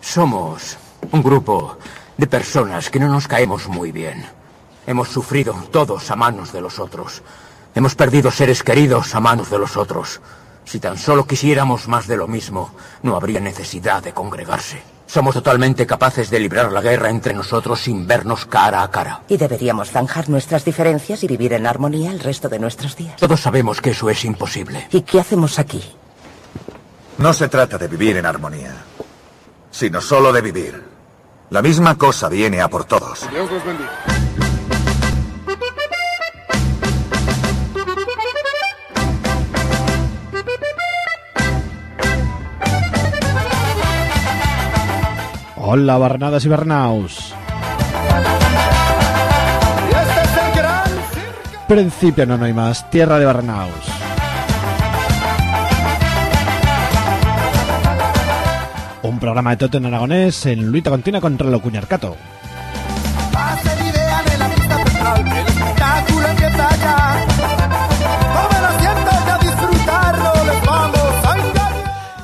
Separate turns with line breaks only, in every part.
Somos un grupo de personas que no nos caemos muy bien. Hemos sufrido todos a manos de los otros. Hemos perdido seres queridos a manos de los otros. Si tan solo quisiéramos más de lo mismo, no habría necesidad de congregarse. Somos totalmente capaces de librar la guerra entre nosotros sin vernos cara a cara.
Y deberíamos zanjar nuestras diferencias y vivir en armonía el resto de nuestros días.
Todos sabemos que eso es imposible.
¿Y qué hacemos aquí?
No se trata de vivir en armonía, sino solo de vivir. La misma cosa viene a por todos.
Dios los bendiga.
Hola, Barnadas y Barnaus.
Este es el gran circo.
Principio no, no hay más. Tierra de Barnaus. Un programa de Toto en aragonés en lucha continua contra el cuñarcato.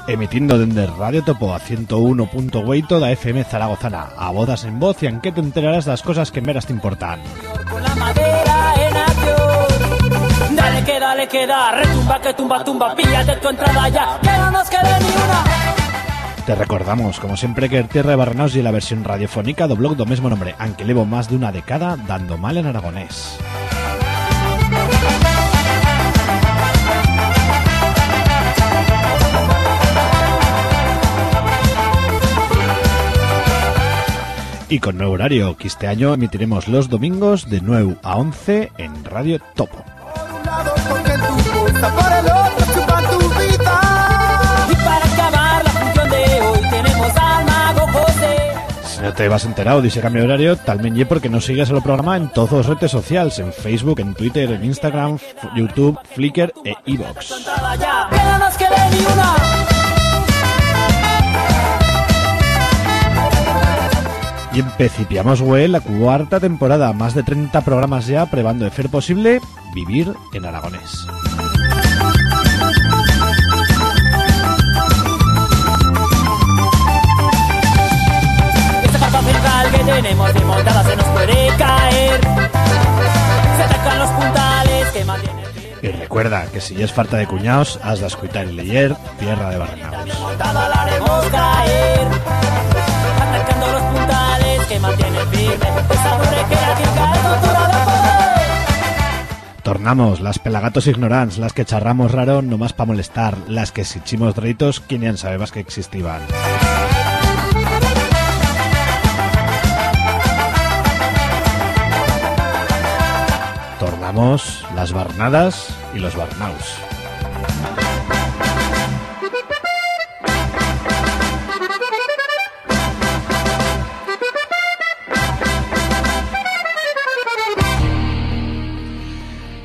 Emitiendo desde Radio Topo a 101.8 da FM Zaragozana. A bodas en voz y en que te enterarás de las cosas que meras te importan.
Dale que dale que da, retumba que tumba tumba, píllate tu entrada ya, que no nos quede ni una.
Te recordamos, como siempre, que Tierra de Barrenaus y la versión radiofónica do blog do mismo nombre, aunque llevo más de una década dando mal en aragonés. Y con nuevo horario, que este año emitiremos los domingos de 9 a 11 en Radio Topo.
Por un lado
No te vas enterado de ese cambio de horario, también ye porque no sigues el programa en todas las redes sociales, en Facebook, en Twitter, en Instagram, YouTube, Flickr e iVoox.
Ya, nos.
Y empecipiamos, güey, la cuarta temporada, más de 30 programas ya, probando de ser posible vivir en aragonés.
Tenemos de montada se nos puede caer. Se atacan los puntales que mantienen.
Y recuerda que si ya es falta de cuñados, has de escuchar el leyer Tierra de
caer. Atacando los puntales que mantienen firme.
Tornamos, las pelagatos ignorants, las que charramos raro nomás pa' molestar, las que si chimos dreitos, quien ya sabebas que existiban. Tornamos las barnadas y los barnaus.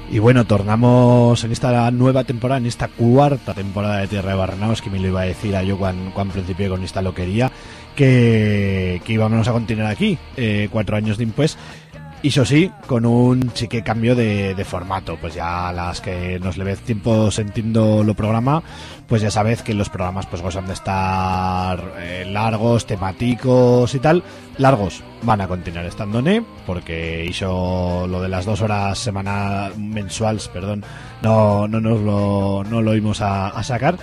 Y bueno, tornamos en esta nueva temporada, en esta cuarta temporada de Tierra de Barrenaos, que me lo iba a decir a yo cuando, cuando principié con esta loquería, que, que íbamos a continuar aquí, eh, cuatro años después. Y eso sí, con un chique cambio de, de formato. Pues ya las que nos le ves tiempo sintiendo lo programa, pues ya sabéis que los programas pues gozan de estar eh, largos, temáticos y tal. Largos van a continuar estando ¿ne? porque hizo lo de las dos horas semana mensuales, perdón, no, no nos lo, no lo a, a sacar,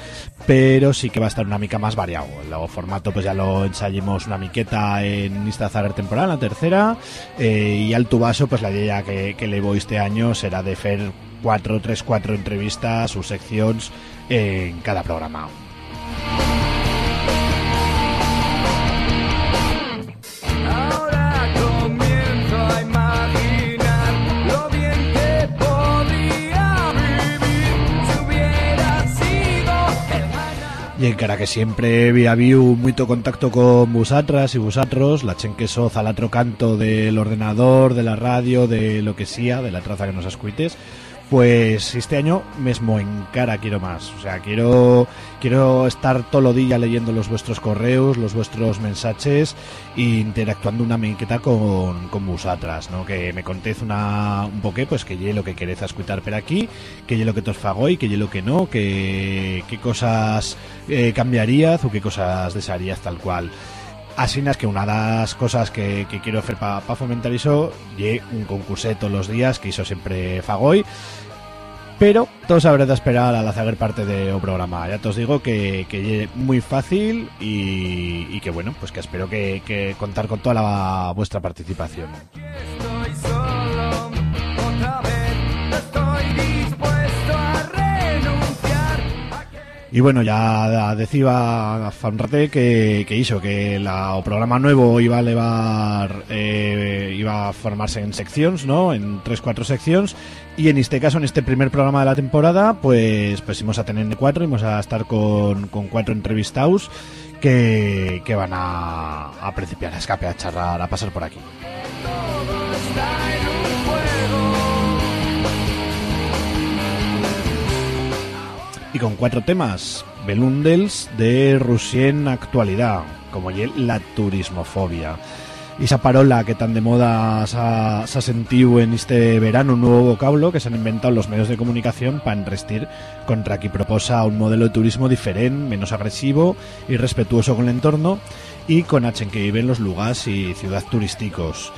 pero sí que va a estar una mica más variado. El formato pues ya lo ensayemos una miqueta en esta Zarer temporal, la tercera, eh, y al tubaso pues la idea que, que le voy este año será de hacer cuatro, tres, cuatro entrevistas, sus secciones en cada programa.
Ahora comienzo a imaginar lo bien que.
Y siempre había habido mucho contacto con vosotras y vosotros, la chen que soz al otro canto del ordenador, de la radio, de lo que sea, de la traza que nos escuites, pues este año mismo en cara quiero más. O sea, quiero quiero estar todo el día leyendo los vuestros correos, los vuestros mensajes e interactuando una miqueta con, con vosotras, ¿no? Que me contéis una, un poqué, pues que lle lo que queréis escuchar por aquí, que lle lo que te os y que lle lo que no, que qué cosas eh, cambiarías o qué cosas desearías tal cual. Así es que una de las cosas que, quiero hacer para fomentar eso y un concurso todos los días que hizo siempre Fagoy pero todos habrá de esperar a la zaguer parte del programa. Ya te os digo que, que muy fácil y, que bueno, pues que espero que, contar con toda la, vuestra participación.
Estoy
Y bueno, ya decía Fanrate que, hizo que la, programa nuevo iba a elevar, eh, iba a formarse en secciones, ¿no? En tres, cuatro secciones. Y en este caso, en este primer programa de la temporada, pues, pues íbamos a tener cuatro, íbamos a estar con, con cuatro entrevistados que, que van a, a principiar a escape, a charlar, a pasar por aquí. Y con cuatro temas, Belundels de Rusien Actualidad, como la turismofobia. Y esa parola que tan de moda se ha, en este verano, un nuevo vocablo que se han inventado los medios de comunicación para enrestir contra qui proposa un modelo de turismo diferente, menos agresivo y respetuoso con el entorno y con H en que viven los lugares y ciudad turísticos.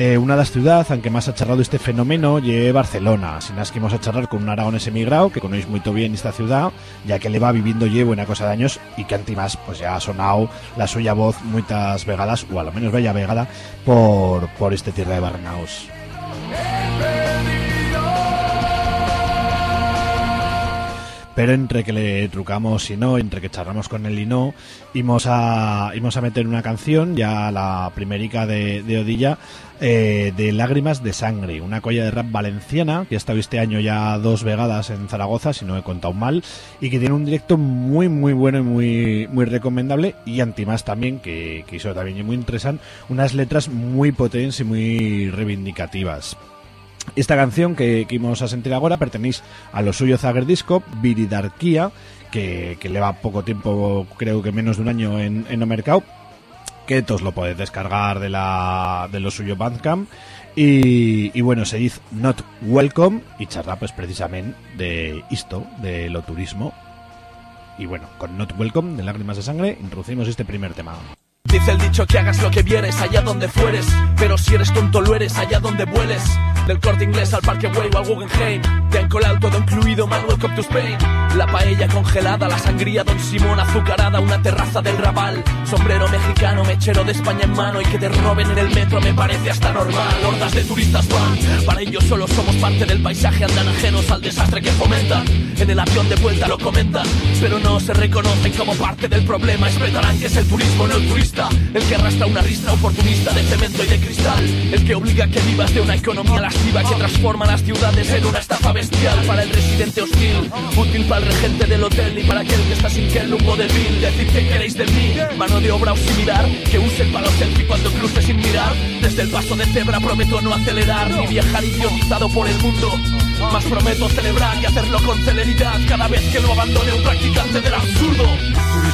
Eh, una de las ciudades en que más ha charlado este fenómeno es Barcelona. Sin más que vamos a charlar con un aragonés emigrado que conocéis muy bien esta ciudad, ya que le va viviendo ya buena cosa de años y que antimás pues ya ha sonado la suya voz muchas vegadas, o a lo menos bella vegada, por, por este tierra de Barrenaos. Pero entre que le trucamos y no, entre que charlamos con él y no, íbamos a, íbamos a meter una canción, ya la primerica de, de Odilla, eh, de Lágrimas de Sangre, una colla de rap valenciana que ha estado este año ya dos vegadas en Zaragoza, si no he contado mal, y que tiene un directo muy, muy bueno y muy, muy recomendable, y antimás también, que, que hizo también muy interesante, unas letras muy potentes y muy reivindicativas. Esta canción que, que íbamos a sentir ahora pertenece a lo suyo Zager Disco, Viridarquía, que, que lleva poco tiempo, creo que menos de un año en, en el mercado, que todos lo podéis descargar de, la, de lo suyo Bandcamp. Y, y bueno, se dice Not Welcome y charla pues precisamente de esto, de lo turismo. Y bueno, con Not Welcome de Lágrimas de Sangre introducimos este primer tema.
Dice el dicho que hagas lo que vieres allá donde fueres, pero si eres tonto lo eres allá donde vueles. Del corte inglés al parque Way o al Guggenheim, te han colado todo incluido, man, welcome to Spain. La paella congelada, la sangría Don Simón azucarada, una terraza del Raval, sombrero mexicano, mechero de España en mano y que te roben en el metro me parece hasta normal. Hordas de turistas van, para ellos solo somos parte del paisaje, andan ajenos al desastre que fomentan. En el avión de vuelta lo comentan, pero no se reconocen como parte del problema. Respetarán que es el turismo, no el turista. El que arrastra una ristra oportunista de cemento y de cristal. El que obliga a que vivas de una economía lasciva que transforma las ciudades en una estafa bestial. Para el residente hostil, útil para el regente del hotel y para aquel que está sin que el lumbo de Bill. Decid que queréis de mí, mano de obra o similar. Que use el palo selfie cuando cruce sin mirar. Desde el paso de cebra prometo no acelerar ni viajar idiotizado por el mundo. Más prometo celebrar y hacerlo con celeridad cada vez que lo abandone un practicante del absurdo.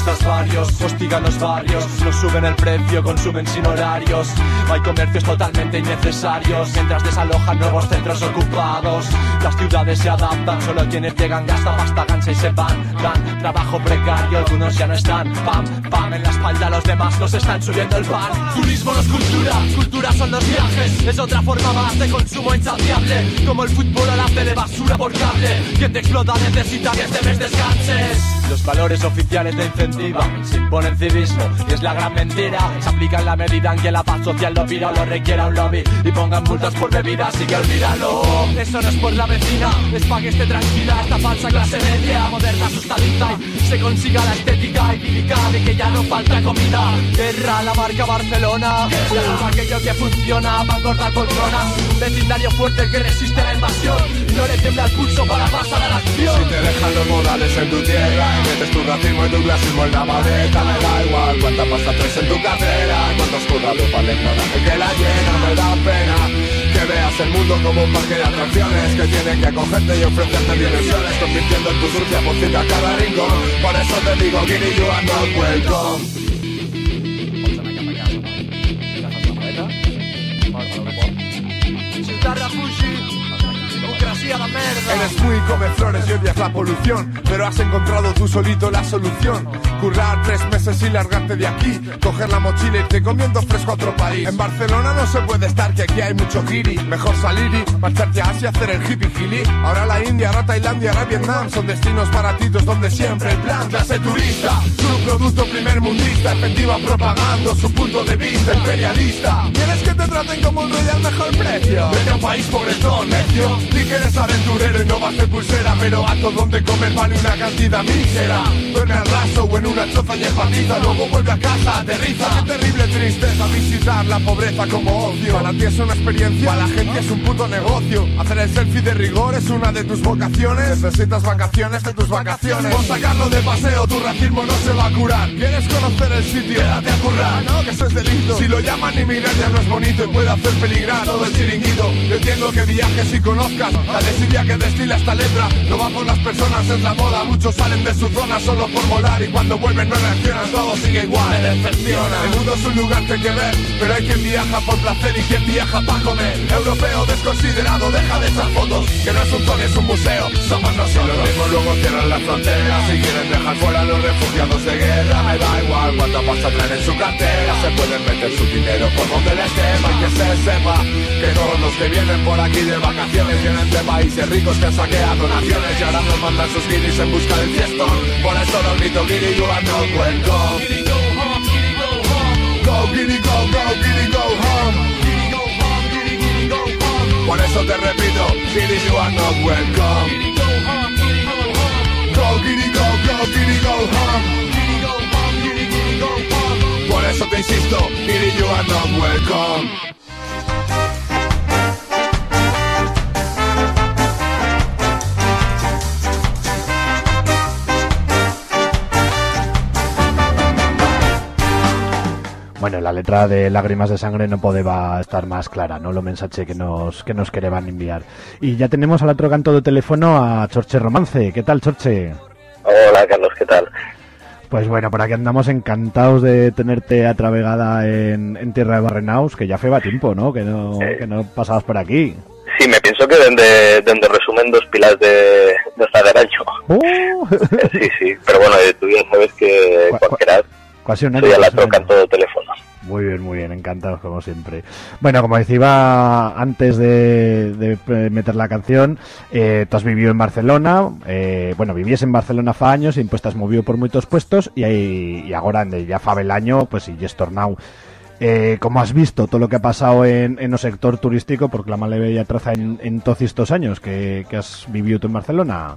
Turistas varios hostigan los barrios, nos suben el precio, consumen sin horarios. Hay comercios totalmente innecesarios, mientras desalojan nuevos centros ocupados. Las ciudades se adaptan, solo quienes llegan gastan pasta gansa y se van. Dan trabajo precario, algunos ya no están. Pam, pam, en la espalda los demás nos están subiendo el pan. Turismo no es cultura, cultura son los viajes. Es otra forma más de consumo insaciable, como el fútbol o la tele basura por cable. Quien te explota necesita que este mes descanses. Los valores oficiales te incentivan, se imponen civismo y es la gran mentira. Se aplica en la medida en que la paz social lo pida o lo requiera un lobby y pongan multas por bebidas, así que olvídalo. Eso no es por la vecina, es pa' que esté tranquila esta falsa clase media, moderna asustadiza. Se consiga la estética idílica de que ya no falta comida. Guerra la marca Barcelona, Guerra, aquello que funciona para cortar poltronas. Un vecindario fuerte que resiste la invasión y no le tiembla el pulso para pasar a la acción.
Si te dejan los modales en tu tierra y metes tu racismo y tu clasismo en la maleta, me da igual cuánta pasta traes en tu cartera, cuántos currados para el que la llena, me da pena que veas el mundo como un parque de atracciones que tiene que acogerte y ofrecerte dimensiones, convirtiendo en tu sucia pocita cada rincón. Por eso te digo, Giri, you are not welcome. Eres muy come flores y odias la polución, pero has encontrado tú solito la solución. Currar tres meses y largarte de aquí, coger la mochila y irte comiendo fresco a otro país. En Barcelona no se puede estar, que aquí hay mucho giri. Mejor salir y marcharte a Asia, hacer el hippie gili. Ahora la India, ahora Tailandia, ahora Vietnam son destinos baratitos donde siempre el plan clase turista. Su producto primer mundista, efectiva propagando su punto de vista imperialista. ¿Quieres que te traten como un rey al mejor precio? Vete a un país pobretón, necio. Di que eres aventurero y no vas de pulsera, pero a todo donde comer vale una cantidad mísera. Duerme al raso o en una choza y empatiza, luego vuelve a casa, aterriza. Qué terrible tristeza visitar la pobreza como ocio. Para ti es una experiencia, para la gente es un puto negocio. Hacer el selfie de rigor es una de tus vocaciones. Necesitas vacaciones de tus vacaciones. Por sacarlo de paseo, tu racismo no se va a curar. ¿Quieres conocer el sitio? Quédate a currar, no, que eso es delito. Si lo llaman inmigrante no es bonito y puede hacer peligrar todo el chiringuito. Yo entiendo que viajes y conozcas desidia que destila esta letra. No va por las personas, es la moda. Muchos salen de su zona solo por molar y cuando vuelven no reaccionan, todo sigue igual. Me decepciona. El mundo es un lugar que hay que ver, pero hay quien viaja por placer y quien viaja para comer. Europeo desconsiderado, deja de esas fotos, que no es un toque, es un museo. Somos nosotros. Los mismos luego cierran las fronteras y quieren dejar fuera a los refugiados de guerra. Me da igual cuánta pasta traen en su cartera. Se pueden meter su dinero por donde les quema y que se sepa que todos los que vienen por aquí de vacaciones vienen de países ricos que han saqueado naciones y ahora nos mandan sus guiris en busca del fiestón. Por eso los grito guiri, you are not welcome. Go, guiri, go, go, guiri, go home. Por eso te repito, guiri, you are not welcome. Go, guiri, go, go, guiri, go home. Por eso te insisto, guiri, you are not welcome.
Bueno, la letra de Lágrimas de Sangre no podía estar más clara, ¿no? Lo mensaje que nos, que nos querían enviar. Y ya tenemos al otro canto de teléfono a Chorche Romance. ¿Qué tal, Chorche?
Hola, Carlos, ¿qué tal?
Pues bueno, por aquí andamos encantados de tenerte atravegada en, en Tierra de Barrenaus, que ya feba tiempo, ¿no? Que no, que no pasabas por aquí.
Sí, me pienso que donde, donde resumen dos pilas de, de.
¡Oh!
Sí, sí, pero bueno, eh, tú ya sabes que
Cu-
cualquiera
Casi un año,
soy a la
casi un
troca
año.
en todo teléfono.
Muy bien, muy bien, encantados como siempre. Bueno, como decía antes de, de eh, meter la canción, eh, tú has vivido en Barcelona, eh, bueno, vivías en Barcelona fa años y pues te has movido por muchos puestos y, ahí, y ahora ya fa el año, pues y es tornado. Eh, como has visto todo lo que ha pasado en, en el sector turístico, porque la mala ya traza en, en todos estos años que, que has vivido tú en Barcelona.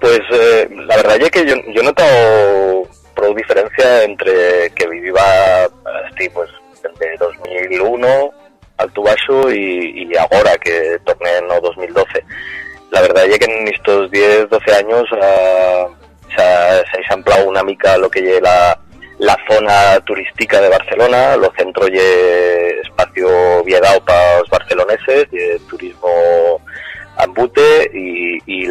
Pues eh, la verdad es que yo, yo he notado pro diferencia entre que vivía así pues desde 2001 al Tubaso y, y ahora que torné el 2012. La verdad es que en estos 10, 12 años ah, se ha, ejemplado una mica lo que es la, zona turística de Barcelona, lo centro y espacio viedado para los barceloneses, y turismo ambute y, y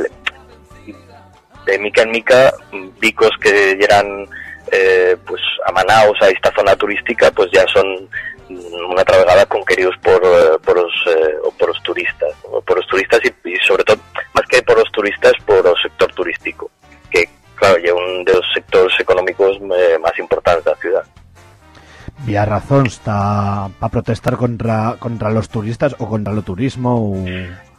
de mica en mica vicos que eran eh, pues amanaos a esta zona turística pues ya son una travegada conqueridos por eh, por los eh, por los turistas ¿no? por los turistas y, y sobre todo más que por los turistas por el sector turístico que claro ya un de los sectores económicos eh, más importantes de la ciudad
¿Vía razón está para protestar contra, contra los turistas o contra el turismo? o-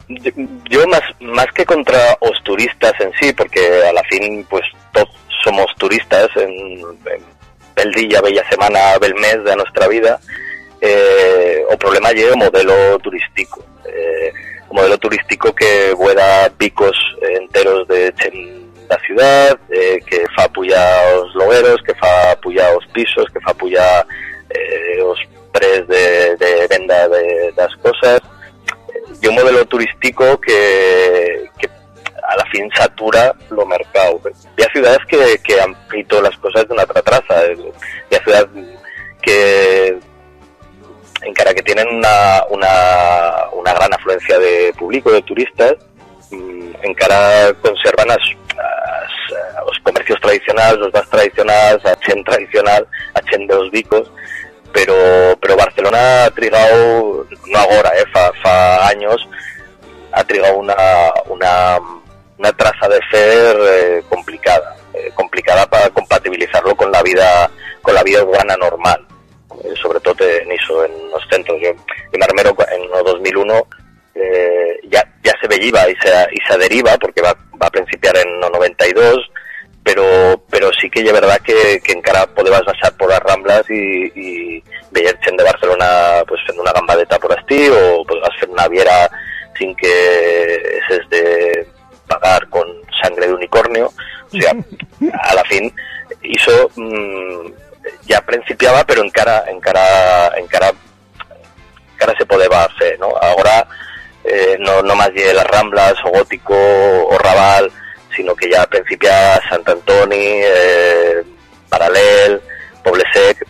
yo, yo más más que contra los turistas en sí porque a la fin pues todos somos turistas en, bel día bella semana bel mes de nuestra vida eh, o problema es o modelo turístico eh, modelo turístico que vuela picos enteros de la ciudad eh, que fa apoyar los logueros que fa apoyar los pisos que fa apoyar eh, los pres de, de venda de las cosas. Y un modelo turístico que a la fin satura lo mercado. Hi ciudades que, que han feito las cosas de una otra traza. Hi ha ciudades que encara que tienen una, una, gran afluencia de público, de turistas, mm, encara conservan as, as, os comercios tradicionales, os bars tradicionales, a chen tradicional, a chen de los bicos, pero pero Barcelona ha trigado no agora, eh, fa, fa años ha trigado una, una, una traza de fer eh, complicada, eh, complicada para compatibilizarlo con la vida con la vida urbana normal, eh, sobretot en iso, en los centros. Jo, jo m'armero en el 2001 eh, ja, ja se veía y se, y se deriva, porque va, va a principiar en el 92, però, però sí que ha verdad que, que encara podevas baixar por las Ramblas i veient gent de Barcelona pues, fent una gambadeta por esti o podevas fer una viera sin que es de pagar con sangre de unicornio. O sea, a la fin, hizo mmm, ja principiava però encara, encara, encara, encara se podeva fer, no? Ara eh, no nomás hi les Ramblas o Gótico o Raval, sinó que ja principia Sant Antoni, eh, Paral·lel, Poble Sec,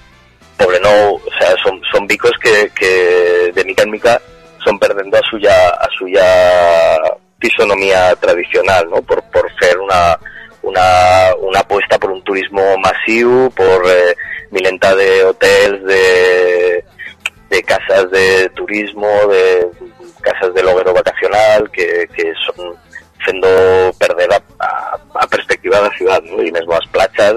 Poble Nou, o sea, son, son vicos que, que de mica en mica son perdiendo a suya, a suya fisonomía tradicional, ¿no? Por, por ser una, una, una apuesta por un turismo masivo, por eh, milenta de hotels, de, de casas de turismo, de casas de loguero vacacional, que, que son fendo perder a, a, a perspectiva de la ciudad, ¿no? y mesmo as plachas,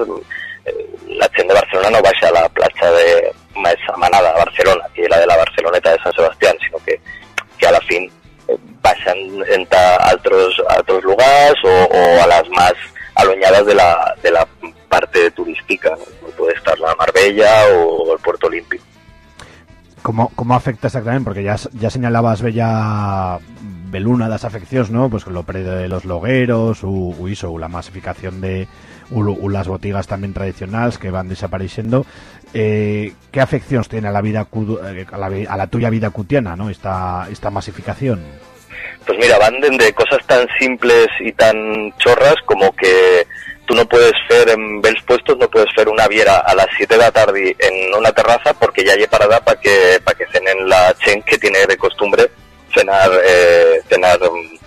eh, la gent de Barcelona no baixa a la platja de més amanada de Barcelona, que és la de la Barceloneta de Sant Sebastián, sinó que, que a la fin eh, baixan entre altres, altres lugares o, a les más aloñadas de la, de la parte turística, como puede estar la Marbella o el Puerto Olímpico.
¿Cómo, ¿Cómo afecta exactamente? Porque ya, ya señalabas Bella Beluna das afeccións, ¿no? Pues lo pre de los logueros, u, u la masificación de u las botigas también tradicionales que van desapareciendo. Eh, ¿Qué afecciones tiene a la vida eh, a la, a la tuya vida cutiana, ¿no? Esta, esta masificación.
Pues mira, van de cosas tan simples y tan chorras como que tú no puedes hacer en Bells Puestos, no puedes hacer una viera a las 7 de la tarde en una terraza porque ya hay parada para que para que cenen la chen que tiene de costumbre cenar eh, cenar mm,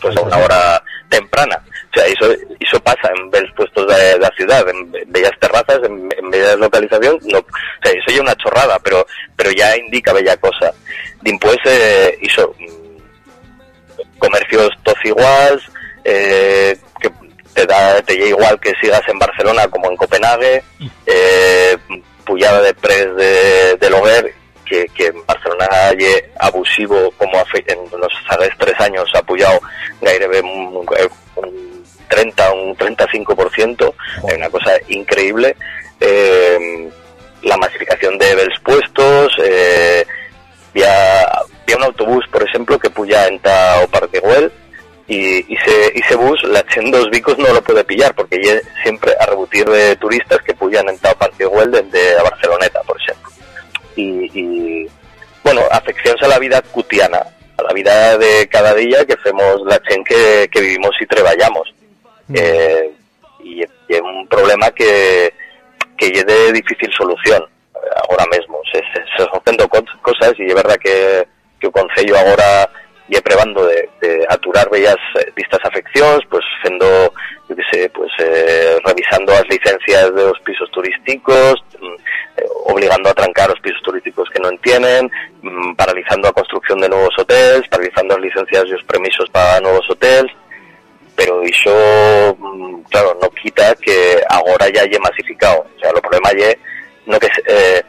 pues a una hora temprana. O sea, eso, eso pasa en bellos puestos de, la ciudad, en bellas terrazas, en, en bellas localizaciones, no, o sea, eso ya una chorrada, pero, pero ya indica bella cosa. Después, eh, hizo mm, comercios todos iguales, eh, que te da, te llega igual que sigas en Barcelona como en Copenhague, eh, pujada de pres de, de Loguer, que, que en Barcelona hay abusivo como en los tres años ha apoyado un, un 30 un 35% es una cosa increíble Eh, la masificación de bells puestos eh, había un autobús por ejemplo que puya en o Parque Güell y, y ese, ese bus, la Chen dos Vicos no lo puede pillar porque lle siempre a rebutir turistas que puyan en Tao Parque Güell desde a Barceloneta, por ejemplo. Y, y, bueno, afecciones a la vida cutiana, a la vida de cada día que hacemos la Chen que, que vivimos y trabajamos. Eh, y es un problema que, que lle de difícil solución eh, ahora mismo. Se, se, se cosas y es verdad que, que o Concello ahora lle probando de, aturar bellas eh, distas afeccións, pues fendo, yo que sé, pues eh, revisando as licencias de los pisos turísticos, mm, eh, obligando a trancar los pisos turísticos que no entienden, mm, paralizando la construcción de nuevos hoteles, paralizando las licencias y los permisos para nuevos hoteles, pero iso, mm, claro, no quita que ahora ya haya masificado. O sea, lo problema ya no que eh,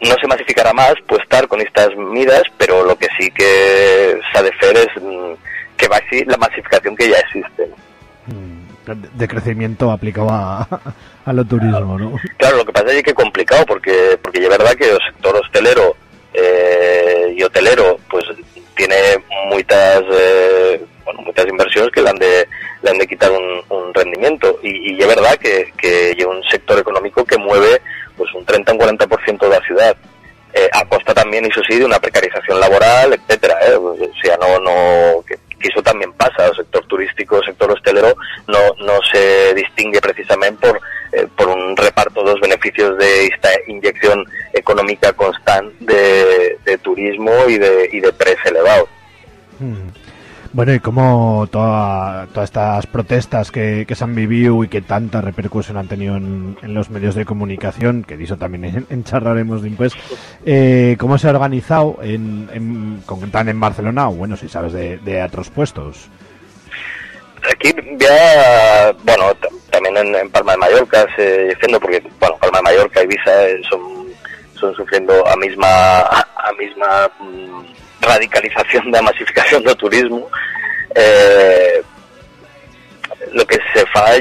no se masificará más, pues estar con estas medidas, pero lo que sí que se ha de hacer es mm, que va la masificación que ya existe.
De, de crecimiento aplicado a, a lo turismo, ¿no?
Claro, lo que pasa es que es complicado porque porque es verdad que el sector hostelero eh, y hotelero pues tiene muchas eh, bueno, muchas inversiones que le han de le han de quitar un, un rendimiento y, y es verdad que que hay un sector económico que mueve pues un 30 o un 40% de la ciudad eh, a costa también, eso sí, de una precarización laboral, etcétera. ¿eh? O sea, no, no, que, eso también pasa. El sector turístico, el sector hostelero, no, no se distingue precisamente por, eh, por un reparto de los beneficios de esta inyección económica constante de, turismo y de, y de precios elevados.
Mm. Bueno, y cómo toda, todas estas protestas que, que se han vivido y que tanta repercusión han tenido en, los medios de comunicación, que de eso también en, en charlaremos después, eh, ¿cómo se ha organizado en, en, en Barcelona o bueno, si sabes de, otros puestos?
Aquí ya, bueno, también en, Palma de Mallorca se defiendo porque, bueno, Palma de Mallorca y Ibiza eh, son, son sufriendo a misma a misma mm, radicalización da masificación do turismo eh, lo que se fa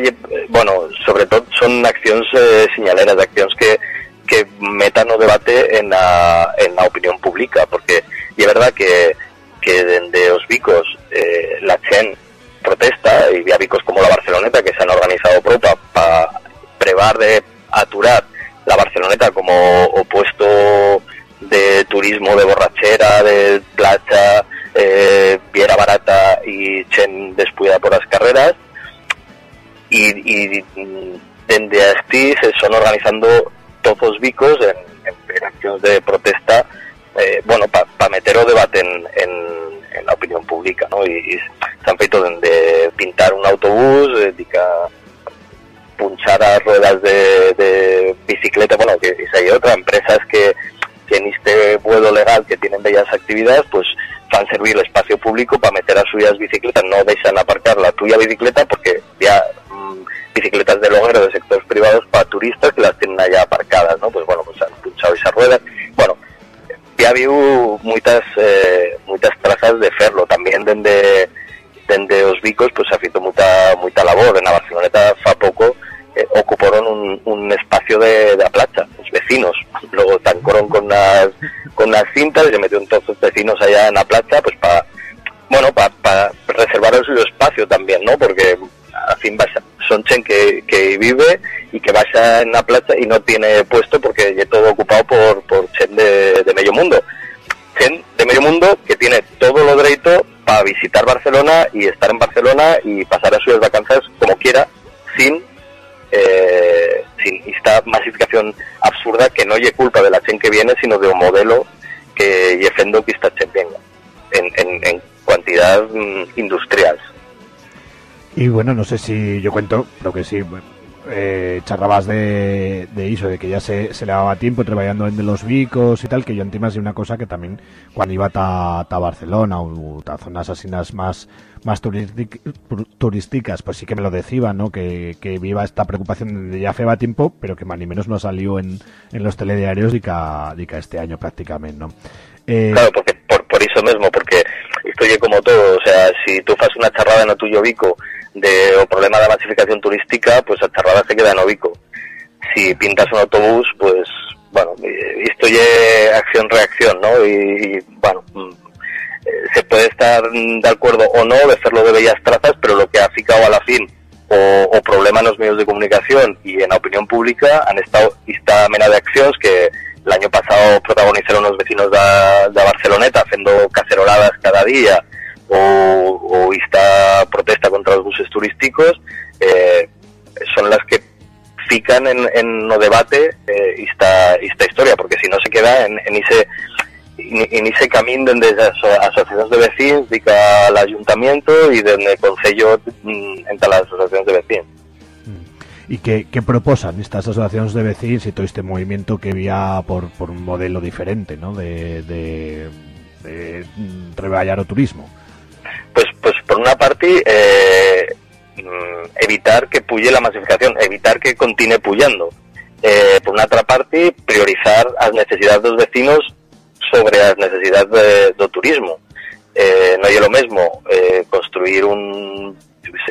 bueno, sobre todo son accións eh, señaleras, accións que que metan o debate en a, en a opinión pública porque e é verdad que que dende os bicos eh, la chen protesta y había bicos como la Barceloneta que se han organizado para pa prevar de aturar la Barceloneta como opuesto de turismo de borrachera, de playa, eh, barata y chen descuida por las carreras y, y mm, dende así se son organizando todos os bicos en, accións de protesta eh, bueno, para pa meter o debate en, en, la opinión pública, ¿no? Y, y se han feito dende pintar un autobús, eh, dica punchar as ruedas de, de bicicleta, bueno, que esa hay otra, empresas que, que en este vuelo legal que tienen bellas actividades, pues fan servir el espacio público para meter a suyas bicicletas, no dejan aparcar la tuya bicicleta porque ya mm, bicicletas de loguero de sectores privados para turistas que las tienen allá aparcadas, ¿no? Pues bueno, pues han punchado esas ruedas. Bueno, ya viu muchas en la playa pues para bueno para pa reservar suyo espacio también no porque al fin vas son chen que, que vive y que vaya en la playa y no tiene puesto porque ya todo ocupado por, por chen de, de medio mundo. Chen de medio mundo que tiene todo lo derecho para visitar Barcelona y estar en Barcelona y pasar a sus vacaciones como quiera sin eh, sin esta masificación absurda que no es culpa de la chen que viene sino de un modelo
bueno, no sé si yo cuento, creo que sí. Eh, charrabas de, de eso, de que ya se, se le daba tiempo trabajando en los bicos y tal, que yo encima de una cosa que también cuando iba a Barcelona o a zonas así más más turísticas, pues sí que me lo decía, ¿no? Que, que viva esta preocupación de ya feba tiempo, pero que más ni menos no salió en, en los telediarios de que este año prácticamente, ¿no? Eh,
Claro, porque por, por eso mismo, porque esto es como todo, o sea, si tú haces una charrada en o tuyo bico de o problema de masificación turística, pues la charrada se queda en o bico. Si pintas un autobús, pues, bueno, esto es acción-reacción, ¿no? Y, y, bueno, mm, eh, se puede estar de acuerdo o no de hacerlo de bellas trazas, pero lo que ha ficado a la fin o, o problema en los medios de comunicación y en la opinión pública han estado esta mena de acciones que el año pasado protagonizaron los vecinos de, de Barceloneta haciendo caceroladas cada día o, esta protesta contra los buses turísticos eh, son las que fican en, en no debate eh, esta, esta historia porque si no se queda en, en ese en, ese camino desde las aso- asociaciones de vecinos dica al ayuntamiento y desde el concello mm, entre las asociaciones de vecinos
¿Y qué, qué proposan estas asociaciones de vecinos y todo este movimiento que vía por, por un modelo diferente, ¿no? De, de, de mm, treballar o turismo.
Pues pues por una parte eh, mm, evitar que puye la masificación evitar que continúe puyando. Eh, por una otra parte priorizar las necesidades de los vecinos sobre las necesidades de, do turismo. Eh, no es lo mismo eh, construir un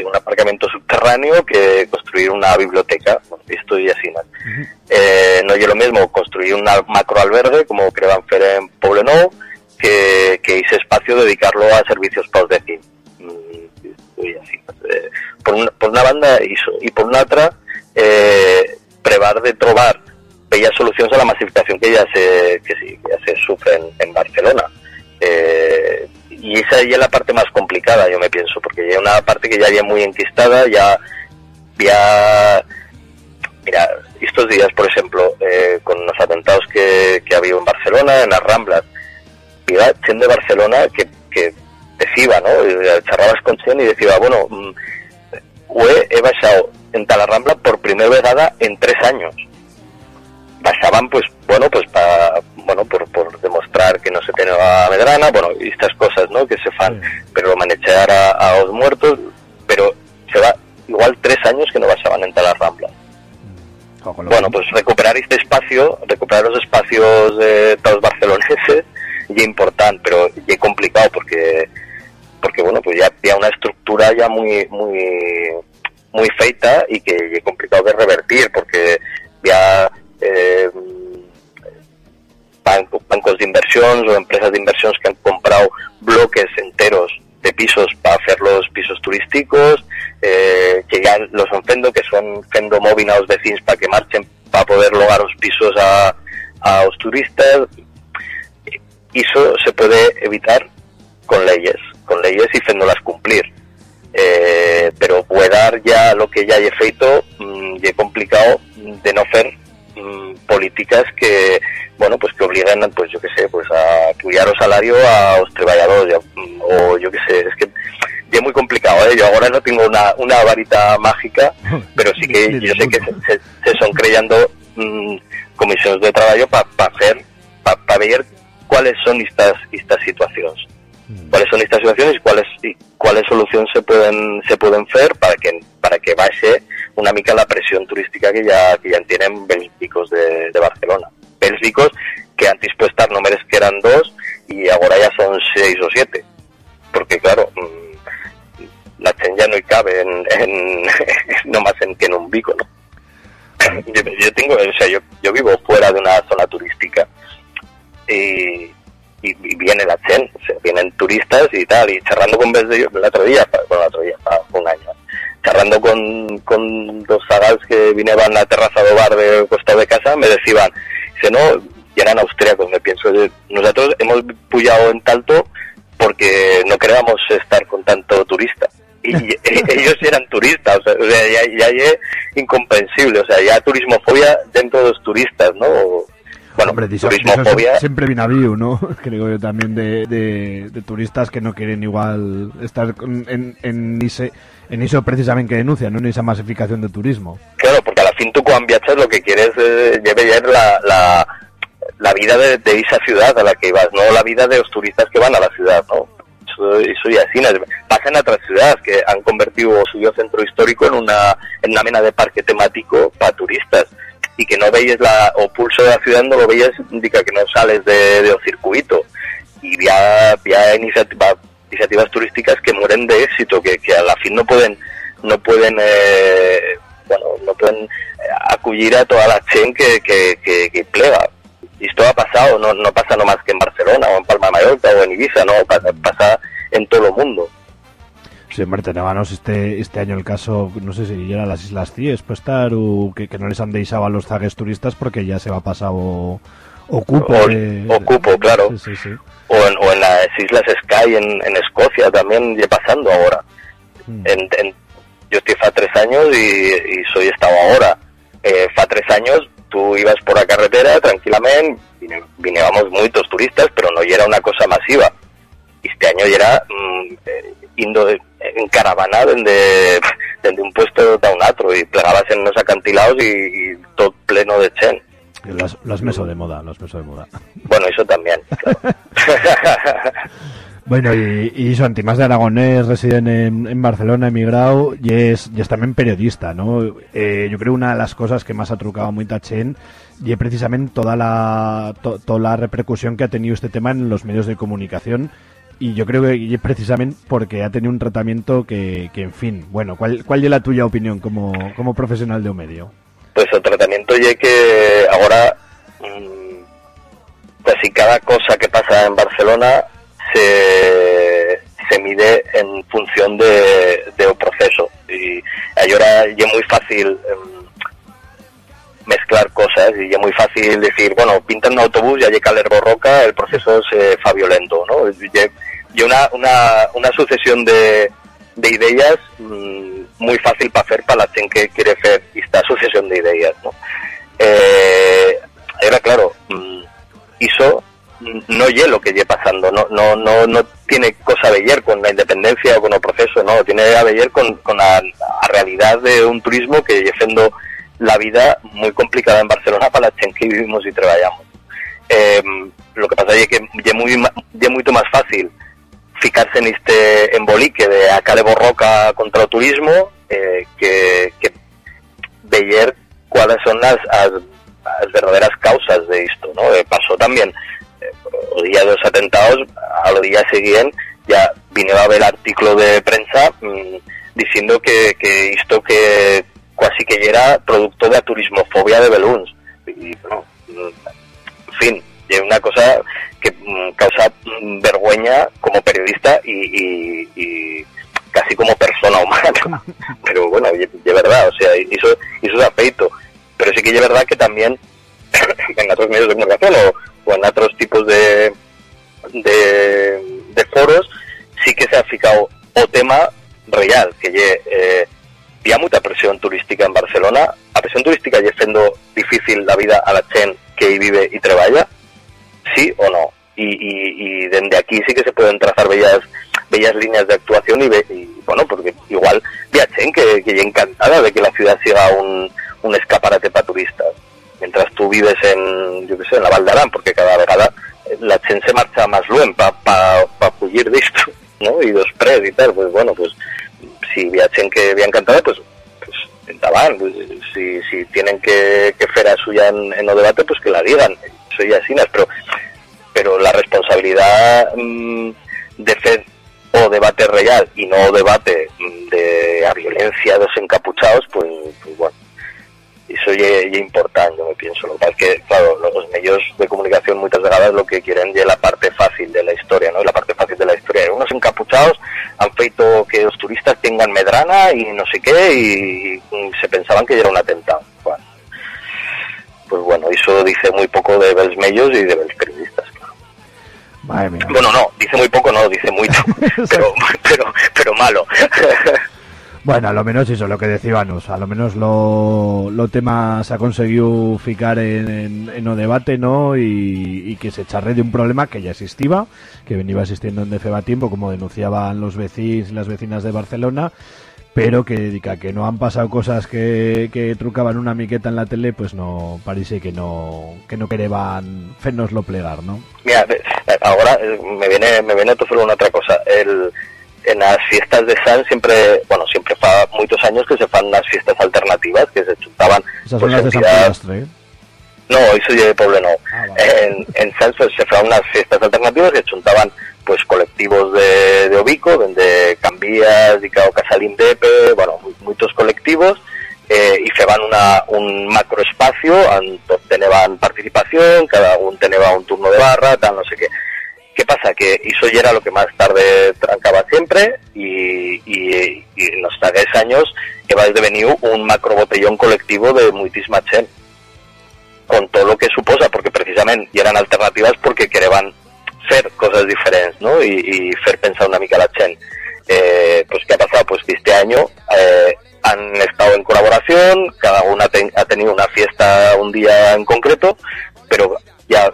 un aparcamiento subterráneo que construir una biblioteca esto y así ¿no? Eh, no es lo mismo construir un macro albergue como a hacer en Poblenou que, que ese espacio dedicarlo a servicios vecinos Mm, y así, pues, eh, por, una, por una banda iso y por una otra eh, prevar de trobar bellas soluciones a la masificación que ya se que sí, se sufre en, en Barcelona. Eh, y esa ya es la parte más complicada yo me pienso porque es una parte que ya es muy enquistada ya ya mira estos días por ejemplo eh, con los atentados que, que ha habido en Barcelona en las Ramblas mira gente de Barcelona que, que decía, no? Charrabas con Chen y decía, bueno, mm, hue he baixado en Talarrambla por primera vegada en tres años. Baixaban, pues, bueno, pues para, bueno, por, por demostrar que no se tiene a Medrana, bueno, y estas cosas, ¿no? Que se fan, pero manechear a, a los muertos, pero se va igual tres años que no baixaban en Talarrambla. Bueno, pues recuperar este espacio, recuperar los espacios de los barceloneses, y importante, pero y complicado porque porque bueno, pues ya había una estructura ya muy muy muy feita y que es complicado de revertir porque ya eh, banco- bancos de inversión o empresas de inversiones que han comprado bloques enteros de pisos para hacer los pisos turísticos, eh, que ya los son fendo, que son fendo móvil a los vecinos para que marchen para poder lograr los pisos a, a los turistas. Y eso se puede evitar con leyes, con leyes y fendolas cumplir. Eh, pero puede dar ya lo que ya he feito mm, y he complicado de no hacer mm, políticas que bueno pues que obliguen pues yo que sé pues a cuidar el salario a los trabajadores ya, mm, o yo que sé es que ya es muy complicado ¿eh? yo ahora no tengo una, una varita mágica pero sí que yo sé que se, se, se son creando mm, comisiones de trabajo para hacer para ver cuáles son estas estas situaciones. Cuáles son estas situaciones y cuáles y cuáles soluciones se pueden se pueden hacer para que para que baje una mica la presión turística que ya que ya tienen Bélgicos de, de Barcelona Bélgicos que antes puede estar números que eran dos y ahora ya son seis o siete. Porque claro mm, la chen ya no cabe en, en no más en que en un bico no yo, yo tengo o sea yo, yo vivo fuera de una zona turística y, y, y viene la Chen, o sea, vienen turistas y tal, y charlando con vez de ellos, el otro día, bueno, el otro día, un año, charlando con, con dos zagals que vinieron a la terraza de bar de costado de casa, me decían, dice, no, y eran austríacos, me pienso, nosotros hemos puyado en tanto porque no queríamos estar con tanto turista. Y ellos eran turistas, o sea, o sea, ya, ya es incomprensible, o sea, ya turismofobia dentro de los turistas, ¿no? Bueno,
Hombre, diso-
turismofobia...
diso siempre viene a viu, ¿no? Creo yo también de, de, de turistas que no quieren igual estar en, en, ese, en eso precisamente que denuncian, ¿no? En esa masificación de turismo.
Claro, porque a la fin tú cuando viajas lo que quieres eh, es ver la, la, la vida de, de esa ciudad a la que ibas, no la vida de los turistas que van a la ciudad, ¿no? Eso, eso ya así, ¿no? pasa en otras ciudades que han convertido su centro histórico en una, en una mena de parque temático para turistas y que no veis la, o pulso de la ciudad no lo veis indica que no sales de, de circuito y ya, ya iniciativa- iniciativas turísticas que mueren de éxito, que, que a la fin no pueden, no pueden, eh, bueno, no pueden eh, acudir a toda la chen que, que, que, que plega. Y esto ha pasado, no, no pasa nomás que en Barcelona o en Palma de Mallorca o en Ibiza, no, pasa en todo el mundo.
Sí, hombre, teníamos este, este año el caso, no sé si era las Islas Cíes, pues estar, o que, que no les han deixado a los zagues turistas porque ya se va pasado o, o cupo.
O-
de-
o cupo, claro.
Sí, sí, sí.
O en, o en las Islas Sky en, en Escocia también pasando ahora. En, en- yo estoy fa tres años y, y soy estado ahora. Eh, fa tres años tú ibas por la carretera tranquilamente, vine- viníamos muchos turistas, pero no era una cosa masiva. Y este año ya era mm, eh, indo de- en caravana desde, desde un puesto a un otro y plegabas en unos acantilados y, todo pleno de chen.
Las, las meso de moda, las meso de moda.
Bueno, eso también.
Bueno, y, y eso, Antimás de Aragonés, reside en, en Barcelona, emigrado, y es, y es también periodista, ¿no? Eh, yo creo una de las cosas que más ha trucado muy Chen y es precisamente toda la, to- toda la repercusión que ha tenido este tema en los medios de comunicación. Y yo creo que es precisamente porque ha tenido un tratamiento que, que en fin, bueno, ¿cuál, cuál es la tuya opinión como, como profesional de un medio?
pues el tratamiento ya que ahora mm, casi cada cosa que pasa en Barcelona se, se mide en función de, de un proceso y ahora ya es muy fácil em, mezclar cosas y es muy fácil decir bueno pintan un autobús ya llega el herbo roca el proceso se fa violento no y y una, una, una sucesión de, de ideas mm, muy fácil para hacer para la gente que quiere hacer esta sucesión de ideas no eh, era claro mm, eso mm, no ye lo que lle pasando no, no, no, no tiene cosa a ver con la independencia o con el proceso, no, tiene a ver con, con la, la realidad de un turismo que lle fendo la vida muy complicada en Barcelona para la gente que vivimos y trabajamos. Eh, lo que pasa es que es muy, ye mucho más fácil ficarse en este embolique de acá de Borroca contra el turismo eh, que, que ver cuáles son las, as, as verdaderas causas de esto, ¿no? Eh, pasó también eh, el día de los atentados, al día siguiente ya vine a ver el artículo de prensa mm, diciendo que, que esto que casi que era producto de la turismofobia de Beluns. Y, bueno, en fin, es una cosa que mm, causa mm, vergüenza como periodista y, y- casi como persona humana. Pero bueno, de verdad, o sea, eso, eso es afeito. Pero sí que es verdad que también en otros medios de comunicación o, en otros tipos de, de, foros sí que se ha fijado o tema real, que lle, eh, había mucha presión turística en Barcelona, a presión turística lle fendo difícil la vida a la gente que ahí vive y trabaja, sí o no. Y, y, y desde aquí sí que se pueden trazar bellas bellas líneas de actuación y, y, bueno, porque igual gente que, que encantada de que la ciudad siga un, un escaparate para turistas. Mientras tú vives en, yo qué sé, en la Val d'Aran, porque cada vegada eh, la gente se marcha más luen para pa, pa fugir de esto, ¿no? Y després y tal, pues bueno, pues si gente que había encantada, pues pues estaban, pues, si, si tienen que, que fer a suya en, en el debate, pues que la digan, soy así, pero pero la responsabilidad mm, de fer o debate real y no debate mm, de la violencia de los encapuchados, pues, pues bueno, eso ya es importante, yo me pienso. Lo que pasa es que, claro, los medios de comunicación muchas veces lo que quieren es la parte fácil de la historia, ¿no? Y la parte fácil de la historia. Unos encapuchados han feito que los turistas tengan medrana y no sé qué, y, y se pensaban que era un atentado. Bueno, pues bueno, eso dice muy poco de los medios y de los periodistas.
Madre mía.
Bueno, no, dice muy poco, no, dice mucho, pero, pero, pero malo.
Bueno, a lo menos eso, lo que decíamos, a lo menos lo, lo tema se ha conseguido ficar en, en, o debate, ¿no? Y, que se charre de un problema que ya existía, que venía existiendo en Defeba tiempo, como denunciaban los vecinos y las vecinas de Barcelona, pero que que no han pasado cosas que, que trucaban una miqueta en la tele, pues no, parece que no, que no querían fenoslo plegar, ¿no?
Mira, eh, ahora eh, me viene, me viene todo solo una otra cosa. El, en las fiestas de San siempre, bueno, siempre fa muchos años que se fan unas fiestas alternativas que se chuntaban
Esas son
pues,
las de San Pilastre, ¿eh?
No, eso ya de Poble no. En, en Sants pues, se fan unas fiestas alternativas que juntaban pues colectivos de, de Obico, donde Cambías, Dicao Casalín Depe, bueno, mu- muchos colectivos, eh, y feban una, un macroespacio, tenían participación, cada uno tenía un turno de barra, tal, no sé qué. ¿Qué pasa? Que eso ya era lo que más tarde trancaba siempre y, y, y en los tres años que va a devenir un macro botellón colectivo de muitísima gent con todo lo que suposa, porque precisamente y eran alternativas porque querían hacer cosas diferentes, ¿no? Y, y hacer pensar una mica la gent. Eh, pues ¿qué ha pasado? Pues que este año eh, han estado en colaboración, cada una ha, ten- ha tenido una fiesta un día en concreto, pero ya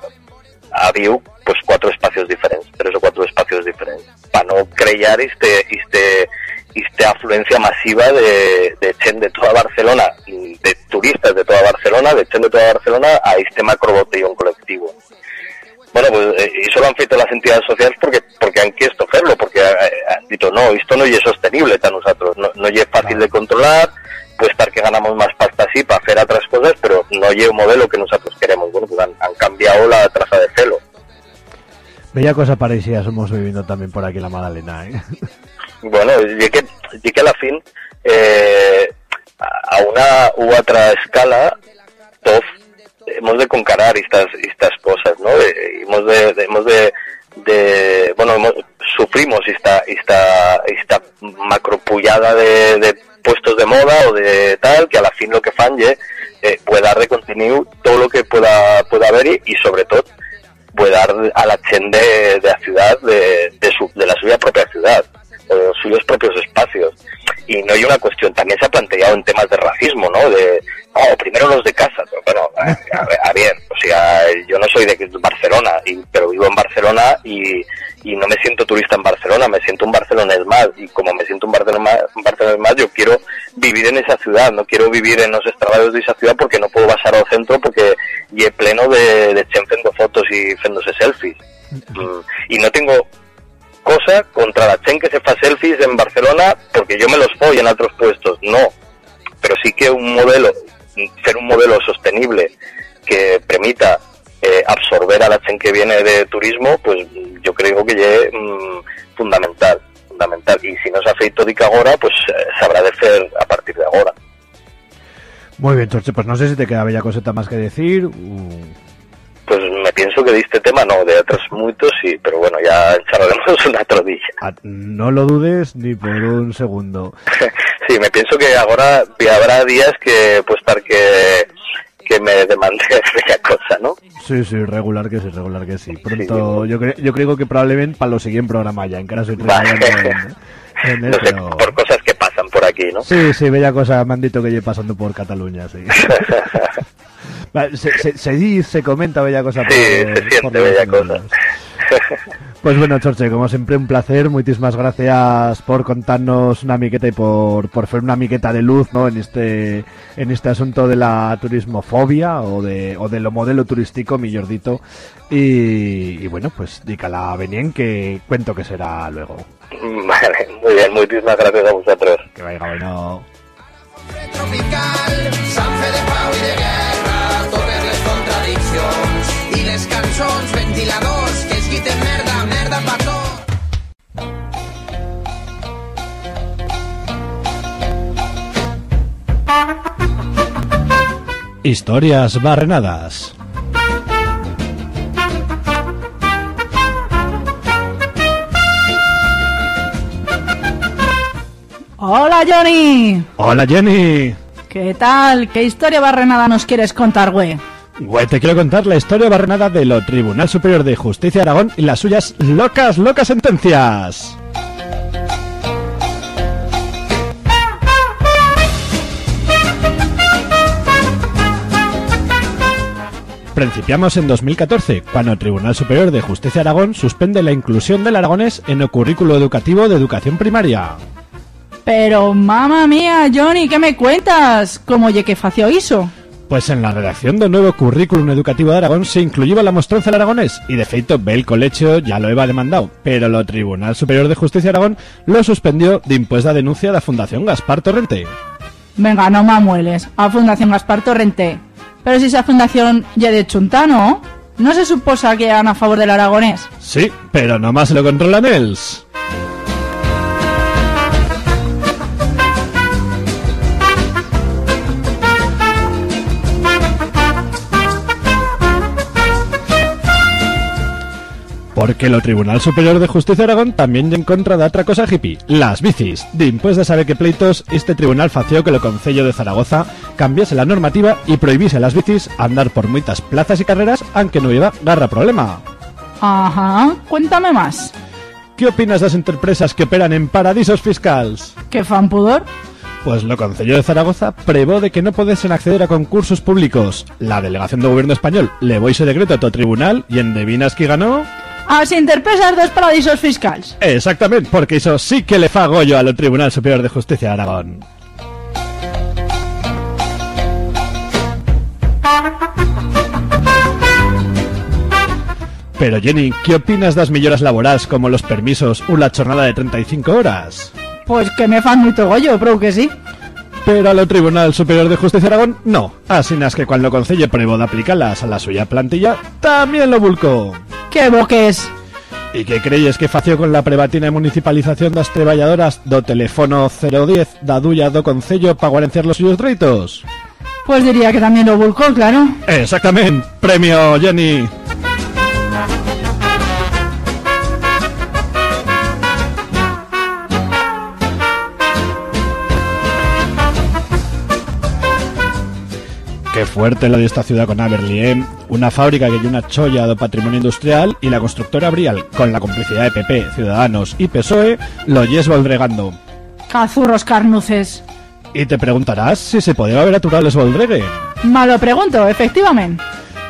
ha habido pues cuatro espacios diferentes, tres o cuatro espacios diferentes, para no crear este, este, esta afluencia masiva de, de gent de toda Barcelona, de turistas de toda Barcelona, de gent de toda Barcelona a este macro botellón colectivo. Bueno, pues eh, eso lo han feito las entidades sociales porque porque han querido hacerlo, porque eh, han dicho, no, esto no es sostenible para nosotros, no, no es fácil de controlar, puede estar que ganamos más pasta así para hacer otras cosas, pero no es un modelo que nosotros queremos. Bueno, pues han, han cambiado la traza de celo.
Bella cosa parecida somos viviendo también por aquí la Magdalena, ¿eh?
Bueno, y que, y que a la fin, eh, a una u otra escala, todos hemos de concarar estas estas cosas, ¿no? Eh, hemos de, hemos de, bueno, hemos- sufrimos esta esta esta macropullada de, de puestos de moda o de tal que a la fin lo que fan ye, eh, puede dar todo lo que pueda pueda haber y, sobre todo dar a la gente de, la ciudad de, de, su, de la suya propia ciudad o de los suyos propios espacios. Y no hay una cuestión también se ha planteado en temas de racismo no de no primero los de casa pero bueno a, a a ver, o sea yo no soy de Barcelona y, pero vivo en Barcelona y, y no me siento turista en Barcelona, me siento un barcelonés más y como me siento un barcelonés, un barcelonés más, yo quiero vivir en esa ciudad, no quiero vivir en los estradados de esa ciudad porque no puedo pasar al centro porque y pleno de, de fendo fotos y fendose selfies. Mm, y no tengo cosa contra la chen que se fa selfies en Barcelona porque yo me los voy en otros puestos, no. Pero sí que un modelo, ser un modelo sostenible que permita eh, absorber a la que viene de turismo, pues yo creo que es mm, fundamental, fundamental. Y si no se ha feito dica ahora, pues eh, se habrá de hacer a partir de ahora.
Muy bien, Torche, pues no sé si te queda bella coseta más que decir.
Pues me pienso que de este tema no, de otros muchos sí, pero bueno, ya charlaremos una trodilla.
a- no lo dudes ni por un segundo.
Sí, me pienso que ahora habrá días que pues para que, que me demande aquella cosa, ¿no?
Sí, sí, regular que sí, regular que sí. Pronto, yo, cre- yo creo que probablemente para lo siguiente programa ya, encara soy trabajando en, en él,
No sé,
pero-
por cosas que pasan por aquí, ¿no?
Sí, sí, bella cosa, me han dicho que lleve pasando por Cataluña, sí. Se, se, se dice, se comenta bella cosa por,
Sí, se siente
por los
bella cosa.
Pues bueno, Chorche, como siempre un placer, muchísimas gracias por contarnos una miqueta y por, por hacer una miqueta de luz ¿no? en este en este asunto de la turismofobia o de, o de lo modelo turístico, mi Jordito. Y, y bueno, pues dícala venien que cuento que será luego.
Vale, muy bien, muchísimas gracias a vosotros.
Que vaya bueno.
ventiladors que es guiten merda
Historias barrenadas.
Hola Johnny,
Hola Jenny.
¿qué tal? ¿Qué historia barrenada nos quieres contar, güey?
Güey, te quiero contar la historia barrenada de lo Tribunal Superior de Justicia de Aragón y las suyas locas, locas sentencias. Principiamos en 2014, cuando el Tribunal Superior de Justicia de Aragón suspende la inclusión del aragonés en el currículo educativo de educación primaria.
Pero, mamá mía, Johnny, ¿qué me cuentas? ¿Cómo ye que fació iso?
Pues en la redacción del nuevo currículum educativo de Aragón se incluyó la mostranza del aragonés y de feito Bel Colegio ya lo iba demandado, pero el Tribunal Superior de Justicia de Aragón lo suspendió de impuesta denuncia de la Fundación Gaspar Torrente.
Venga, no mamueles, a Fundación Gaspar Torrente. Pero si esa fundación ya de Chuntano, ¿no se suposa que han a favor del aragonés?
Sí, pero nomás lo controlan ellos. Porque el Tribunal Superior de Justicia de Aragón también ya en contra de otra cosa hippie, las bicis. Después de saber que pleitos, este tribunal fació que lo Concello de Zaragoza cambiase la normativa y prohibiese a las bicis andar por muchas plazas y carreras, aunque no lleva garra problema.
Ajá, cuéntame más.
¿Qué opinas de las empresas que operan en paradisos fiscales?
¿Qué fan pudor?
Pues lo Concello de Zaragoza prevó de que no pudiesen acceder a concursos públicos. La delegación de gobierno español le voy ese decreto a todo tribunal y en Devinas que ganó...
A las interpresas dos paradisos fiscales.
Exactamente, porque eso sí que le fa yo al Tribunal Superior de Justicia de Aragón. Pero Jenny, ¿qué opinas das melloras laborales como los permisos o la jornada de 35 horas?
Pues que me fan muy togollo, pero que sí.
Pero al Tribunal Superior de Justicia de Aragón, no. Así es que cuando el Concello probó de aplicarlas a la suya plantilla, también lo vulcó.
¿Qué boques?
¿Y qué crees que fació con la prebatina de municipalización das treballadoras do teléfono 010 da duya do Concello para guarenciar los suyos reitos?
Pues diría que también lo vulcó, claro.
Exactamente. Premio, Jenny. Qué fuerte lo de esta ciudad con Aberli, ¿eh? Una fábrica que tiene una cholla de patrimonio industrial y la constructora Brial, con la complicidad de PP, Ciudadanos y PSOE, lo yes voldregando.
Cazurros carnuces.
Y te preguntarás si se podía haber aturado les voldregue.
Malo pregunto, efectivamente.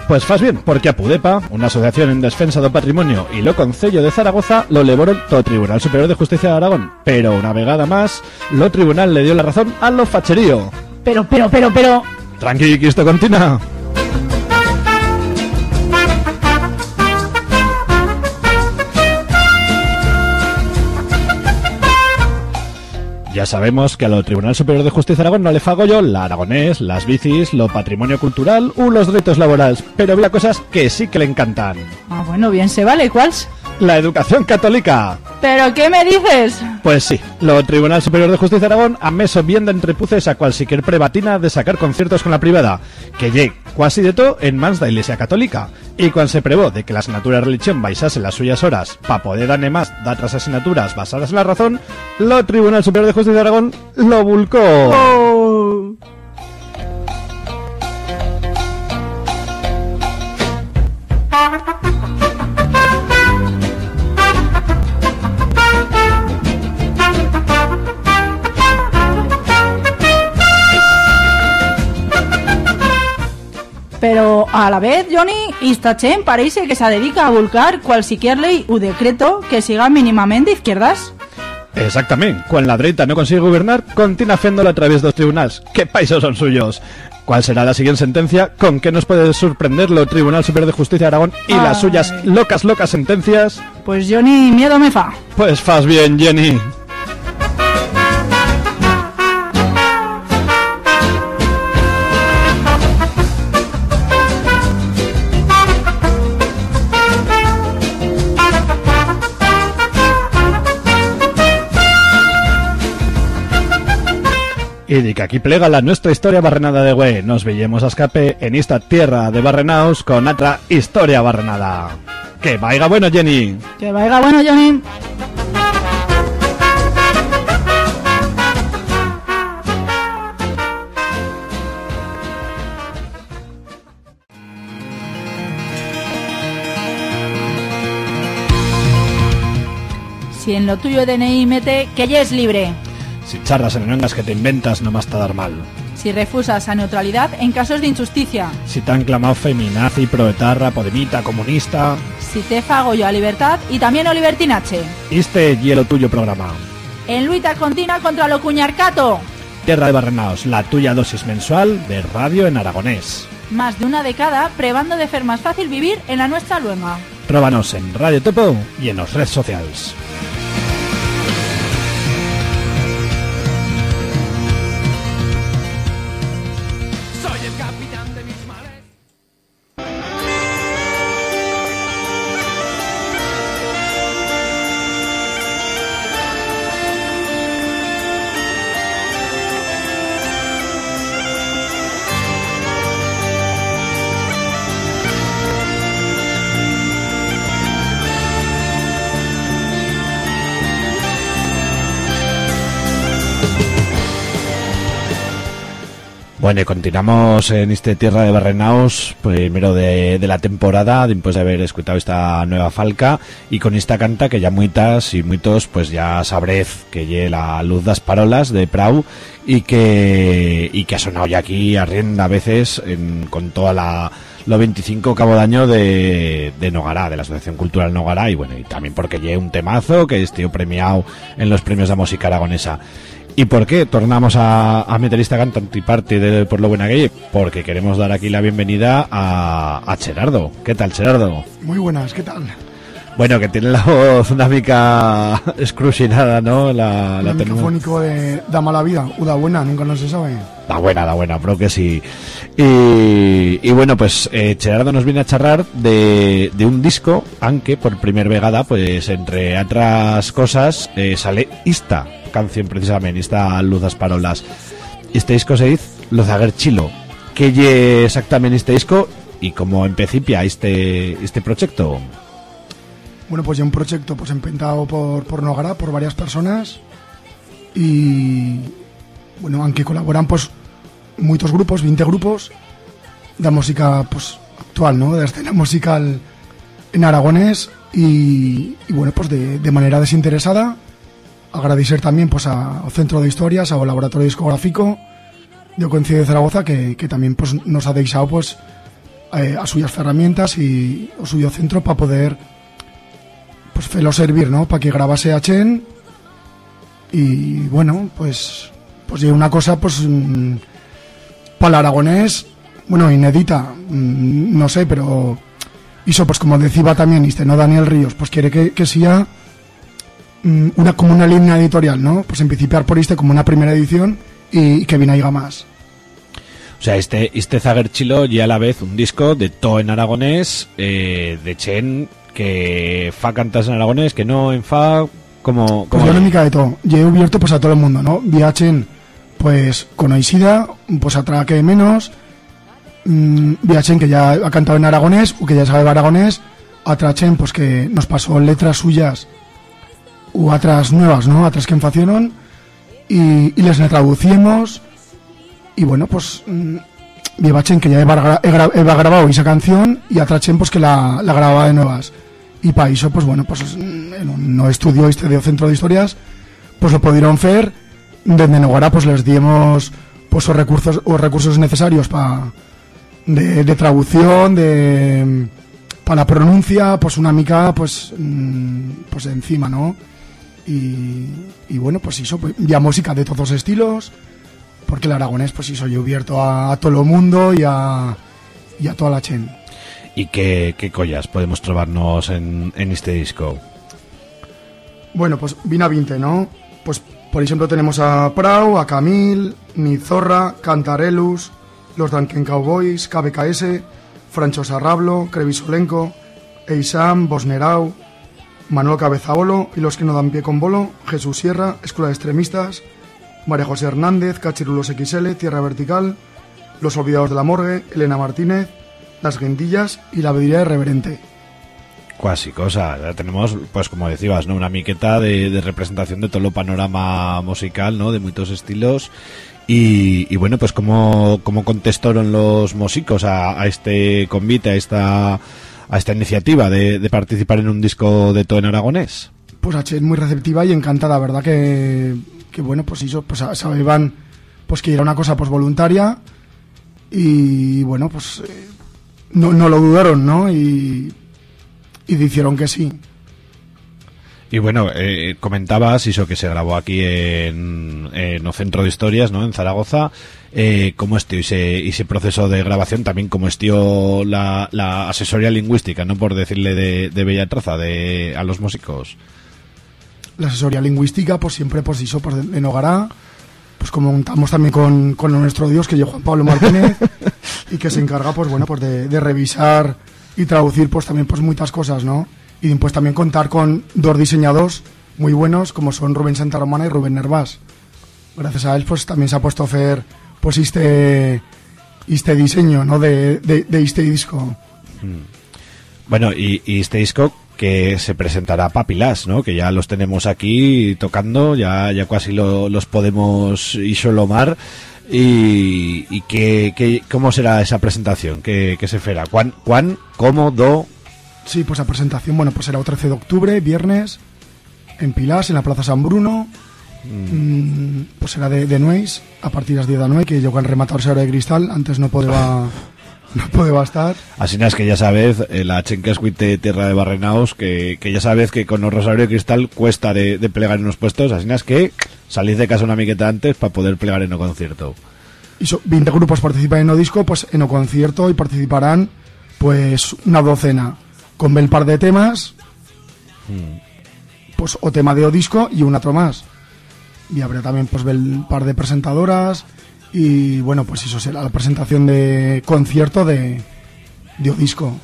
Pues faz bien, porque a Pudepa, una asociación en defensa do patrimonio y lo Concello de Zaragoza, lo levaron todo Tribunal Superior de Justicia de Aragón. Pero una vegada más, lo tribunal le dio la razón a lo facherío.
Pero, pero, pero, pero...
Tranqui, que esto continúa. Ya sabemos que a lo Tribunal Superior de Justicia de Aragón no le fago yo la aragonés, las bicis, lo patrimonio cultural u los derechos laborales, pero había cosas que sí que le encantan.
Ah, bueno, bien se vale, ¿cuáles?
La educación católica.
¿Pero qué me dices?
Pues sí, lo Tribunal Superior de Justicia de Aragón ameso bien de entrepuces a cualquier prebatina de sacar conciertos con la privada, que llegue casi de todo en mans da Iglesia Católica. Y cuando se prevó de que la asignatura de religión baisase las suyas horas para poder darle más de otras asignaturas basadas en la razón, lo Tribunal Superior de Justicia de Aragón lo vulcó.
Oh. Pero a la vez, Johnny, Istachen parece que se dedica a vulcar cualquier ley u decreto que siga mínimamente izquierdas.
Exactamente, cuando la derecha no consigue gobernar, continúa haciéndolo a través de los tribunales. ¿Qué países son suyos? ¿Cuál será la siguiente sentencia? ¿Con qué nos puede sorprender lo Tribunal Superior de Justicia de Aragón y las suyas locas, locas sentencias?
Pues Johnny, miedo me fa.
Pues faz bien, Jenny. Y de que aquí plega la nuestra historia barrenada de güey. Nos veíamos a escape en esta tierra de barrenaos con otra historia barrenada. Que vaya bueno, Jenny.
Que vaya bueno, Johnny. Si en lo tuyo DNI mete que ya es libre.
Si charras en lenguas que te inventas, no más te dar mal.
Si refusas a neutralidad en casos de injusticia.
Si te han clamado feminazi, proetarra, podemita, comunista.
Si te fago yo a libertad y también o libertinache.
Este hielo tuyo programa.
En luita continua contra lo cuñarcato.
Tierra de Barrenaos, la tuya dosis mensual de radio en aragonés.
Más de una década probando de hacer más fácil vivir en la nuestra luenga.
Próbanos en Radio Topo y en las redes sociales. Bueno, y continuamos en este Tierra de Barrenaos, primero de, la temporada, después de haber escuchado esta nueva falca, y con esta canta que ya muitas y muitos pues ya sabrez que lle la luz das parolas de Prau y que y que ha sonado ya aquí a rienda a veces en- con toda la lo 25 cabo de año de, de Nogará, de la Asociación Cultural Nogará, y bueno, y también porque lle un temazo que esté premiado en los premios de música aragonesa. ¿Y por qué tornamos a, a meter esta cantante y parte de Por lo Buena Gay? Porque queremos dar aquí la bienvenida a, a Gerardo. ¿Qué tal, Gerardo?
Muy buenas, ¿qué tal?
Bueno, que tiene la voz una mica escrucinada, ¿no? La, la
microfónico de Da Mala Vida, Uda Buena, nunca no se sabe.
La buena, la buena, pero que sí. Y, y bueno, pues eh, Gerardo nos viene a charlar de, de un disco, aunque por primer vegada, pues entre otras cosas, eh, sale esta canción precisamente, esta Luz das Parolas. Este disco se dice Lozaguer Chilo. ¿Qué lle exactamente este disco y cómo empecipia este, este proyecto?
Bueno, pues ya un proyecto pues empezado por, por Nogara, por varias personas y bueno, aunque colaboran pues muchos grupos, 20 grupos de música pues actual, ¿no? De escena musical en aragonés y, y, bueno, pues de, de manera desinteresada agradecer también pues a- ao Centro de Historias, ao Laboratorio Discográfico de Coincidencia de Zaragoza que, que también pues nos ha deixado pues eh, a suyas herramientas y o suyo centro para poder pues felo servir, ¿no? Para que grabase a Chen y bueno, pues pues una cosa pues mm, para el aragonés, bueno, inédita, mm, no sé, pero hizo pues como decía también este, ¿no? Daniel Ríos, pues quiere que, que sea una como una línea editorial, ¿no? Pues empezar por este como una primera edición y, que viene más.
O sea, este, este Zagerchilo y a la vez un disco de todo en aragonés, eh, de Chen, que fa cantas en aragonés, que no en fa, como...
Pues yo no me cae todo. Yo he abierto pues a todo el mundo, ¿no? Viachen, pues con Oisida, pues a que menos. Mm, Viachen, que ya ha cantado en aragonés, o que ya sabe aragonés. A Trachen, pues que nos pasó letras suyas, u otras nuevas, ¿no? Otras que enfacionaron. Y, y les traducimos. Y bueno, pues... Mm, Viachen, que ya he grabado esa canción, y a Trachen, pues que la, la grababa de nuevas. Y para eso, pues bueno, pues mm, no estudio este de centro de historias, pues lo pudieron hacer. Desde Nogara, pues les dimos pues los recursos, os recursos necesarios para de, de traducción, de para la pronuncia, pues una mica, pues mm, pues encima, ¿no? Y, y bueno, pues eso, pues, ya música de todos los estilos, porque el aragonés, pues eso, yo abierto a, a todo el mundo y a, y a toda la chen.
¿Y qué, qué collas podemos trobarnos en, en este disco?
Bueno, pues vino a 20, ¿no? Pues por ejemplo tenemos a Prau, a Camil, Nizorra, Cantarelus, los Duncan Cowboys, KBKS, Francho Sarrablo, Crevisolenco, Eisam, Bosnerau, Manuel Cabezabolo y los que no dan pie con bolo, Jesús Sierra, Escuela de Extremistas, María José Hernández, Cachirulos XL, Tierra Vertical, Los Olvidados de la Morgue, Elena Martínez, Las Guindillas y La Bediría Irreverente.
Cuasi cosa, ya tenemos, pues como decías, ¿no? Una miqueta de, de representación de todo el panorama musical, ¿no? De muchos estilos. Y, y bueno, pues cómo, cómo contestaron los músicos a, a este convite, a esta, a esta iniciativa de, participar en un disco de todo en aragonés.
pues H es muy receptiva y encantada, ¿verdad? Que, que bueno, pues eso, pues a- sabían pues que era una cosa pues voluntaria y bueno, pues eh, no, no lo dudaron, ¿no? Y, y dijeron que sí.
Y bueno, eh, comentabas eso que se grabó aquí en, en el Centro de Historias, ¿no? En Zaragoza. Eh, ¿Cómo estuvo ese, ese proceso de grabación? También cómo estuvo la, la asesoría lingüística, ¿no? Por decirle de, de bella traza de, a los músicos.
La asesoría lingüística, pues siempre pues hizo pues, en Hogará, pues como contamos también con, con nuestro Dios, que es Juan Pablo Martínez, y que se encarga, pues bueno, pues de, de revisar y traducir pues también pues muchas cosas, ¿no? Y pues también contar con dos diseñadores muy buenos, como son Rubén Santaromana y Rubén Nervás. Gracias a él, pues también se ha puesto a hacer pues este, este diseño, ¿no? De, este disco.
Bueno, y, este disco que se presentará Papilas, ¿no? Que ya los tenemos aquí tocando, ya, ya casi lo- los podemos isolomar. Y, y que, ¿cómo será esa presentación? ¿Qué, se fará? ¿Cuán, cuán, cómo, do?
Sí, pues la presentación, bueno, pues será el 13 de octubre, viernes, en Pilas, en la Plaza San Bruno. Mm, pues será de, de Nueis, a partir de las 10 de la noche, que yo con rematador será de cristal, antes no podía, no podía estar.
Así es que ya sabes, eh, la Chenquescuit de Tierra de Barrenaos, que, que ya sabes que con los Rosario de Cristal cuesta de, de plegar en unos puestos, así es que salís de casa una miqueta antes para poder plegar en un concierto.
Y so- 20 grupos participan en o disco, pues en o concierto y participarán pues una docena, con el par de temas, pues o tema de o disco y un otro más. Y habrá también pues el par de presentadoras y bueno, pues eso será la presentación de concierto de, de o disco.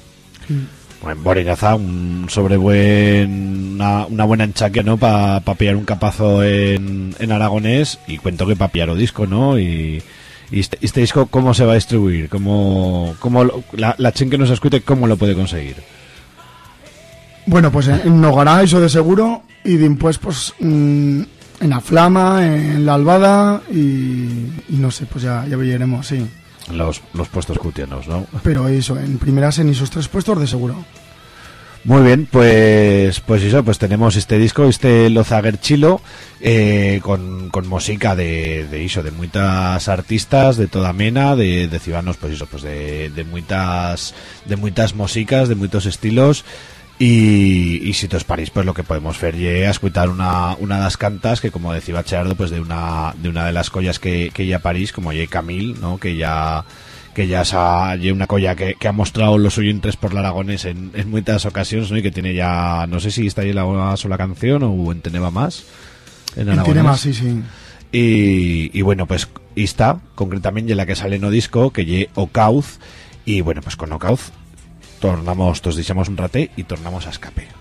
Bueno, Boreñaza, un sobre buen, una, una buena enchaque, ¿no? Para pillar un capazo en, en aragonés y cuento que para pillar o disco, ¿no? Y, y este, este disco, ¿cómo se va a distribuir? ¿Cómo, cómo lo- la, la chen que nos escute, ¿cómo lo puede conseguir?
Bueno, pues en, en Nogará, eso de seguro, y después pues mm, en la Flama, en la Albada y, y no sé, pues ya, ya veremos, sí.
Los, los puestos cutianos, ¿no?
Pero eso, en primeras en esos tres puestos de seguro.
Muy bien, pues pues eso, pues tenemos este disco, este Lozager Chilo, eh, con, con música de, de iso, de muchas artistas, de toda mena, de, de ciudadanos, pues eso, pues de, de muchas de muchas músicas, de muchos estilos, y, y si os parís, pues lo que podemos hacer es a escuchar una, una de las cantas que, como decía Gerardo, pues de una, de una de las collas que, que ya París, como Ye Camille, ¿no? que ya que ya ha una colla que, que, ha mostrado los oyentes por la Aragones en, en muchas ocasiones, ¿no? Y que tiene ya, no sé si está ahí la una sola canción o en Teneba más.
En, en Teneba, sí, sí.
Y, y, bueno, pues y está, concretamente la que sale no disco, que lle Ocauz, y bueno, pues con Ocauz tornamos, nos dijimos un rate y tornamos a escape.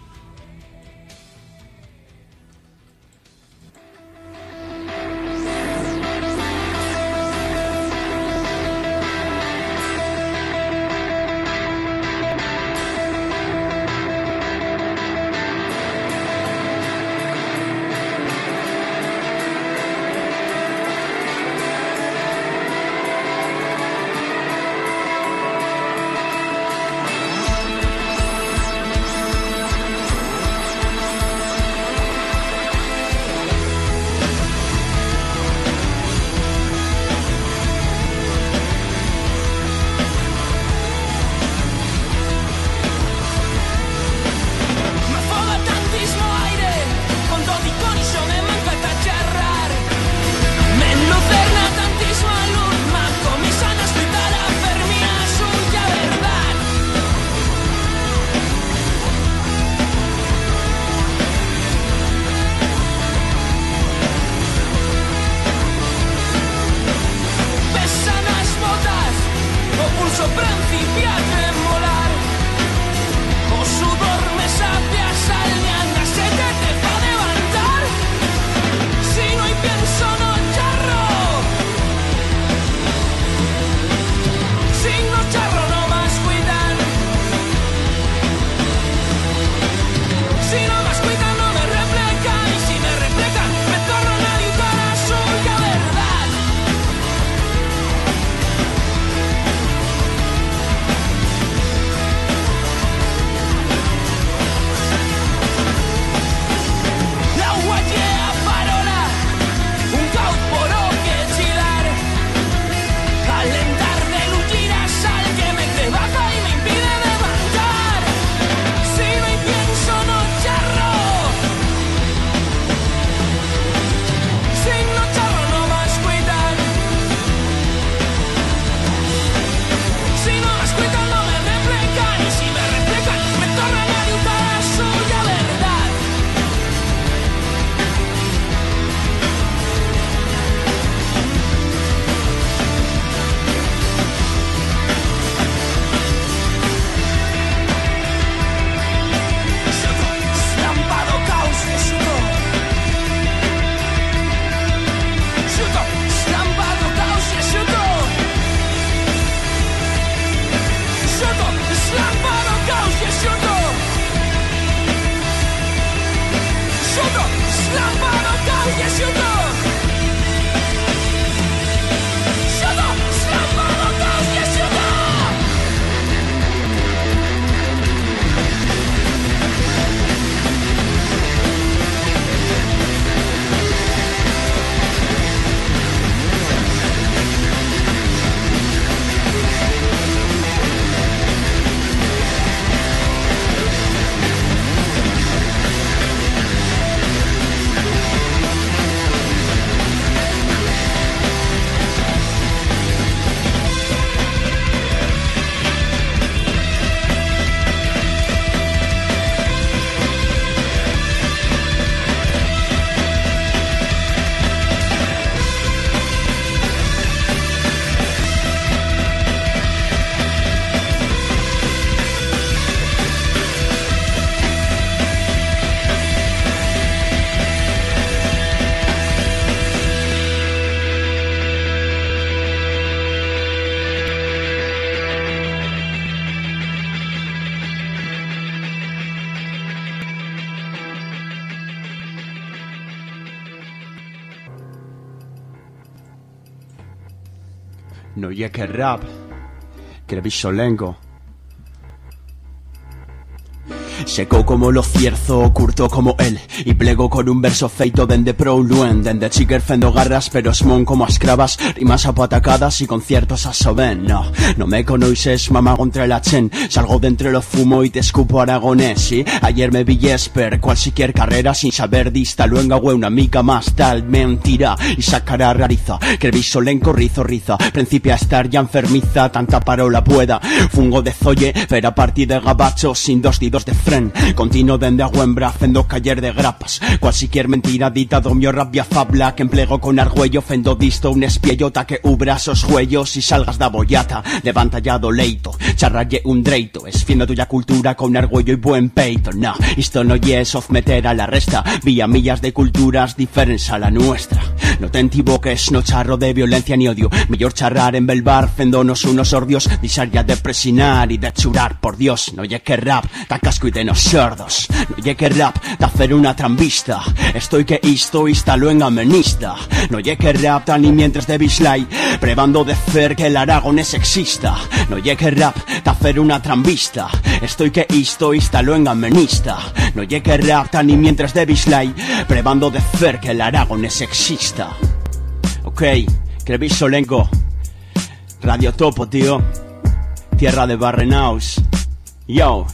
No ye Seco como lo cierzo, curto como él Y plego con un verso feito dende pro luen Dende chiquer fendo garras pero smon como escravas Rimas apatacadas y conciertos a soben. No, no me conoces mamá contra la chen Salgo de entre lo fumo y te escupo aragonés ¿sí? Ayer me vi Jesper, cualquier carrera sin saber dista Luenga hue una mica más tal mentira Y sacará rariza, que solenco rizo riza. Principia a estar ya enfermiza, tanta parola pueda. Fungo de zolle, pero a partir de gabacho sin dos didos de fren Continuo dende a huembra, fendo caller de grapas. Cualquier mentira dita do mio rabia fabla Que emplego con argüello, fendo disto un espiellota Que ubra sos huellos y salgas da bollata. Levanta ya do leito, charralle un dreito. Esfiendo tuya cultura con argüello y buen peito. No, isto no es of meter a la resta. Vía millas de culturas diferentes a la nuestra. No te entiboques, no charro de violencia ni odio. Mellor charrar en belbar, fendonos unos ordios. Disar ya de presinar y de churar, por Dios No lle que rap, ta casco y No lle que rap, ta hacer una trambista. Estoy que isto instalo en amenista. No lle que rap, ni mientras de bislay Prebando de fer que el Aragón es sexista No lle que rap, ta hacer una trambista. Estoy que isto instalo en amenista. No lle que rap, ni mientras de bislay Prebando de fer que el Aragón es sexista Ok, Crevis Solenco Radio Topo, tío. Tierra de Barrenaus. Yo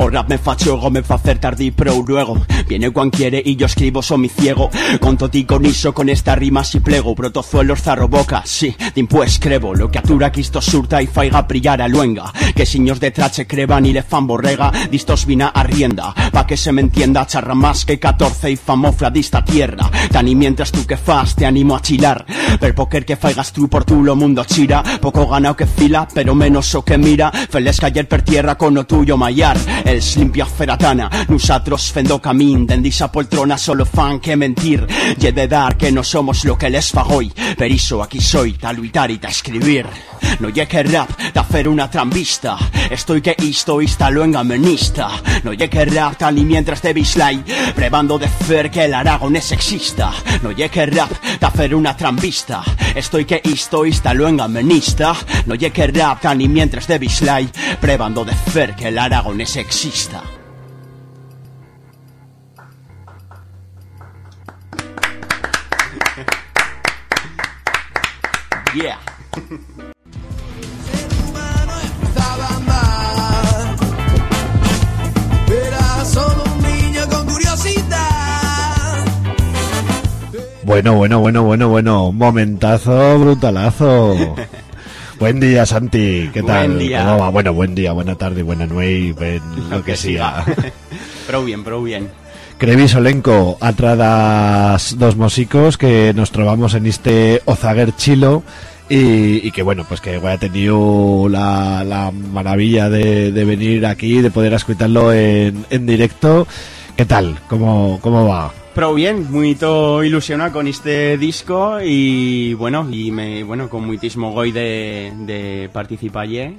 O rap me faccio go me fa hacer tardí pro luego Viene cuan quiere y yo escribo so mi ciego. Con toti con esta rima si plego. Protozuelos zarro boca, sí, din pues crevo Lo que atura quisto surta y faiga brillar a luenga. Que siños de trache creban y le fan borrega. Distos vina a rienda Pa que se me entienda. Charra más que 14 y famofla dista tierra. Tan y mientras tú que fas te animo a chilar. Per poker que faigas tú por tu lo mundo chira. Poco ganao que fila pero menos o que mira. Feles cayer per tierra con lo tuyo mayar Els limpia feratana. Nosotros fendo camín Dendisa poltrona solo fan que mentir. Y de dar que no somos lo que les fagoy Per iso aquí soy ta luitar y ta escribir. No lle que rap ta hacer una trambista. Estoy que isto instalo en amenista No lle que rap tal ni mientras de bislay Prebando de fer que el Aragón es sexista No lle que rap ta hacer una trambista. Estoy que isto instalo en amenista No lle que rap tal ni mientras de bislay Prebando de fer que el Aragón es sexista Yeah.
Bueno, bueno, bueno, bueno, bueno. Momentazo brutalazo. Buen día, Santi. ¿Qué tal?
Buen día.
¿Cómo va? Bueno, buen día, buena tarde, buena noche, lo que siga.
Prou bien, prou bien.
Crevi Solenco, atradas dos músicos que nos trovamos en este Ozaguer Chilo y, y que bueno, pues que haya tenido la, la maravilla de, de venir aquí, de poder escucharlo en, en directo. ¿Qué tal? ¿Cómo, cómo va?
Pero bien, muy ilusionado con este disco y bueno, y me, bueno, con muchísimo goy de, de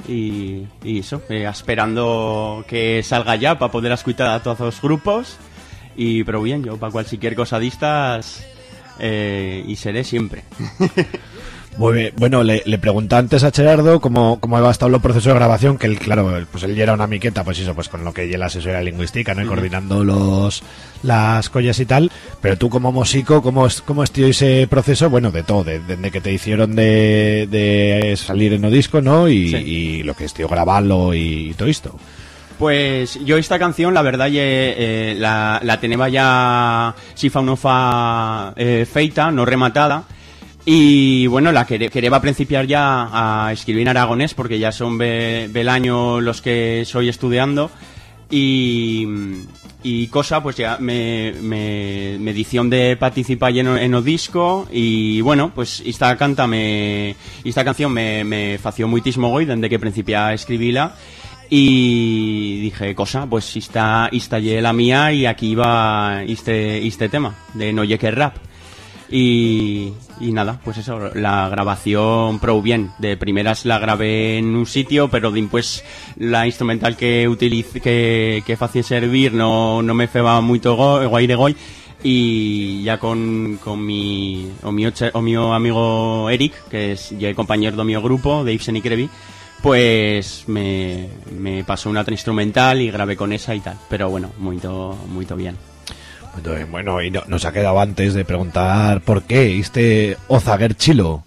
y, y eso, eh, esperando que salga ya para poder escuchar a todos los grupos y pero bien, yo para cualquier cosa distas eh, y seré siempre.
Muy bien. Bueno, le, le pregunté antes a Gerardo cómo, cómo había estado el proceso de grabación, que él, claro, pues él ya era una miqueta, pues eso, pues con lo que ya la asesoría lingüística, ¿no? Y coordinando los las collas y tal. Pero tú como músico, ¿cómo, cómo estuvo ese proceso? Bueno, de todo, de- desde que te hicieron de, de salir en o disco, ¿no? Y,
Sí.
y lo que estuvo grabarlo y todo esto.
Pues yo esta canción, la verdad, eh, la, la tenía ya, si fa o no fa, eh, feita, no rematada. Y bueno, la quería principiar ya a escribir en aragonés, porque ya son ve, el año los que soy estudiando. Y, y cosa, pues ya me, me, edición de participar en, en o disco. Y bueno, pues esta canta me, esta canción me, me fació muitísimo goy, desde que principié a escribirla. Y dije, cosa, pues esta ye la mía y aquí va este, este tema de No que Rap. Y, nada, pues eso, la grabación pro bien. De primeras la grabé en un sitio, pero después la instrumental que utilice, que, que hacía servir no, no me feba go, guay de goy. Y ya con, con mi, o mi, o mi amigo Eric, que es ya compañero de mi grupo, de Ibsen y Crevi,
pues me, me pasó una otra instrumental y grabé con esa y tal. Pero bueno, muy, muy bien.
Entonces, bueno, y no- nos ha quedado antes de preguntar por qué este Ozager Chilo.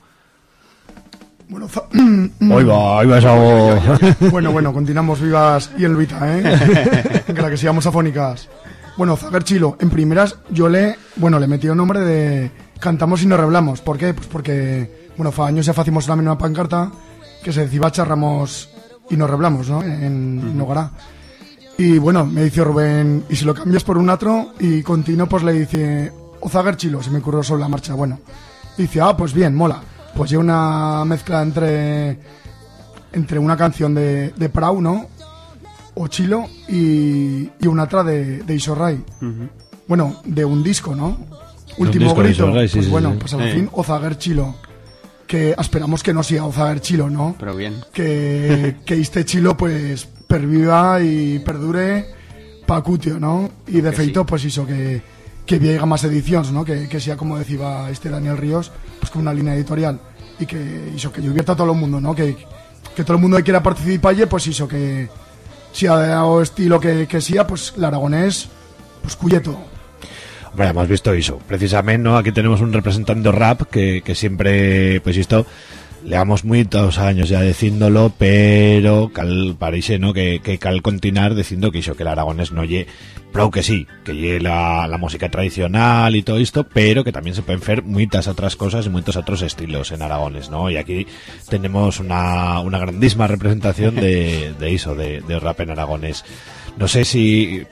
Bueno, za-
Hoy va, hoy va esa voz.
bueno, bueno, continuamos vivas y en Luita, ¿eh? Para que sigamos afónicas. Bueno, Zager Chilo, en primeras yo le, bueno, le metí un nombre de Cantamos y nos reblamos. ¿Por qué? Pues porque, bueno, fa años ya facimos también una pancarta que se decía charramos y nos reblamos, ¿no? En Nogará. Y bueno, me dice Rubén, ¿y si lo cambias por un otro? Y continuo, pues le dice, o Zager Chilo, se me ocurrió sobre la marcha. Bueno, y dice, ah, pues bien, mola. Pues lleva una mezcla entre entre una canción de, de Prau, ¿no? O Chilo y, y una otra de, de Isorray. Bueno, de un disco, ¿no? Último
disco
grito.
Isorray, sí,
pues
sí,
bueno,
sí.
pues al fin Ozager Chilo. Que esperamos que no sea Ozager Chilo, ¿no?
Pero bien.
Que, que este Chilo pues perviva y perdure pa cutio, ¿no? Y de feito,
sí.
pues hizo que, que llega más ediciones, ¿no? Que, que sea como decía este Daniel Ríos, pues con una línea editorial. Y que hizo que divierta a todo el mundo, ¿no? Que, que todo el mundo que quiera participar, pues hizo que si ha dado estilo que, que sea, pues el aragonés, pues cuyeto.
Hombre, hemos visto eso. Precisamente, ¿no? Aquí tenemos un representante rap que, que siempre, pues esto, leamos muchos años ya diciéndolo, pero cal, parece, ¿no? Que, que cal continuar diciendo que eso, que el aragonés no lle, pro que sí, que lle la, música tradicional y todo esto, pero que también se pueden hacer muchas otras cosas y muchos otros estilos en aragones, ¿no? Y aquí tenemos una, una grandísima representación de, de eso, de, de rap en aragonés. No sé si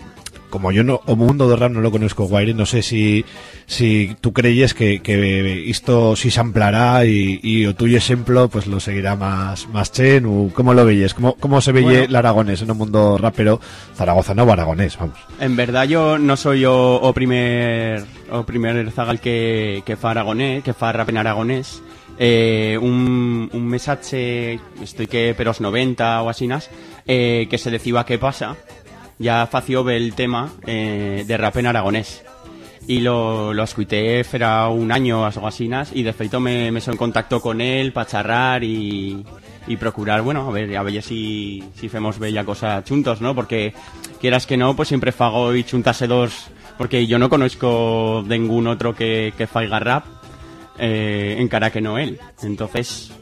como yo no, o mundo do rap no lo conozco guaire, no sé si si tú creyes que, que esto si se ampliará y, y o tuyo ejemplo pues lo seguirá más más chen o cómo lo veis, cómo, cómo se veía
Bueno.
el aragonés en un mundo rapero Zaragoza no aragonés, vamos.
En verdad yo no soy o, o primer o primer zagal que, que fa aragonés, que fa rap en aragonés. Eh, un, un mensaje, estoy que peros 90 o asinas, eh, que se decía qué pasa, ya fació el tema eh, de rap en aragonés. Y lo, lo escuité era un año o algo asinas y de feito me, me en contacto con él para charrar y, y procurar, bueno, a ver, a ver si, si hacemos bella cosa juntos, ¿no? Porque quieras que no, pues siempre fago y chuntase dos, porque yo no conozco ningún otro que, que faiga rap, eh, en cara que no él. Entonces,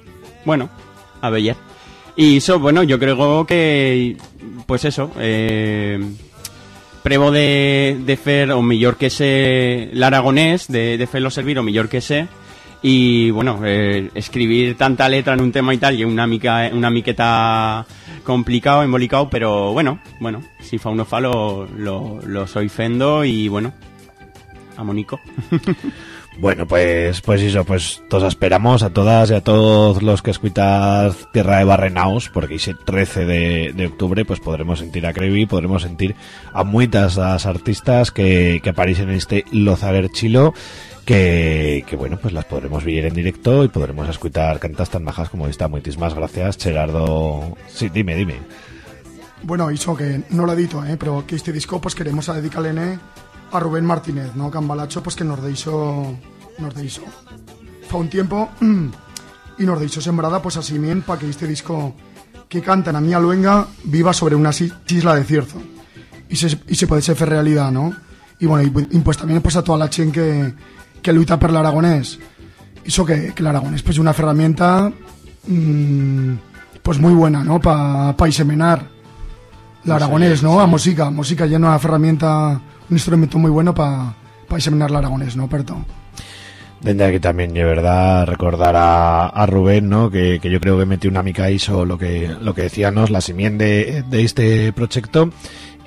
bueno, a ver. Y eso, bueno, yo creo que, pues eso, eh, prevo de, de fer o millor que sé l'aragonés, de, de fer-lo servir o millor que sé, y bueno, eh, escribir tanta letra en un tema y tal, y una mica, una miqueta complicado, embolicado, pero bueno, bueno, si fa uno fa lo, lo, lo soy fendo y bueno, amonico.
Bueno, pues, pues eso, pues todos esperamos a todas y a todos los que escuchas Tierra de Barrenaos, porque ese 13 de, de octubre pues podremos sentir a Crevi, podremos sentir a muchas las artistas que, que aparecen en este Lozager Chilo, que, que bueno, pues las podremos ver en directo y podremos escuchar cantas tan majas como esta. Muchísimas gracias, Gerardo. Sí, dime, dime.
Bueno, hizo que no lo edito, ¿eh? pero que este disco pues queremos a dedicarle. A Rubén Martínez, ¿no? Cambalacho, pues que nos deixó, nos deixó. Fa un tiempo y nos deixó sembrada pues así bien para que este disco que cantan a mía luenga viva sobre una isla de cierzo y se, y se puede ser realidad, ¿no? Y bueno, y, pu- y pues también pues a toda la chen que, que luita per l'aragonés. Hizo que, que el aragonés pues una herramienta mm, pues muy buena, ¿no? Para pa inseminar el aragonés, ¿no? A música, música ya una herramienta, un instrumento muy bueno para pa inseminar el aragonés, ¿no? Perto.
Desde aquí también, de verdad, recordar a, a Rubén, ¿no? Que, que yo creo que metió una mica hizo lo que, lo que decíamos, la simiente de, este proyecto.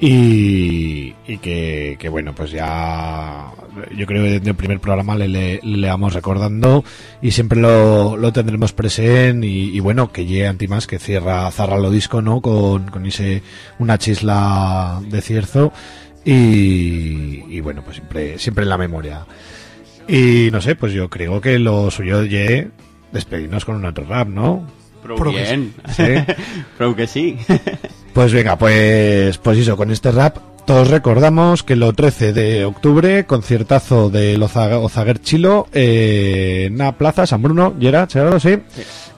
Y, y que, que, bueno, pues ya yo creo que desde el primer programa le, le, le vamos recordando y siempre lo, lo tendremos presente y, y bueno, que llegue Antimás que cierra, zarra lo disco, ¿no? Con, con ese, una chisla de cierzo y, y bueno, pues siempre, siempre en la memoria. Y no sé, pues yo creo que lo suyo es despedirnos con un otro rap, ¿no?
Pero
Pro que
bien.
sí.
Creo que sí.
Pues venga, pues, pues eso, con este rap todos recordamos que lo 13 de octubre, conciertazo de Ozaguer Chilo, eh, en la plaza San Bruno, ¿y era, Gerardo? Sí.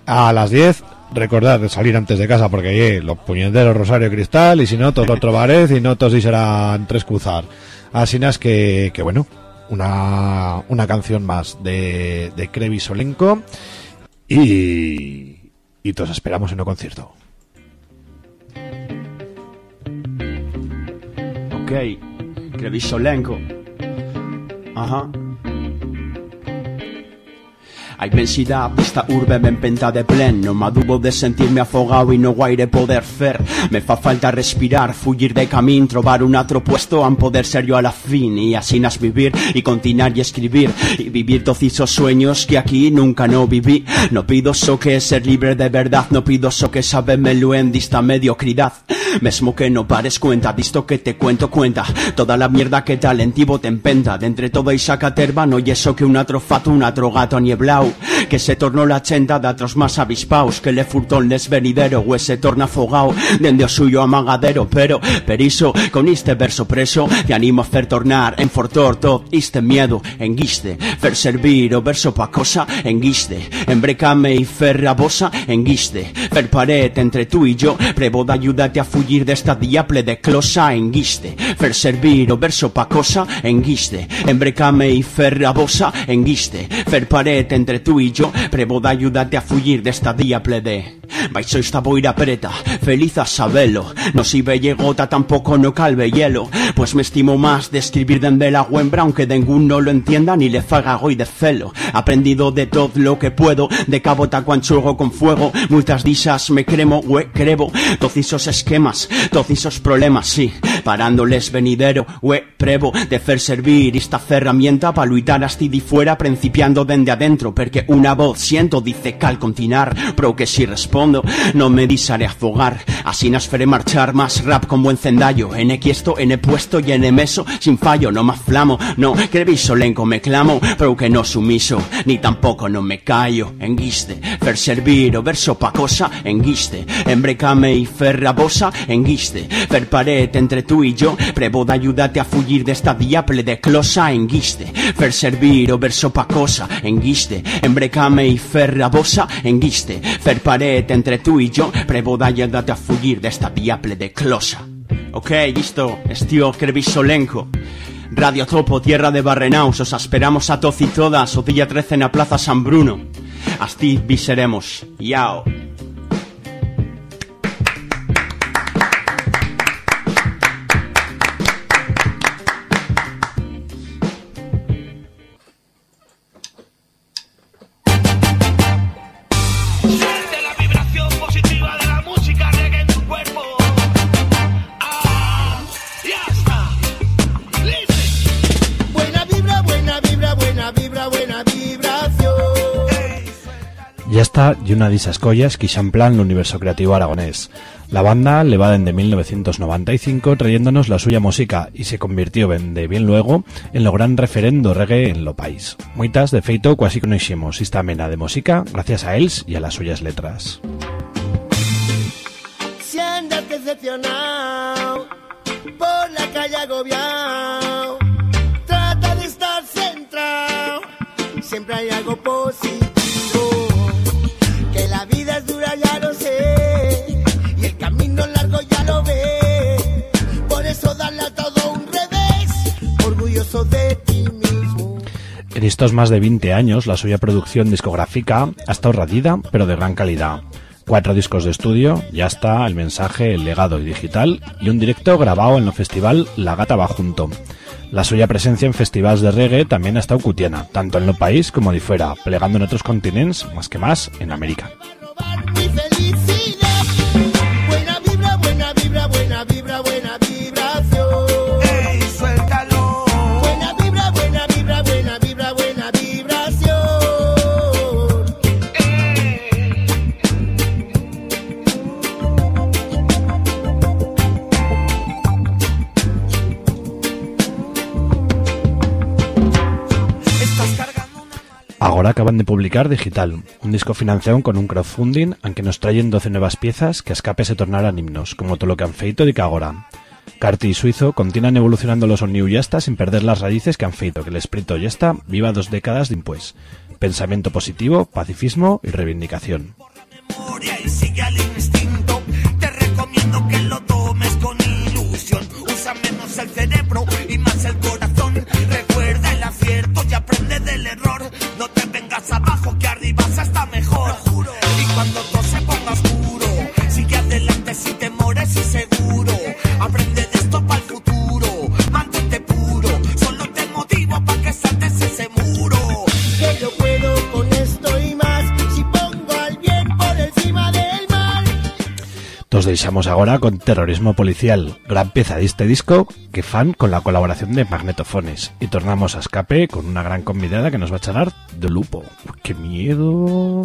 A las 10, recordad de salir antes de casa porque eh, los puñeteros Rosario Cristal y si no, todos otro Varez y no todos y serán tres cruzar. Así es que, que bueno, una, una canción más de, de Crevi Solenco y, y todos esperamos en un concierto.
Ok, Crevi Solenco. Ajá. A inmensidad d'esta urbe ben penta de plen No m'adubo de sentirme afogado i no guaire poder fer. Me fa falta respirar, fugir de camín Trobar un altre puesto poder ser yo a la fin. Y así nas vivir y continuar y escribir Y vivir todos sueños que aquí nunca no viví. No pido so que ser libre de verdad No pido so que sabérmelo en dista mediocridad. Mesmo que no pares cuenta, visto que te cuento cuenta. Toda la mierda que talentivo te empenta. De entre toda esa caterva no y eso que un atro fato, un atro gato nieblau Que se tornó la chenda de atros más avispaos Que le furtó el desvenidero o se torna afogao Dende o suyo amagadero Pero, periso, con este verso preso Te animo a hacer tornar en fortor todo este miedo En guiste, fer servir o verso pa cosa En guiste, embrecame y fer rabosa En guiste, fer pared entre tú y yo Prevo de ayudarte a fugir de esta diable de closa En guiste, fer servir o verso pa cosa En guiste, embrecame y fer rabosa En guiste, fer pared entre tú y yo Prevo de ayudarte a fugir de esta diable de Baixo esta boira preta, feliz a sabelo No si belle gota tampoco no calve hielo. Pues me estimo más de escribir dende la huembra Aunque ningún no lo entienda ni le faga hoy de celo. Aprendido de todo lo que puedo De cabo tacuanchuego con fuego. Muchas disas me cremo, hue, crebo. Todos esos esquemas, todos esos problemas, sí. Parándoles venidero, hue, prevo De fer servir esta herramienta Pa luitar hasta di fuera principiando dende adentro. Porque una voz siento dice cal continuar. Pro que si no me disaré afogar Así nas faré marchar más rap con buen cendallo En equiesto, en he puesto y en emeso Sin fallo, no me flamo. No, que solenco me clamo Pero que no sumiso, ni tampoco no me callo. En guiste, fer servir o verso pa cosa En guiste, embrecame y fer rabosa En guiste, fer pared entre tú y yo Prevo de ayudarte a fugir de esta diable de closa En guiste, fer servir o verso pa cosa En guiste, embrecame y fer rabosa En guiste, fer pared entre tú y yo. Prevo de ayudarte a fugir de esta diable de closa. Ok, listo, estío Crevisolenco Radio Topo, tierra de Barrenaus. Os esperamos a todos y todas. O día 13 na Plaza San Bruno. Asti viseremos. Yao
una de esas collas que plan el universo creativo aragonés. La banda le va desde 1995 trayéndonos la suya música y se convirtió de bien luego en lo gran referendo reggae en lo país. Muitas de feito quasi coneixemos esta mena de música gracias a él y a las suyas letras.
Si andas decepcionado, por la calle agobiado, trata de estar centrado. Siempre hay algo positivo,
En estos más de 20 años, la suya producción discográfica ha estado radida, pero de gran calidad. Cuatro discos de estudio, ya está el mensaje, el legado y digital, y un directo grabado en el festival La Gata va junto. La suya presencia en festivales de reggae también ha estado cutiana, tanto en lo país como de fuera, plegando en otros continentes, más que más en América. Ahora acaban de publicar Digital, un disco financiado con un crowdfunding, aunque nos traen 12 nuevas piezas que a escape se tornarán himnos, como todo lo que han feito de que agora. Carti y Suizo continúan evolucionando los New Yasta sin perder las raíces que han feito que el espíritu Yasta viva dos décadas de impués. Pensamiento positivo, pacifismo y reivindicación.
aprende del error. No te vengas abajo, que arriba se está mejor. Y cuando todo se ponga oscuro, sigue adelante sin temores y seguro. Aprende de esto para
Nos deixamos agora con Terrorismo Policial, gran pieza deste disco que fan con la colaboración de Magnetofones. Y tornamos a escape con una gran convidada que nos va a charlar de lupo. ¡Qué miedo!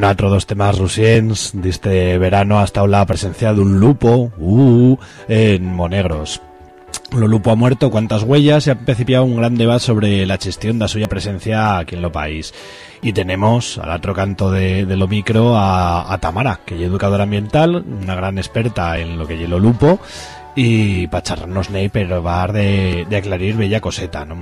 campionato dos temas rusiens diste verano ha estado la presencia de un lupo uh, en Monegros.
Lo lupo ha muerto, cuántas huellas, y ha principiado un gran debate sobre la gestión de suya presencia aquí en lo país. Y tenemos al otro canto de, lo micro a, Tamara, que es educadora ambiental, una gran experta en lo que es lo lupo, y para charrarnos, Ney, pero va a de, de aclarir bella coseta, ¿no?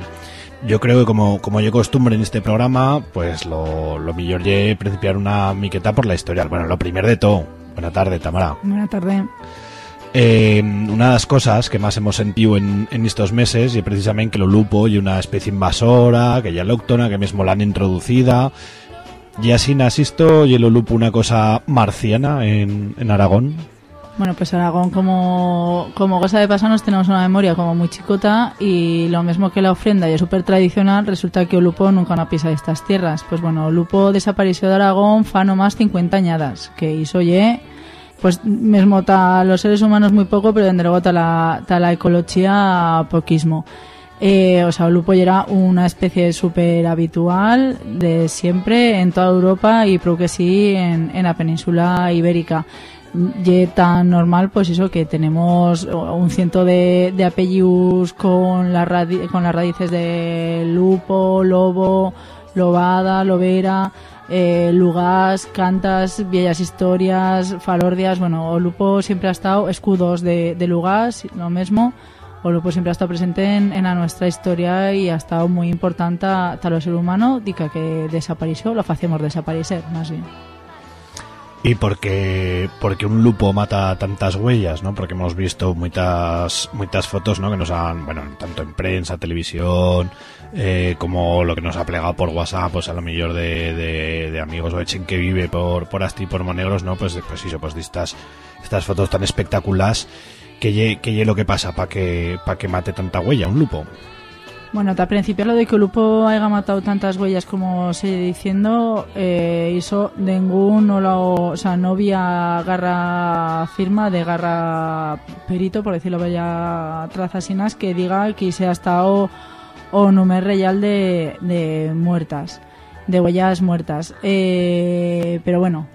Yo creo que como, como yo costumbre en este programa, pues lo, lo mejor es principiar una miqueta por la historia. Bueno, lo primero de todo. Buena tarde, Tamara.
Buena tarde.
Eh, una de las cosas que más hemos sentido en, en estos meses y precisamente que lo lupo y una especie invasora, que ya autóctona, que mismo la han introducida. Y así nasisto y lo lupo una cosa marciana en, en Aragón.
Bueno, pues Aragón como, como cosa de pasanos tenemos una memoria como muy chicota y lo mismo que la ofrenda y es súper tradicional, resulta que Olupo nunca no pisa estas tierras. Pues bueno, Olupo desapareció de Aragón fa no más 50 añadas, que hizo ye, pues mismo ta los seres humanos muy poco, pero desde luego ta la, ta la ecología poquismo. Eh, o sea, el lupo ya era una especie súper habitual de siempre en toda Europa y creo que sí en, en la península ibérica. Y tan normal, pues eso, que tenemos un ciento de, apellidos con, radi- con las raíces de lupo, lobo, lobada, lobera, eh, lugas, cantas, viejas historias, falordias. Bueno, o lupo siempre ha estado escudos de, de lugas, lo mismo. O lupo siempre ha estado presente en, en la nuestra historia y ha estado muy importante para el ser humano, dica que desapareció, lo hacemos desaparecer, más bien.
Y porque porque un lupo mata tantas huellas, ¿no? Porque hemos visto muchas muchas fotos, ¿no? Que nos han, bueno, tanto en prensa, televisión, eh, como lo que nos ha plegado por WhatsApp, pues a lo mejor de, de, de amigos o echen que vive por por Asti por Monegros, ¿no? Pues pues eso, pues de estas estas fotos tan espectaculares que ye, que lo que pasa para que para que mate tanta huella un lupo.
Bueno, al principio lo de que el lupo haya matado tantas huellas como se diciendo, eh, hizo ningún, no o sea, no había garra firma de garra perito, por decirlo bella trazasinas, que diga que se ha estado o número real de, de muertas, de huellas muertas. Eh, pero bueno,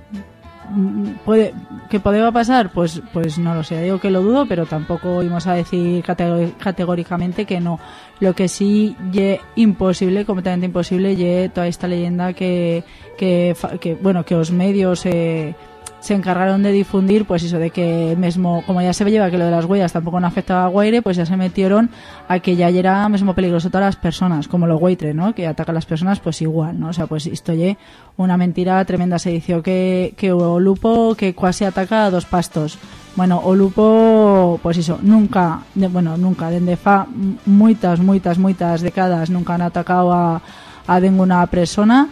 puede que podía pasar pues pues no lo sé. Digo que lo dudo pero tampoco íbamos a decir categóricamente que no. Lo que sí ye imposible completamente imposible ye toda esta leyenda que que, que bueno que los medios eh, se encargaron de difundir pues eso de que mismo como ya se lleva que lo de las huellas tampoco no afectaba a Guaire pues ya se metieron a que ya era mismo peligroso todas las personas como lo Guaitre ¿no? que ataca a las personas pues igual ¿no? o sea pues esto ye una mentira tremenda se dició que, que o lupo que casi ataca a dos pastos bueno, o lupo, pues eso, nunca, de- bueno, nunca, desde fa muchas, muchas, muchas décadas nunca han atacado a, a ninguna persona.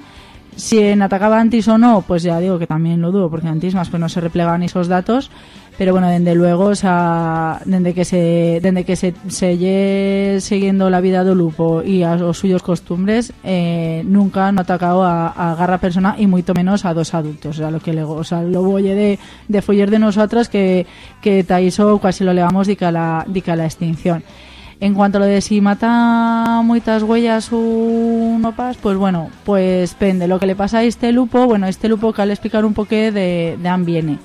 Si en atacaba antes o no, pues ya digo que también lo dudo, porque antes más pues no se replegaban esos datos. Pero bueno, desde luego, o sea, desde que se, desde que se, siguiendo la vida do lupo y a los suyos costumbres, eh, nunca han atacado a, garra persona y mucho menos a dos adultos. O sea, lo que le, o sea, lo voy de, de foller de nosotras que, que taiso casi lo levamos dica a la, a la extinción. En cuanto a lo de si mata muchas huellas un opas, pues bueno, pues pende. Lo que le pasa a este lupo, bueno, este lupo que al explicar un poco de, de viene.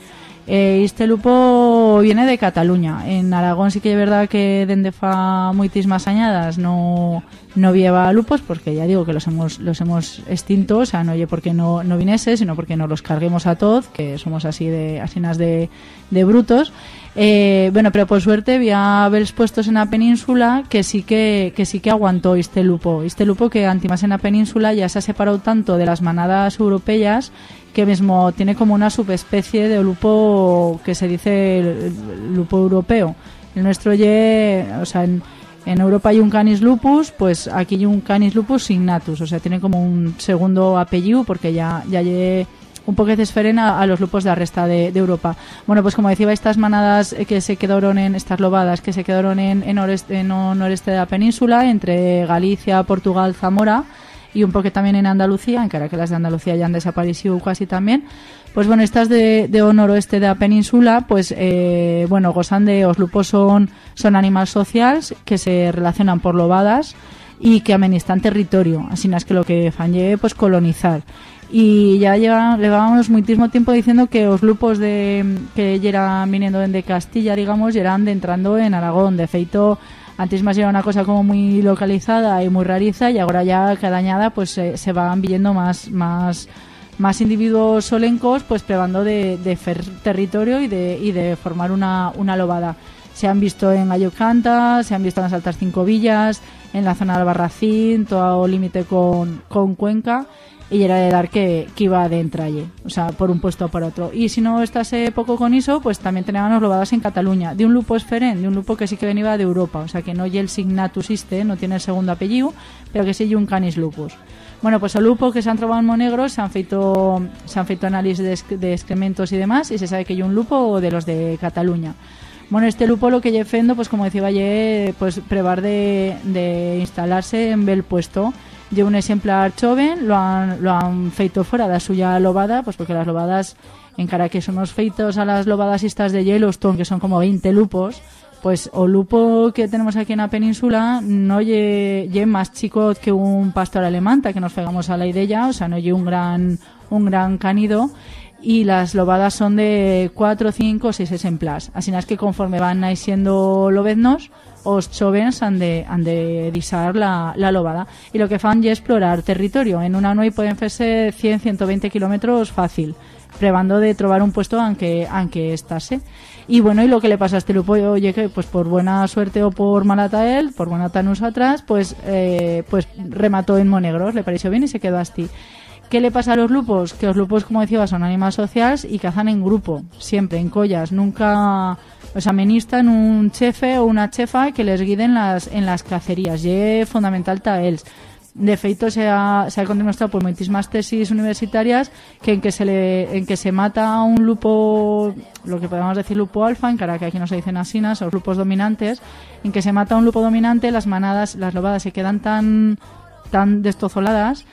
Eh, este lupo viene de Cataluña. En Aragón sí que es verdad que dende fa muitísimas añadas no no lleva lupos porque ya digo que los hemos los hemos extinto, o sea, no oye porque no no vinese, sino porque nos los carguemos a todos, que somos así de asinas de, de brutos. Eh, bueno, pero por suerte había veres puestos en la península que sí que, que sí que aguantó este lupo. Este lupo que antimás en la península ya se ha separado tanto de las manadas europeas que mismo tiene como una subespecie de lupo que se dice lupo europeo. El nuestro ye, o sea, en, Europa hay un Canis lupus, pues aquí hay un Canis lupus signatus, o sea, tiene como un segundo apellido porque ya ya un poco de esferen a, a los lupos de la resta de, Europa. Bueno, pues como decía, estas manadas que se quedaron en, estas lobadas que se quedaron en, en, noreste, en noreste de la península, entre Galicia, Portugal, Zamora, y un poco también en Andalucía, en cara que las de Andalucía ya han desaparecido casi también. Pues bueno, estas de, de noroeste de la península, pues eh, bueno, gozan de, os lupos son, son animales sociales que se relacionan por lobadas y que amenistan territorio, así es que lo que fan lle, pues colonizar y ya llevábamos muchísimo tiempo diciendo que los grupos de que eran viniendo de Castilla, digamos, eran entrando en Aragón. De feito, Antes más era una cosa como muy localizada y muy rariza y ahora ya cada añada pues se- se van viendo más más más individuos solencos pues probando de, de territorio y de, y de formar una, una lobada. Se han visto en Ayocanta, se han visto en las Altas Cinco Villas, en la zona del Albarracín, todo límite con, con Cuenca, y era de dar que, que iba de entralle, o sea, por un puesto o por otro. Y si no estase poco con eso, pues también teníamos lobadas en Cataluña, de un lupo esferen, de un lupo que sí que venía de Europa, o sea, que no y el signatus iste, no tiene el segundo apellido, pero que sí y un canis lupus. Bueno, pues el lupo que se han trobado en Monegros se han feito se han feito análisis de, de excrementos y demás y se sabe que hay un lupo de los de Cataluña. Bueno, este lupo lo que lle fendo, pues como decía ayer, pues prevar de, de instalarse en bel puesto. De un ejemplar joven, lo han, lo han feito fuera de suya lobada, pues porque las lobadas, en cara que somos feitos a las lobadas estas de Yellowstone, que son como 20 lupos, pues o lupo que tenemos aquí en la península no lle más chico que un pastor alemanta que nos pegamos a la idea, o sea, no lle un gran un gran canido y las lobadas son de 4, 5, 6 ejemplares. Así es que conforme van siendo lobeznos, os chovens han de, han de disar la, la lobada. Y lo que fan es explorar territorio. En una noche pueden hacerse 100, 120 kilómetros fácil, probando de trobar un puesto aunque, aunque estase. Y bueno, y lo que le pasa a este lupo, oye, que pues por buena suerte o por mala tael, por buena tanus atrás, pues, eh, pues remató en Monegros, le pareció bien y se quedó así. ¿Qué le pasa a los lupos? Que los lupos, como decía, son animales sociales y cazan en grupo, siempre, en collas. Nunca, o sea, menistan un chefe o una chefa que les guiden las, en las cacerías. Y fundamental para ellos. De feito, se ha, se ha demostrado por muchísimas tesis universitarias que en que se le, en que se mata a un lupo, lo que podemos decir lupo alfa, en cara que aquí no se dicen asinas, o lupos dominantes, en que se mata a un lupo dominante, las manadas, las lobadas se quedan tan, tan destozoladas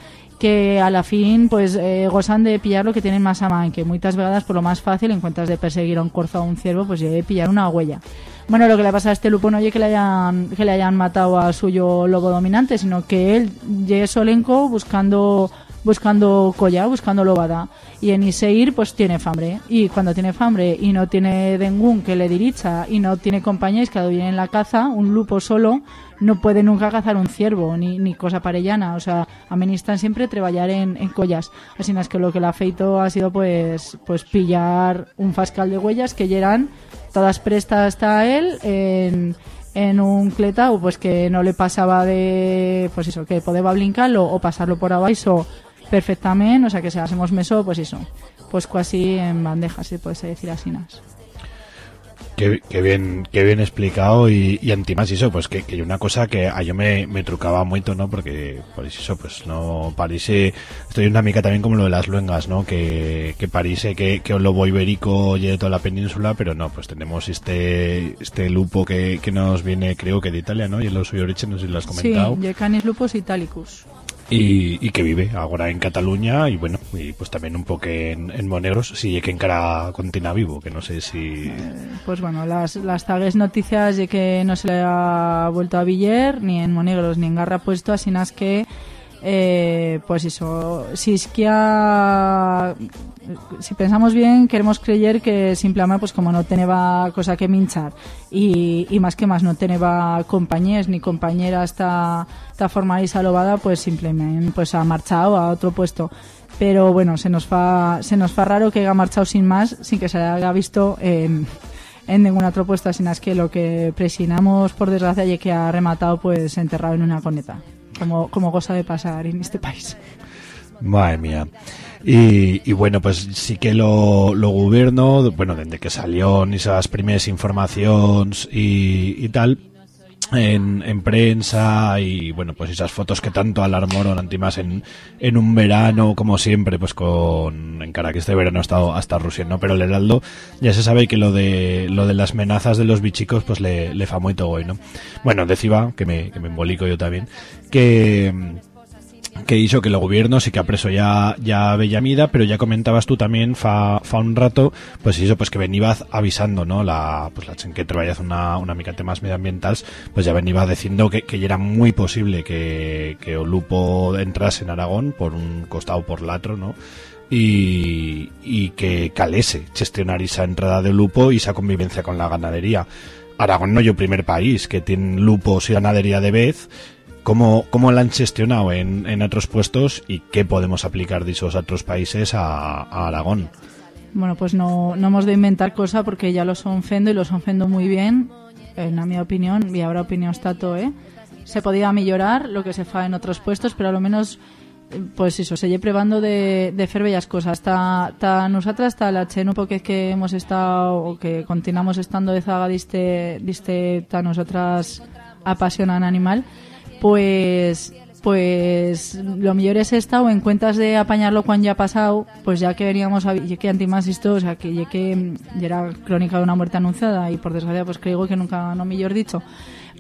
que a la fin pues eh, gozan de pillar lo que tienen más a mano, que muchas vegadas por lo más fácil encuentras de perseguir a un corzo o a un ciervo, pues de pillar una huella. Bueno, lo que le pasa a este lupo no es que le hayan que le hayan matado a suyo lobo dominante, sino que él es solenco buscando buscando colla, buscando lobada. Y en Iseir pues tiene fambre. Y cuando tiene fambre y no tiene dengún que le diricha y no tiene compañías que en la caza, un lupo solo no puede nunca cazar un ciervo ni, ni cosa parellana. O sea, amenistan siempre trabajar en, en collas. Así que lo que le ha feito ha sido pues pues pillar un fascal de huellas que llegan todas prestas hasta él en en un cletao pues que no le pasaba de pues eso que podía brincarlo o pasarlo por abajo perfectamente o sea que se hacemos meso pues eso pues casi en bandeja se puede decir así.
Qué, qué bien, qué bien explicado y, y antimás eso, pues que, que una cosa que a yo me, me trucaba mucho, ¿no? Porque, pues eso, pues no parece, estoy en una mica también como lo de las luengas, ¿no? Que, que parece que, que un lobo ibérico lleve toda la península, pero no, pues tenemos este, este lupo que, que nos viene, creo que de Italia, ¿no? Y el oso oriche, no sé si lo has comentado.
Sí, Canis lupus italicus.
Y, y que vive ahora en Cataluña y bueno, y pues también un poco en, en Monegros, si que encara continúa vivo, que no sé si...
Pues bueno, las, las tagues noticias de que no se le ha vuelto a Villar, ni en Monegros, ni en Garra puesto, así que, eh, pues eso, si pensamos bien, queremos creer que simplemente, pues como no tenía cosa que minchar y, más que más no tenía compañeros ni compañeras hasta formar esa lobada, pues simplemente pues ha marchado a otro puesto. Pero bueno, se nos fa, se nos fa raro que haya marchado sin más, sin que se haya visto en, en ninguna otra puesta, sin es que lo que presionamos por desgracia y que ha rematado pues enterrado en una coneta, como, como goza de pasar en este país.
Madre mía. Y, y bueno, pues sí que lo, lo gobierno, bueno, desde que salió esas primeras informaciones y, y tal, en, en prensa y bueno, pues esas fotos que tanto alarmaron antimas en, en un verano, como siempre, pues con, en cara que este verano ha estado hasta Rusia, ¿no? Pero el Heraldo ya se sabe que lo de, lo de las amenazas de los bichicos, pues le, le fa muy todo hoy, ¿no? Bueno, decía, que me, que me embolico yo también, que, que hizo que el gobierno sí que ha preso ya ya Bellamida, pero ya comentabas tú también fa, fa un rato, pues hizo pues que venía avisando, ¿no? La pues la que una una mica temas medioambientales, pues ya venía diciendo que, que ya era muy posible que que o lupo entrase en Aragón por un costado por latro, ¿no? Y, y que calese gestionar esa entrada de lupo y esa convivencia con la ganadería. Aragón no es el primer país que tiene lupos y ganadería de vez. ¿Cómo, cómo la han gestionado en, en otros puestos y qué podemos aplicar de esos otros países a, Aragón?
Bueno, pues no, no hemos de inventar cosa porque ya lo son y lo son fendo muy bien, en mi opinión, y ahora opinión está todo, ¿eh? Se podía mejorar lo que se fa en otros puestos, pero a lo menos pues eso, se probando de, de fer bellas cosas. Ta, ta nosotras, ta la chenu porque que hemos estado o que continuamos estando de zaga diste, diste ta nosotras apasionan animal, pues pues lo mejor es esta o en cuentas de apañarlo cuando ya ha pasado, pues ya que veníamos a ya que antimás o sea, que ya que mm, ya era crónica de una muerte anunciada y por desgracia pues creo que nunca no mejor dicho.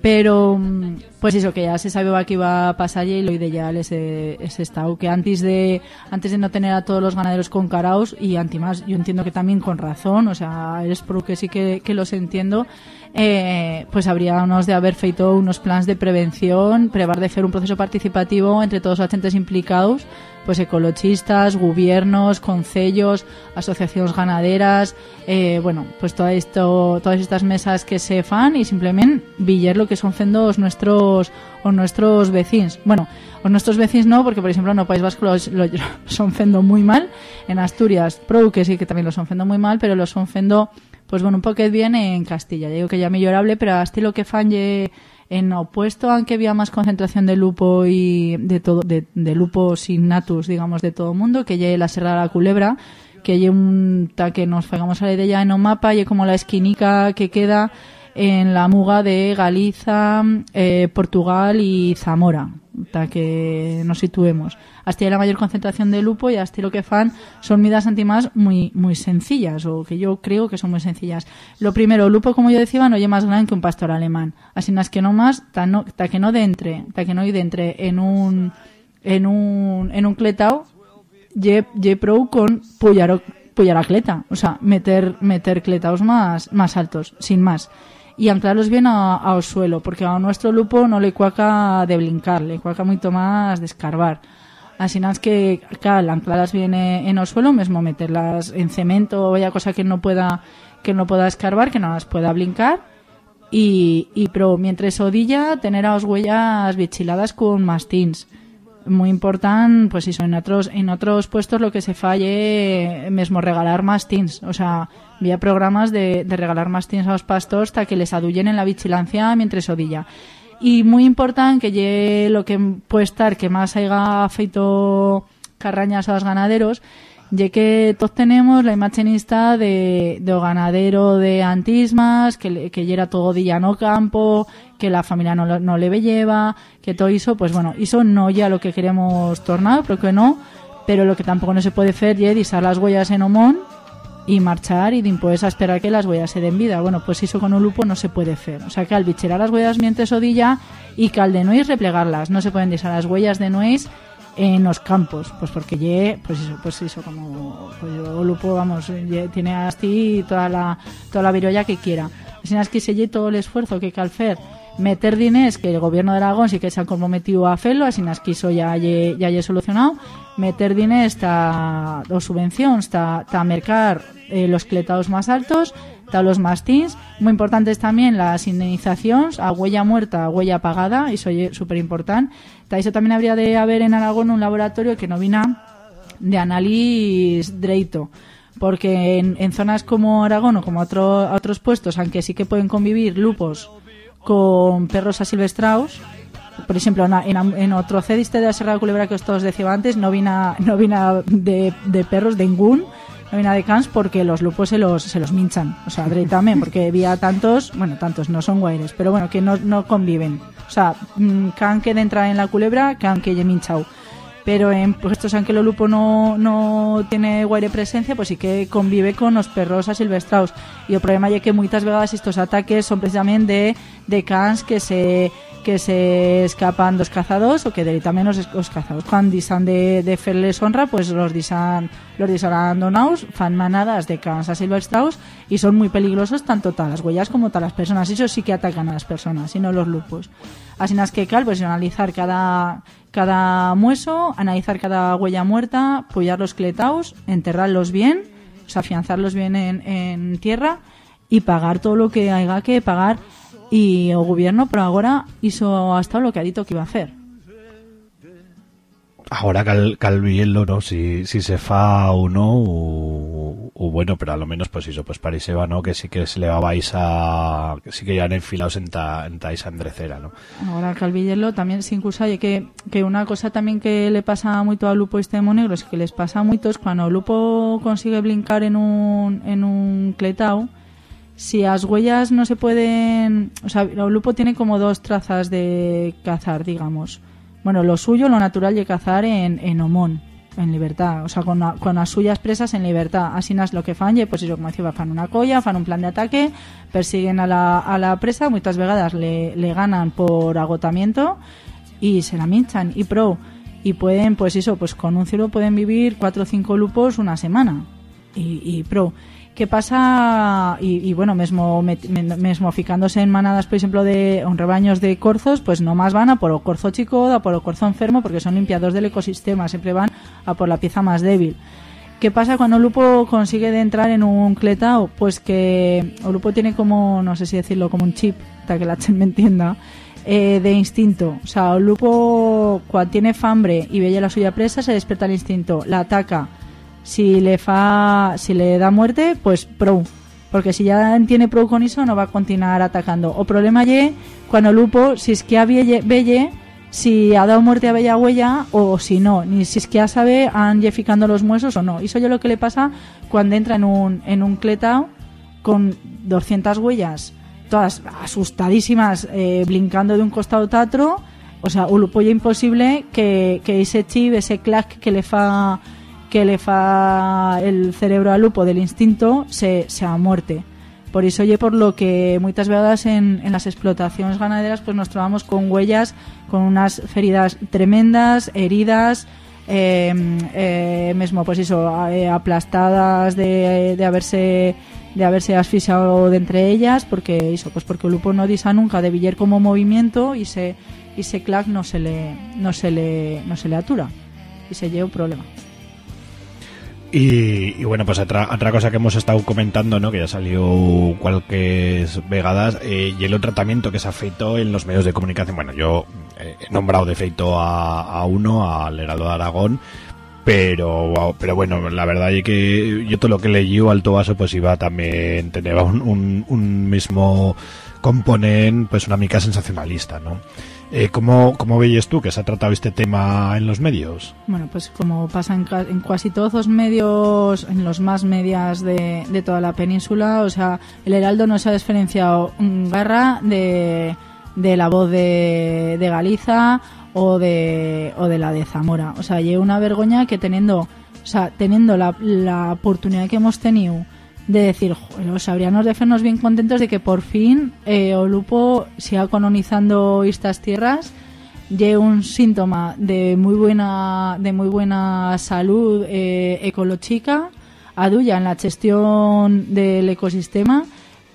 Pero mm, pues eso que ya se sabía que iba a pasar y lo ideal es eh, es estado que antes de antes de no tener a todos los ganaderos con caraos y antimás yo entiendo que también con razón, o sea, eres por que sí que, que los entiendo eh, pues habríamos de haber feito unos plans de prevención, prevar de hacer un proceso participativo entre todos los agentes implicados, pues ecologistas, gobiernos, concellos, asociaciones ganaderas, eh, bueno, pues esto, todas estas mesas que se fan y simplemente villar lo que son fendo os nuestros o nuestros vecinos. Bueno, os nuestros vecinos no, porque por ejemplo no País Vasco los, lo son fendo muy mal, en Asturias, Pro que sí que también lo son fendo muy mal, pero lo son fendo pues bueno, un poquet bien en Castilla. Digo que ya mejorable, pero hasta lo que fan ye en opuesto, aunque había más concentración de lupo y de todo, de, lupos innatus, digamos, de todo mundo, que llegue la Serra de la Culebra, que llegue un ta que nos fagamos a la idea en un mapa, y como la esquinica que queda en la muga de Galiza, eh, Portugal y Zamora, para que nos situemos. Hasta hay la mayor concentración de lupo y hasta lo que fan son midas antimás muy muy sencillas, o que yo creo que son muy sencillas. Lo primero, lupo, como yo decía, no es más grande que un pastor alemán. Así es que no más, ta, que no dentre, ta que no entre en un en un en un cletao, ye, pro con puyaro, puyaracleta, o sea, meter meter cletaos más más altos, sin más y anclarlos bien a, a os suelo, porque a nuestro lupo no le cuaca de brincar, le cuaca mucho más de escarbar. Así nada es que, claro, anclarlas bien en el suelo, mismo meterlas en cemento o vaya cosa que no pueda que no pueda escarbar, que no las pueda brincar. Y, y pero mientras odilla, tener a os huellas bichiladas con mastins. Muy importante, pues eso, en otros, en otros puestos lo que se falle mismo regalar mastins. O sea, había programas de, de regalar mastins a los pastores hasta que les aduyen en la vigilancia mientras odilla y muy importante que lle lo que puede estar que más haya feito carrañas a los ganaderos ya que todos tenemos la imagenista de, ganadero de antismas, que, que era todo día no campo, que la familia no, no le lleva, que todo eso, pues bueno, eso no ya lo que queremos tornar, pero que no, pero lo que tampoco no se puede hacer es disar las huellas en Omón y marchar y después a esperar que las huellas se den vida. Bueno, pues eso con un lupo no se puede hacer. O sea que al bicherar las huellas mientras odilla y que al de nuez replegarlas. No se pueden disar las huellas de nuez en los campos, pues porque ye, pues eso, pues eso, como pues yo, lupo, vamos, ye- tiene así toda la, toda la virolla que quiera. Así es que se lle todo el esfuerzo que calfer meter diners que el gobierno de Aragón sí que se han comprometido a hacerlo, así es que eso ya lle, ya lle solucionado, meter diners ta, o subvenciones ta, ta mercar eh, los cletados más altos, ta los mastins, muy importantes también las indemnizaciones a huella muerta, a huella pagada, eso es súper importante. Eso también habría de haber en Aragón un laboratorio que no vina de análisis dreito porque en, en zonas como Aragón o como otro- otros puestos, aunque sí que pueden convivir lupos con perros asilvestrados, por ejemplo, en, en, en otro cediste de la Serra de Culebra que os todos decía antes, no vina, no vina de, de perros de ningún, de cans porque los lupos se los, se los minchan, o sea, también, porque había tantos, bueno, tantos no son guaires, pero bueno, que no, no conviven. O sea, mm, can que de entrar en la culebra, can que ye minchau pero en puestos en que el lupo no, no tiene guaire presencia, pues sí que convive con los perros asilvestrados. Y el problema es que muchas veces estos ataques son precisamente de, de cans que se que se escapan dos cazados o que directamente los, los cazados. Cuando disan de, de ferles honra pues los disan los disan abandonados fan manadas de cans asilvestrados y son muy peligrosos tanto tal las huellas como tal las personas. Eso sí que atacan a las personas y no los lupos así es que cal pues analizar cada cada mueso, analizar cada huella muerta, pullar los cletaos, enterrarlos bien, o afianzarlos bien en, en tierra y pagar todo lo que haya que pagar y el gobierno por ahora hizo hasta lo que ha dicho que iba a hacer.
Ahora cal, cal ¿no? Si, si se fa o no, o, o bueno, pero a lo menos pues eso, pues pareceba, ¿no? Que sí que se le vais a... que sí que ya han enfilados en ta, en ta esa endrecera, ¿no?
Ahora Calvillelo también se incluso que, que una cosa también que le pasa mucho a Lupo este monegro es que les pasa a muchos cuando Lupo consigue brincar en un, en un cletao, si las huellas no se pueden... O sea, el Lupo tiene como dos trazas de cazar, digamos. Bueno, lo suyo, lo natural de cazar en, en Omón, en libertad. O sea, con, con las suyas presas en libertad. Así es lo que fan, pues eso, como decía, fan una colla, fan un plan de ataque, persiguen a la, a la presa, muchas vegadas le, le ganan por agotamiento y se la minchan. Y pro, y pueden, pues eso, pues con un ciro pueden vivir cuatro o cinco lupos una semana. Y, y pro. ¿Qué pasa? Y, bueno, mesmo, ficándose en manadas, por ejemplo, de en rebaños de corzos, pues no más van a por el corzo chico, a por el corzo enfermo, porque son limpiadores del ecosistema, siempre van a por la pieza más débil. ¿Qué pasa cuando el lupo consigue de entrar en un cletao? Pues que el lupo tiene como, no sé si decirlo, como un chip, para que la gente me entienda, eh, de instinto. O sea, el lupo cuando tiene fambre y ve la suya presa, se despierta el instinto, la ataca. Si le fa, si le da muerte, pues pro. Porque si ya tiene pro con eso, no va a continuar atacando. O problema ye cuando lupo, si es que a belle, si ha dado muerte a Bella Huella o si no, ni si es que sabe han ficando los huesos o no. Eso yo lo que le pasa cuando entra en un, en un cletao con 200 huellas, todas asustadísimas, eh, blincando de un costado a otro. O sea, un lupo ya imposible que, que ese chip, ese clack que le fa que le fa el cerebro al lupo del instinto se, se a muerte. Por eso oye por lo que muchas veces en, en las explotaciones ganaderas pues nos trovamos con huellas, con unas feridas tremendas, heridas, eh, eh, mismo pues eso, eh, aplastadas de, de haberse de haberse asfixiado de entre ellas, porque eso, pues porque el lupo no disa nunca de billar como movimiento y se y ese clac no se le no se le no se le atura y se lleva un problema.
Y, y bueno, pues otra, otra cosa que hemos estado comentando, ¿no? Que ya salió cualquier vegadas, eh, y el tratamiento que se afeitó en los medios de comunicación. Bueno, yo eh, he nombrado de feito a, uno, al Heraldo de Aragón, pero pero bueno, la verdad es que yo todo lo que leí Alto Vaso pues iba también, tenía un, un mismo componente, pues una mica sensacionalista, ¿no? Eh, ¿cómo, ¿Cómo tú que se ha tratado este tema en los medios?
Bueno, pues como pasa en, en casi todos los medios, en los más medias de, de toda la península, o sea, el Heraldo no se ha diferenciado en garra de, de la voz de, de Galiza o de, o de la de Zamora. O sea, y una vergüenza que teniendo, o sea, teniendo la, la oportunidad que hemos tenido de decir, "Joder, los sabríamos de hacernos bien contentos de que por fin eh, o siga colonizando estas tierras lle un síntoma de muy buena de muy buena salud eh, ecológica adulla en la gestión del ecosistema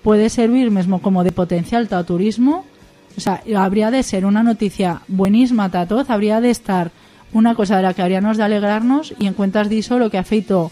puede servir mismo como de potencial para turismo o sea habría de ser una noticia buenísima todos habría de estar una cosa de la que habríamos de alegrarnos y en cuentas de eso lo que ha feito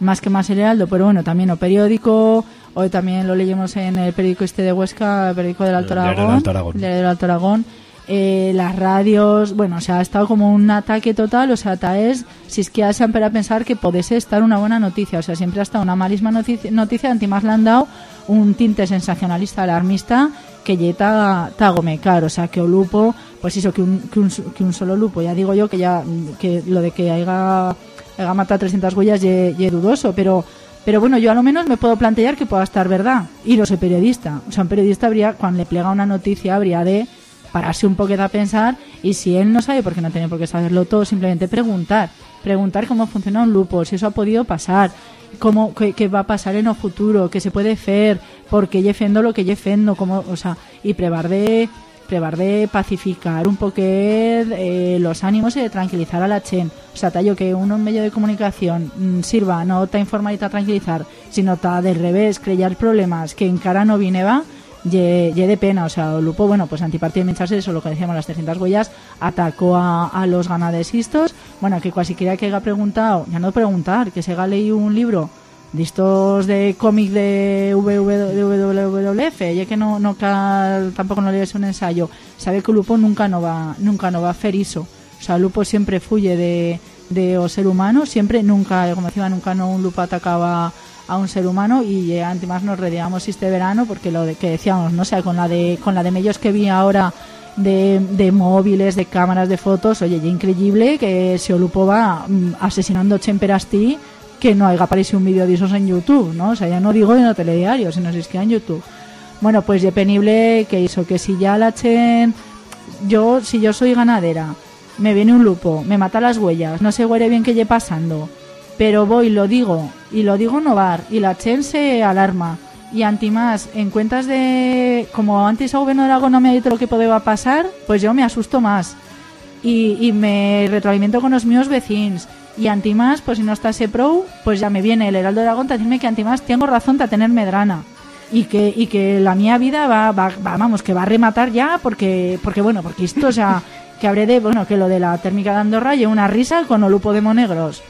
más que más el Heraldo, pero bueno, también o periódico, hoy también lo leímos en el periódico este de Huesca, el periódico del Alto
diario del
Aragón,
Alto Aragón.
del Alto Aragón, eh, las radios, bueno, o sea, ha estado como un ataque total, o sea, hasta es, si es que ya se han a pensar que podese estar una buena noticia, o sea, siempre ha estado una malísima noticia, noticia anti más le han dado un tinte sensacionalista, alarmista, que ya está ta gomecar, o sea, que o lupo, pues eso, que un, que un, que un solo lupo, ya digo yo que ya, que lo de que haya haya matado 300 huellas y, dudoso, pero pero bueno, yo a lo menos me puedo plantear que pueda estar verdad. Y no soy periodista. O sea, un periodista habría, cuando le plega una noticia, habría de pararse un poquito a pensar y si él no sabe, porque no tiene por qué saberlo todo, simplemente preguntar. Preguntar cómo funciona un lupo, si eso ha podido pasar, cómo, qué, qué va a pasar en el futuro, qué se puede hacer, por qué lle fendo lo que lle fendo, cómo, o sea, y prevar de prevar de pacificar un poquet eh, los ánimos y de tranquilizar a la chen. O sea, tallo que en medio de comunicación mm, sirva no ta informar y ta tranquilizar, sino ta del revés, crear problemas que en cara no viene va, ye, ye de pena. O sea, Lupo, bueno, pues antipartida de eso lo que decíamos, las 300 huellas, atacó a, a los ganadesistas. Bueno, que cuasi quiera que haya preguntado, ya no preguntar, que se haya leído un libro de cómic de, VV de WWF, ya que no, no tampoco no lees un ensayo, sabe que o lupo nunca no va, nunca no va a hacer eso. O sea, lupo siempre fuye de, de o ser humano, siempre, nunca, como decía, nunca no un lupo atacaba a un ser humano y eh, además nos rodeamos este verano porque lo de, que decíamos, no sé, con la de con la de medios que vi ahora de, de móviles, de cámaras, de fotos, oye, ya increíble que se o lupo va mm, asesinando chemperasti que no haya aparecido un vídeo de esos en YouTube, ¿no? O sea, ya no digo en el telediario, sino si es que en YouTube. Bueno, pues ya penible que hizo que si ya la chen, yo, si yo soy ganadera, me viene un lupo, me mata las huellas, no sé huele bien qué lle pasando, pero voy, lo digo, y lo digo no bar, y la chen se alarma, y antimás, en cuentas de, como antes a algo no me ha dicho lo que podía pasar, pues yo me asusto más, y, y me retroalimento con los míos vecinos, y antimás, pues si no está ese pro, pues ya me viene el Heraldo de Aragón a decirme que antimás tengo razón para tener medrana. Y que y que la mía vida va, va, va, vamos que va a rematar ya porque porque bueno porque esto o sea que habré de bueno que lo de la térmica de Andorra lleva una risa con Olupo de Monegros.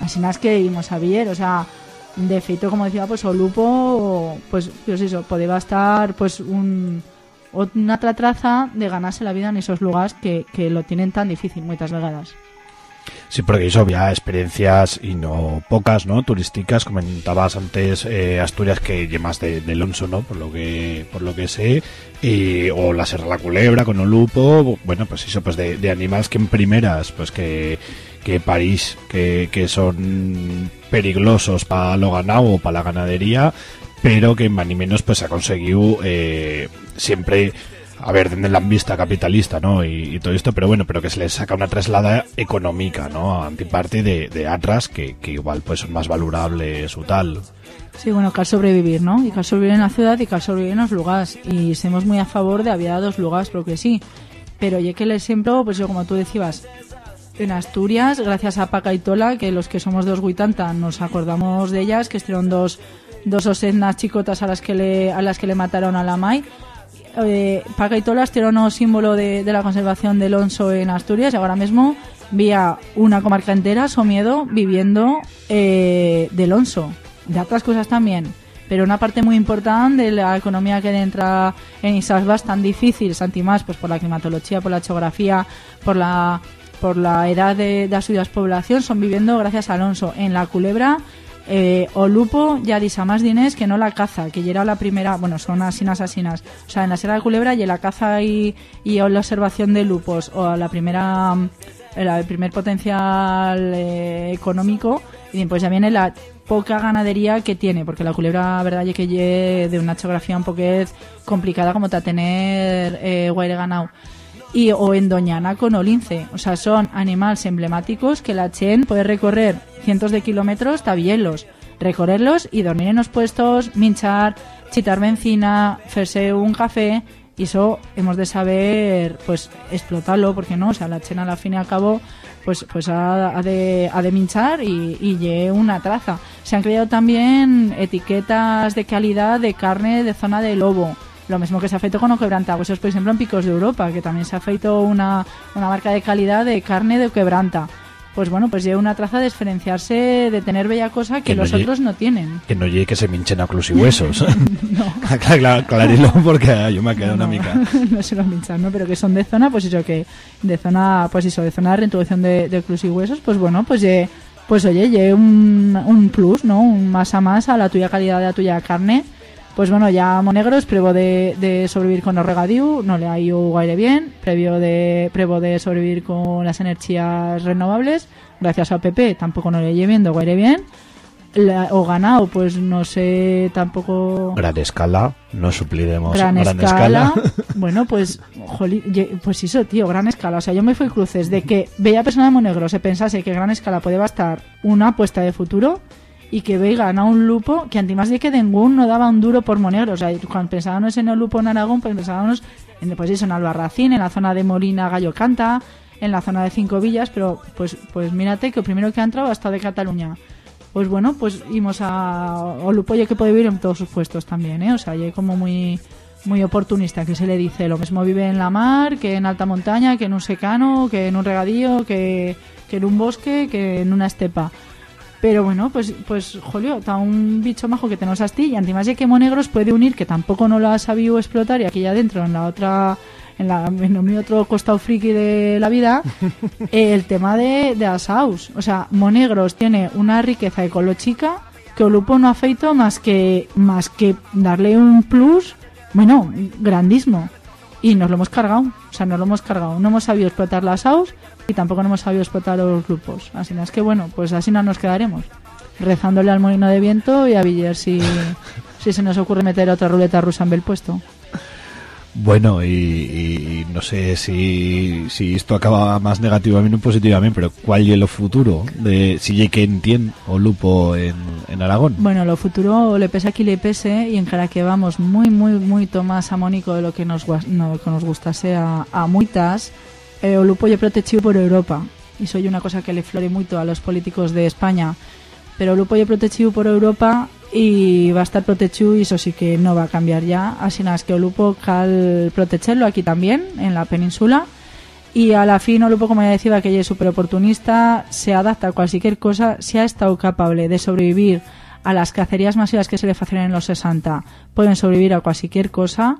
Así más que íbamos a o sea de feito como decía pues Olupo pues pues eso podía estar pues un una otra traza de ganarse la vida en esos lugares que, que lo tienen tan difícil muchas vegadas
Sí, porque eso había experiencias y no pocas, ¿no? Turísticas, comentabas antes eh, Asturias que llevas de, de Alonso, ¿no? Por lo que por lo que sé, y, o la Serra la Culebra con Olupo, bueno, pues eso, pues de, animales que en primeras, pues que que París, que, que son peligrosos para lo ganado o para la ganadería, pero que más ni menos pues ha conseguido eh, siempre a ver, desde la vista capitalista, ¿no? Y, todo esto, pero bueno, pero que se les saca una traslada económica, ¿no? Antiparte de, de atras que, que igual pues son más valorables o tal.
Sí, bueno, cal sobrevivir, ¿no? Y cal sobrevivir en la ciudad y cal sobrevivir en los lugares. Y somos muy a favor de había dos lugares, creo que sí. Pero ya que el ejemplo, pues yo como tú decías, en Asturias, gracias a Paca y Tola, que los que somos de Osguitanta nos acordamos de ellas, que estuvieron dos, dos osednas chicotas a las que le, a las que le mataron a la Mai, eh, Paca y Tolas tiene un símbolo de, la conservación del onso en Asturias y ahora mismo vía una comarca entera, Somiedo, viviendo eh, del onso, de otras cosas también. Pero una parte muy importante de la economía que entra en Isasbas tan difícil, Santimás, pues por la climatología, por la geografía, por la por la edad de, de suyas población, son viviendo gracias a Alonso. En la Culebra eh, o lupo ya disa más dinés que no la caza, que ya era la primera, bueno, son asinas asinas. O sea, en la Sierra de Culebra y la caza y, y la observación de lupos o la primera el primer potencial eh, económico y pues ya viene la poca ganadería que tiene, porque la culebra, verdad, ya que de una geografía un poco complicada como está tener eh, guaire ganado y o en Doñana con Olince. O sea, son animales emblemáticos que la Chen puede recorrer cientos de kilómetros, tabielos, recorrerlos y dormir en los puestos, minchar, chitar benzina, hacerse un café y eso hemos de saber pues explotarlo porque no, o sea, la Chen a la fin y al cabo pues pues ha, de, de minchar y, y una traza. Se han creado también etiquetas de calidad de carne de zona de lobo lo mismo que se ha feito con o quebrantahuesos, por ejemplo, en Picos de Europa, que también se ha feito una, una marca de calidad de carne de quebranta. Pues bueno, pues lleva una traza de diferenciarse, de tener bella cosa que,
Que no
los otros no tienen.
Que no llegue que se minchen a y huesos.
no.
claro, claro, porque ah, yo me ha quedado una
No,
mica.
no se lo pinchan, ¿no? Pero que son de zona, pues eso, que de zona, pues eso, de zona de reintroducción de, de y huesos, pues bueno, pues ye- pues oye, ye un, un plus, ¿no? Un más a más a la tuya calidad de la tuya carne. Pues bueno, ya Monegros, previo de, de sobrevivir con los regadiu, no le ha ido guaire bien, previo de, previo de sobrevivir con las energías renovables, gracias a PP tampoco no le viendo guaire bien. La- o ganado, pues no sé tampoco
Gran escala, no supliremos
gran,
gran,
escala. Bueno, pues, joli- pues eso, tío, gran escala. O sea, yo me fui cruces de que veía persona de Monegro, se pensase que gran escala puede bastar una apuesta de futuro y que veían a un lupo que antimás de que ningún no daba un duro por Monegro. O sea, cuando pensábamos en el lupo en Aragón, pues pensábamos en, pues eso, en Albarracín, en la zona de Molina Gallo Canta, en la zona de Cinco Villas, pero pues, pues mírate que el primero que ha entrado ha estado de Cataluña. Pues bueno, pues íbamos a o Lupo ya que puede vivir en todos sus puestos también, ¿eh? O sea, ya como muy muy oportunista, que se le dice, lo mismo vive en la mar, que en alta montaña, que en un secano, que en un regadío, que, que en un bosque, que en una estepa. Pero bueno, pues, pues, jolio, está un bicho majo que tenemos así y además de que Monegros puede unir, que tampoco no lo ha sabido explotar y aquí ya adentro, en la otra, en, la, en mi otro costado friki de la vida, el tema de, de Asaus. O sea, Monegros tiene una riqueza ecológica que Olupo no ha feito más que, más que darle un plus, bueno, grandísimo. Y nos lo hemos cargado, o sea, nos lo hemos cargado. No hemos sabido explotar las AUS y tampoco no hemos sabido explotar los grupos. Así es que bueno, pues así no nos quedaremos. Rezándole al molino de viento y a Villar si, si se nos ocurre meter otra ruleta rusa en el puesto.
Bueno, y, y no sé si, si esto acaba más negativamente o positivamente, pero ¿cuál es lo futuro de si que entiende o lupo en, en Aragón?
Bueno, lo futuro le pese aquí le pese y en cara que vamos muy, muy, muy más amónico de lo que nos, no, que nos gustase a, a muitas, eh, o lupo yo protegido por Europa. Y soy una cosa que le flore mucho a los políticos de España. Pero o lupo yo protegido por Europa y va a estar protegido y eso sí que no va a cambiar ya. Así nada, es que o lupo cal protegerlo aquí también, en la península. Y a la fin, o lupo, como ya decía, que ella es súper oportunista, se adapta a cualquier cosa, si ha estado capaz de sobrevivir a las cacerías masivas que se le hacían en los 60, pueden sobrevivir a cualquier cosa.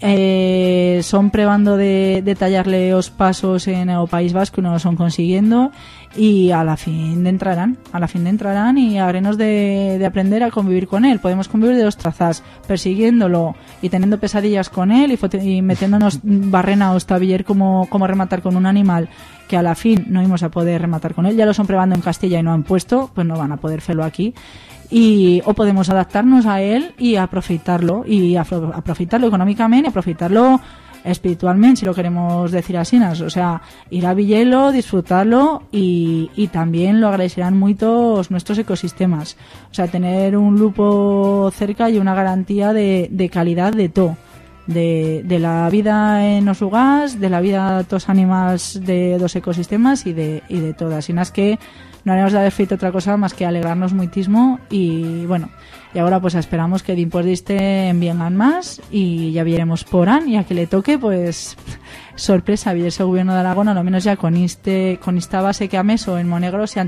Eh, son probando de, de tallarle los pasos en el País Vasco y no lo son consiguiendo. Y a la fin de entrarán a la fin de entrarán y habremos de, de aprender a convivir con él. Podemos convivir de dos trazas persiguiéndolo y teniendo pesadillas con él y, y metiéndonos barrena o estabiller como, como rematar con un animal que a la fin no íbamos a poder rematar con él. Ya lo son probando en Castilla y no han puesto pues no van a poder hacerlo aquí y o podemos adaptarnos a él y aprovecharlo y afro- aprovecharlo económicamente y aprovecharlo espiritualmente si lo queremos decir así o sea ir a Villelo disfrutarlo y, y también lo agradecerán mucho nuestros ecosistemas. O sea tener un lupo cerca y una garantía de, de calidad de todo. De, de la vida en los lugares, de la vida de los animales de los ecosistemas y de, y de todas. Y que no haremos de haber feito otra cosa más que alegrarnos muitísimo y bueno, y ahora pues esperamos que después de este más y ya veremos por an y a que le toque pues sorpresa, ver ese gobierno de Aragón a lo menos ya con este con esta base que ameso en Monegros y a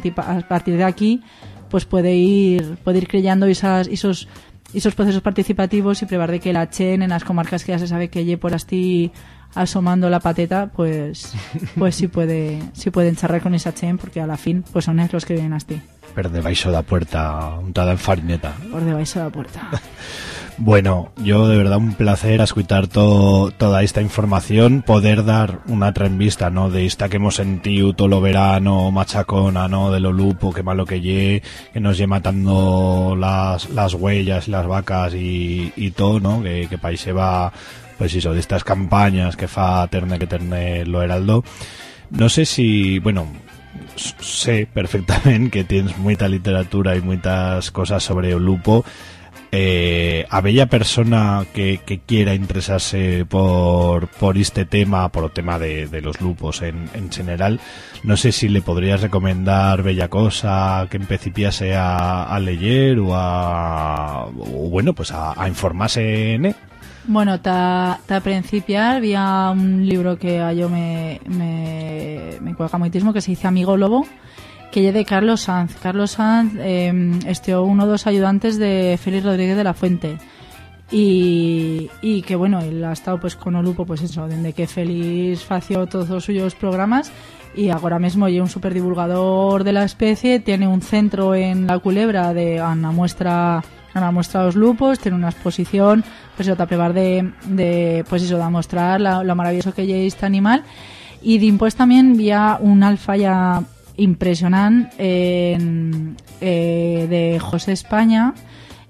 partir de aquí pues puede ir puede ir creyendo esas, esos esos procesos participativos y probar de que la Chen en las comarcas que ya se sabe que lle por así asomando la pateta pues pues sí puede sí pueden charrar con esa Chen porque a la fin pues son ellos los que vienen así
Pero debaixo da puerta untada en farineta.
por debajo de la puerta
Bueno, yo de verdad un placer escuchar to- toda esta información, poder dar una entrevista, ¿no? De esta que hemos sentido todo lo verano, machacona, ¿no? De lo lupo, que malo que lle, que nos lle matando las, las huellas las vacas y, y todo, ¿no? Que, país se va, pues eso, de estas campañas que fa terne que terne lo heraldo. No sé si, bueno, sé perfectamente que tienes mucha literatura y muchas cosas sobre o lupo, eh, a bella persona que, quiera interesarse por, por este tema, por el tema de, los lupos en, en general, no sé si le podrías recomendar bella cosa que empecipiase a, a leer o a, o bueno, pues a, informarse en él.
Bueno, ta, ta principiar había un libro que a yo me, me, me cuelga que se dice Amigo Lobo, que de Carlos Sanz. Carlos Sanz eh, estuvo uno de los ayudantes de Félix Rodríguez de la Fuente. Y, que bueno, él ha estado pues con Olupo, pues eso, desde que Félix fació todos los suyos programas y ahora mismo es un super divulgador de la especie, tiene un centro en la culebra de una muestra una muestra los lupos, tiene una exposición, pues eso, a probar de, de pues eso, de mostrar la- lo maravilloso que es este animal y después también había un alfa ya impresionante en, eh, de José España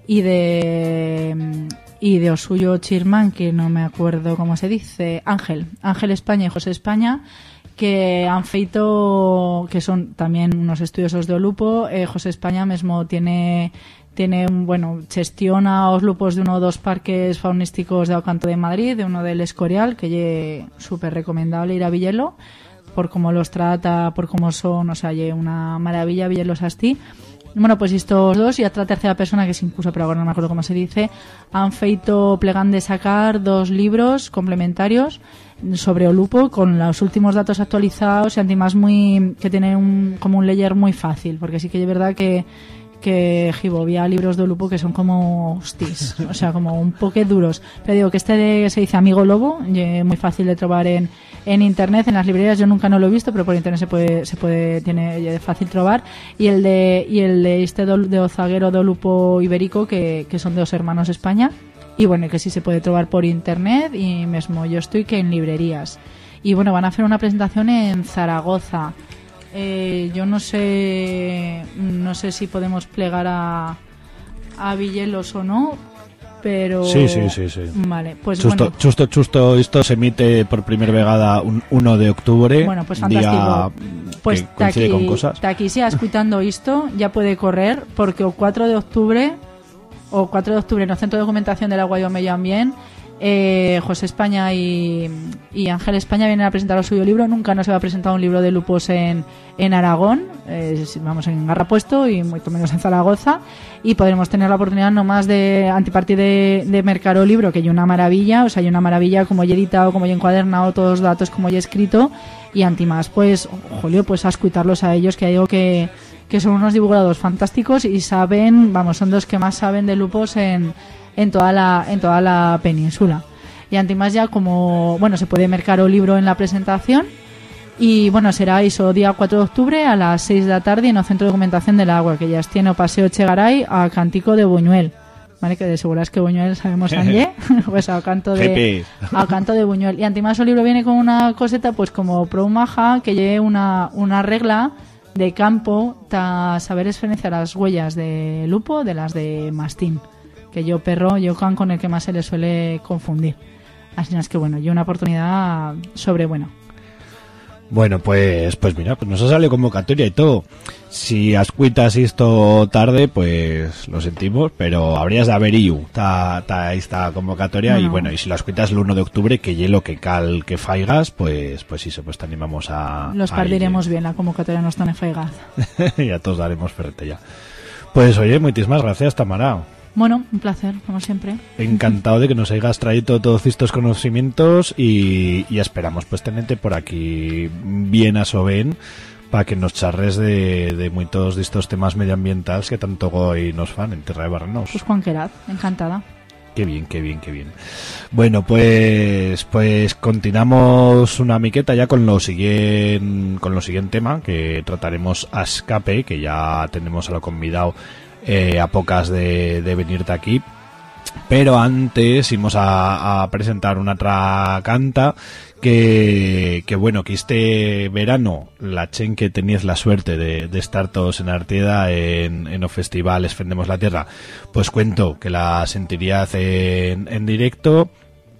y de y de Osuyo Chirman, que no me acuerdo cómo se dice, Ángel, Ángel España y José España, que han feito, que son también unos estudiosos de Olupo, eh, José España mismo tiene tiene un, bueno, gestiona os lupos de uno o dos parques faunísticos de Ocanto de Madrid, de uno del Escorial, que es súper recomendable ir a Villelo, por cómo los trata, por cómo son, o sea, ye una maravilla Villelos Asti. Bueno, pues estos dos y otra tercera persona que es incluso, pero ahora no me acuerdo cómo se dice, han feito plegan de sacar dos libros complementarios sobre Olupo con los últimos datos actualizados y además muy que tiene un, como un layer muy fácil porque sí que es verdad que que había libros de Olupo que son como hostis, o sea, como un poco duros. Pero digo que este de- se dice Amigo Lobo, muy fácil de trobar en, en internet, en las librerías yo nunca no lo he visto, pero por internet se puede, se puede, tiene fácil trobar. Y el de, y el de este do- de Ozaguero de Olupo Ibérico, que, que son dos hermanos España, y bueno, que sí se puede trobar por internet, y mismo yo estoy que en librerías. Y bueno, van a hacer una presentación en Zaragoza. Eh, yo no sé no sé si podemos plegar a, a Villelos o no, pero...
Sí, sí, sí, sí.
Vale, pues
Justo,
bueno.
justo, justo, esto se emite por primera vegada un 1 de octubre.
Bueno, pues fantástico. Pues
que
aquí,
con cosas.
aquí si escuchando esto ya puede correr porque o 4 de octubre o 4 de octubre en el Centro de Documentación del Agua y el Medio Ambiente eh, José España y, y Ángel España vienen a presentar suyo libro. Nunca nos había presentado un libro de lupus en, en Aragón, eh, vamos en Garrapuesto y mucho menos en Zaragoza. Y podremos tener la oportunidad nomás de antipartir de, de mercar el libro, que hay una maravilla, o sea, hay una maravilla como ya editado, como ya encuadernado, todos los datos como ya escrito. Y antimás, pues, jolio, pues a escucharlos a ellos, que digo que, que son unos divulgadores fantásticos y saben, vamos, son los que más saben de lupus en, en toda la en toda la península. Y antimás ya como, bueno, se puede mercar el libro en la presentación y bueno, será eso día 4 de octubre a las 6 de la tarde en el Centro de Documentación del Agua, que ya tiene o Paseo Chegaray a Cantico de Buñuel. ¿Vale? Que de seguras que Buñuel sabemos anje, pues al canto de al canto de Buñuel. Y antimás el libro viene con una coseta pues como pro maja que lleve una, una regla de campo para saber diferenciar las huellas de lupo de las de mastín que yo perro, yo can con el que más se le suele confundir. Así es que bueno, yo una oportunidad sobre bueno.
Bueno, pues, pues mira, pues nos ha salido convocatoria y todo. Si ascuitas esto tarde, pues lo sentimos, pero habrías de haber ido ta, ta esta convocatoria y
No.
bueno, y si lo ascuitas el 1 de octubre, que hielo que cal que faigas, pues pues sí, pues te animamos a...
Los partiremos bien, la convocatoria no está en feigaz.
ir. y a todos daremos ferrete ya. Pues oye, muchísimas gracias, Tamara.
Bueno, un placer, como siempre.
Encantado de que nos hayas traído todos estos conocimientos y, y esperamos pues tenerte por aquí bien a Soben para que nos charres de, de muchos de estos temas medioambientales que tanto hoy nos fan en Tierra de Barrenos.
Pues Juan Queraz, encantada.
Qué bien, qué bien, qué bien. Bueno, pues pues continuamos una miqueta ya con lo siguiente con lo siguiente tema que trataremos a escape, que ya tenemos a lo convidado eh, a pocas de, de venirte aquí. Pero antes íbamos a, presentar una otra canta que, que bueno, que este verano la chen que tenías la suerte de, de estar todos en Artieda en, en los festivales Fendemos la Tierra, pues cuento que la sentirías en, en directo,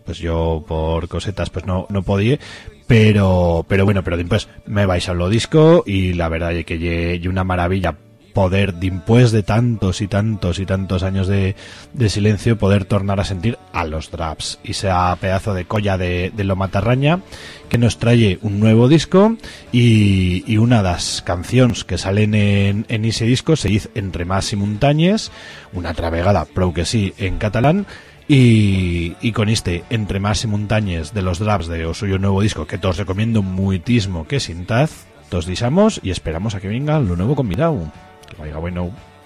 pues yo por cosetas pues no, no podía, pero, pero bueno, pero después me vais a lo disco y la verdad es que lle una maravilla poder, después de tantos y tantos y tantos años de, de silencio, poder tornar a sentir a los Draps. Y sea pedazo de colla de, lo matarraña que nos trae un nuevo disco y, una de las canciones que salen en, ese disco se dice Entre más y montañes, una travegada, pro que sí, en catalán. Y, y con este Entre más y montañes de los Draps de o nuevo disco, que todos recomiendo muitísimo que sintaz, todos disamos y esperamos a que venga lo nuevo convidado. Que vaya bueno.
Thank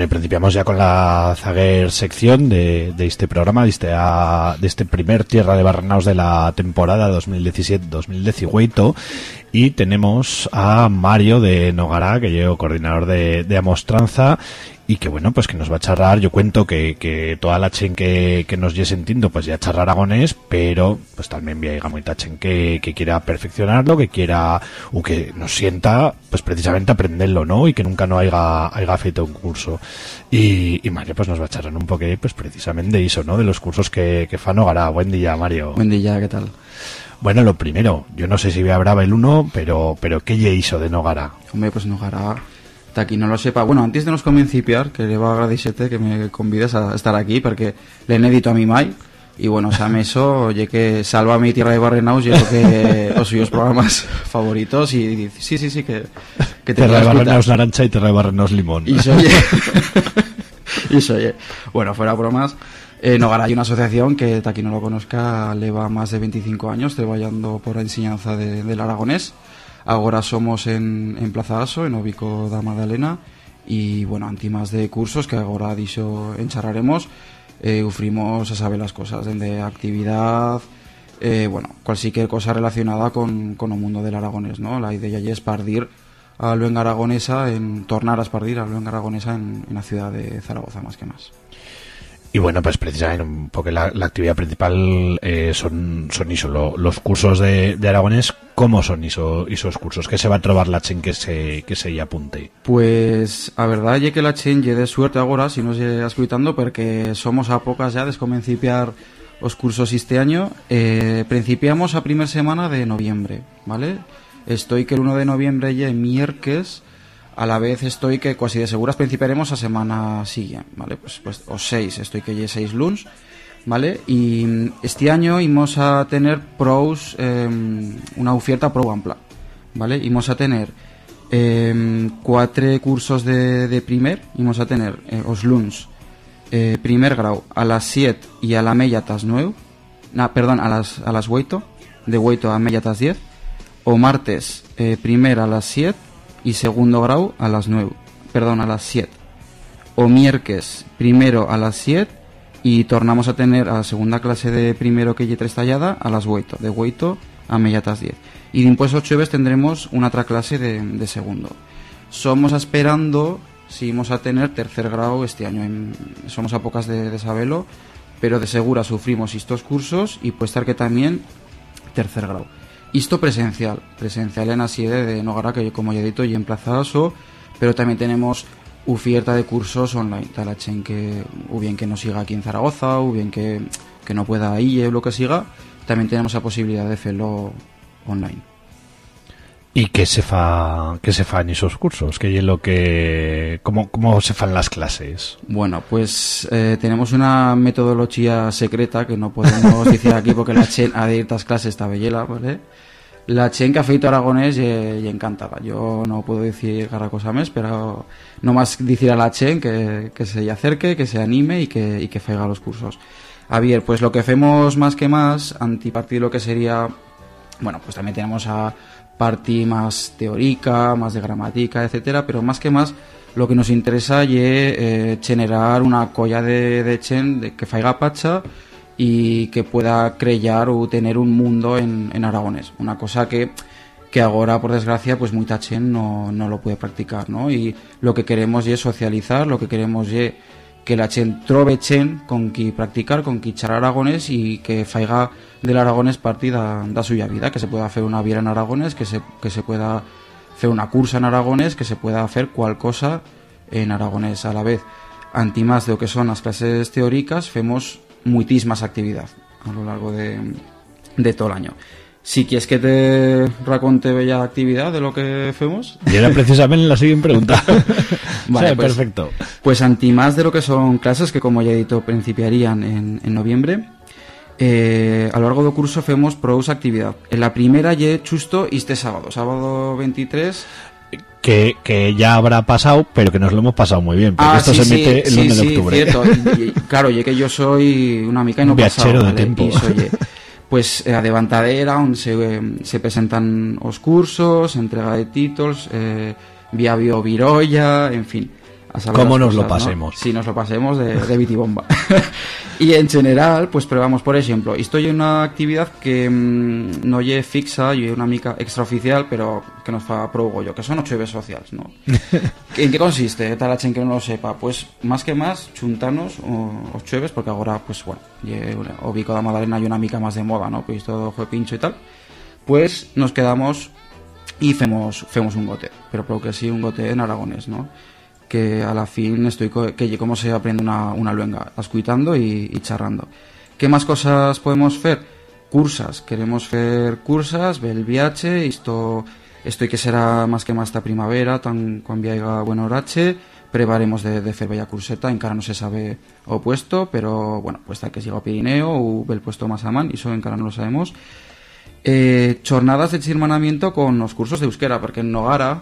Bueno, y principiamos ya con la Zaguer sección de, este programa, de este, de este primer Tierra de Barrenaos de la temporada 2017-2018. Y tenemos a Mario de Nogará, que llevo coordinador de, de Amostranza, y que bueno, pues que nos va a charrar. Yo cuento que, que toda la chen que, que nos llese entiendo, pues ya charra aragonés, pero pues también vi mucha chen que, que quiera perfeccionarlo, que quiera, o que nos sienta, pues precisamente aprenderlo, ¿no? Y que nunca no haya, haya feito un curso. Y, y Mario pues nos va a charrar un poco, pues precisamente de eso, ¿no? De los cursos que, que fa Nogará. Buen día, Mario.
Buen día, ¿qué tal?
Bueno, lo primero, yo no sé si brava el uno, pero, pero ¿qué hizo de Nogara?
Hombre, pues Nogara, hasta aquí no lo sepa. Bueno, antes de nos comenciar, que le va a agradecerte que me convides a estar aquí, porque le inédito a mi mai. Y bueno, o sea, me eso, oye que salva mi tierra de Barrenaus, yo creo que los suyos programas favoritos. Y dice, sí, sí, sí, que, que te
Terra de. Barrenaos naranja y Terra de Barrenaos limón.
Y soy, y soy, bueno, fuera bromas, eh, Nogara hay una asociación que, ta quien no lo conozca, lleva más de 25 años trabajando por la enseñanza de- del aragonés. Ahora somos en, en Plaza Aso, en Obico da Magdalena, y bueno, anti más de cursos que ahora dicho encharraremos, eh, ufrimos a saber las cosas, de actividad, eh, bueno, cualquier cosa relacionada con, con el mundo del aragonés, ¿no? La idea ya es partir a luenga aragonesa, en tornar a espardir a luenga aragonesa en, la ciudad de Zaragoza, más que más.
Y bueno, pues precisamente, poco la, la actividad principal eh, son, son lo- los cursos de, de aragonés. ¿Cómo son esos cursos? ¿Qué se va a trobar la chen que se, se apunte?
Pues a verdad ye que la chen de suerte agora si nos lle escuitando porque somos a pocas ya de comencipiar os cursos este año eh, principiamos a primer semana de noviembre ¿vale? estoy que el 1 de noviembre ye miércoles a la vez estoy que casi de seguras principiaremos a semana siguiente ¿vale? pues, pues os 6 estoy que ye 6 lunes ¿vale? Y mm, este año íbamos a tener pros, eh, una oferta pro ampla, ¿vale? Íbamos a tener eh, cuatro cursos de, de primer, íbamos a tener eh, os luns, eh, primer grado a las 7 y a la media tas 9, na, perdón, a las, a las 8, de 8 a media tas 10, o martes eh, primer a las 7 y segundo grado a las 9, perdón, a las 7. o miércoles primero a las 7 y tornamos a tener a segunda clase de primero que lle tres tallada a las 8, de 8 a mellatas 10. Y después o jueves tendremos una otra clase de, segundo. Somos esperando si vamos a tener tercer grado este año. En- somos a pocas de, de sabelo, pero de segura sufrimos estos cursos y puede estar que también tercer grado. Isto presencial, presencial en la sede de Nogara, que como ya he dicho, y emplazados, pero también tenemos oferta de cursos online, tal que, o bien que no siga aquí en Zaragoza, o bien que, que no pueda ir o lo que siga, también tenemos la posibilidad de hacerlo online.
¿Y qué se fa, qué se fa en esos cursos? ¿Qué es lo que, cómo, cómo se fan las clases?
Bueno, pues eh, tenemos una metodología secreta que no podemos decir aquí porque la Chen ha de ir a estas clases está bellela, ¿vale? La Chen que ha feito aragonés y, y encantada. Yo no puedo decir cada cosa pero no más decir a la Chen que, que se acerque, que se anime y que, y que faiga los cursos. A ver, pues lo que hacemos más que más, antipartir lo que sería, bueno, pues también tenemos a partir más teórica, más de gramática, etcétera, pero más que más lo que nos interesa es eh, generar una colla de, de chen de que faiga pacha y que pueda crear o tener un mundo en, en aragonés. Una cosa que, que ahora, por desgracia, pues mucha chen no, no lo puede practicar, ¿no? Y lo que queremos es socializar, lo que queremos es que la chen trove chen con qui practicar, con qui charlar aragonés y que faiga del aragonés partida da suya vida, que se pueda hacer una viera en aragonés, que se, que se pueda hacer una cursa en aragonés, que se pueda hacer cual cosa en aragonés a la vez. Antimás de lo que son las clases teóricas, hacemos muitísimas actividad a lo largo de, de todo el año. Si quieres que te raconte bella actividad de lo que hacemos.
Y era precisamente la siguiente pregunta.
Vale, pues-
perfecto.
Pues antimás de lo que son clases que como ya he dicho principiarían en, en noviembre, eh, a lo largo del curso hacemos pros actividad. En la primera ya justo este sábado, sábado 23.
Que, que ya habrá pasado, pero que nos lo hemos pasado muy bien. Porque esto
Ah, sí,
se emite
sí,
el 1
sí,
de octubre.
cierto. Y- y- claro, ya que yo soy una mica y no
Un
pasado,
de
¿vale?
tiempo.
Y soy, eh, pues eh, a levantadera donde se, eh, se presentan los cursos, entrega de títulos, eh, vía bio virolla, en fin.
Cómo nos lo
cosas, ¿no?
pasemos.
Sí, nos lo pasemos de, de bitibomba. y en general, pues probamos, por ejemplo, estoy en una actividad que mm, no lle fixa, y una mica extraoficial, pero que nos fa pro yo, que son ocho eventos sociales, ¿no? ¿En qué consiste? Tal chen que no lo sepa, pues más que más, chuntanos os chueves, porque ahora, pues bueno, o Vico da Madalena hay una mica más de moda, ¿no? Pues todo fue pincho y tal. Pues nos quedamos y femos un gote, pero creo que sí, un gote en aragonés, ¿no? Que a la fin estoy, co- que como se aprende una, una luenga, escuitando y, charrando. ¿Qué más cosas podemos hacer? Cursas, queremos hacer cursas, el viaje, esto, esto que será más que más esta primavera, tan cuando haya buen horache, prevaremos de, de hacer bella curseta, encara no se sabe o puesto, pero bueno, pues tal que siga a Pirineo o el puesto más a man, eso encara no lo sabemos. Eh, jornadas de chirmanamiento con los cursos de euskera, porque en Nogara, en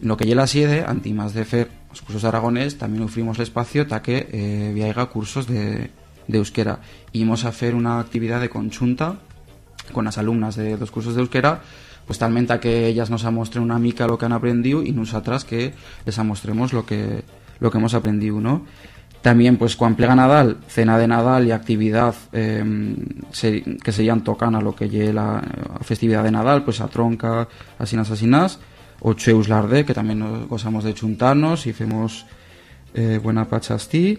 lo que ya la siede, antimás de hacer los cursos de aragonés, también ofrecimos el espacio para que eh, viaiga cursos de, de euskera. Y vamos a hacer una actividad de conjunta con las alumnas de los cursos de euskera, pues talmente a que ellas nos amostren una mica lo que han aprendido y nosotras que les amostremos lo que, lo que hemos aprendido, ¿no? También, pues, cuando plega Nadal, cena de Nadal y actividad eh, se- que se llaman tocan a lo que lle la festividad de Nadal, pues a tronca, asinas, asinas, o cheus larde, que también nos gozamos de chuntarnos y hacemos eh, buena pachastí.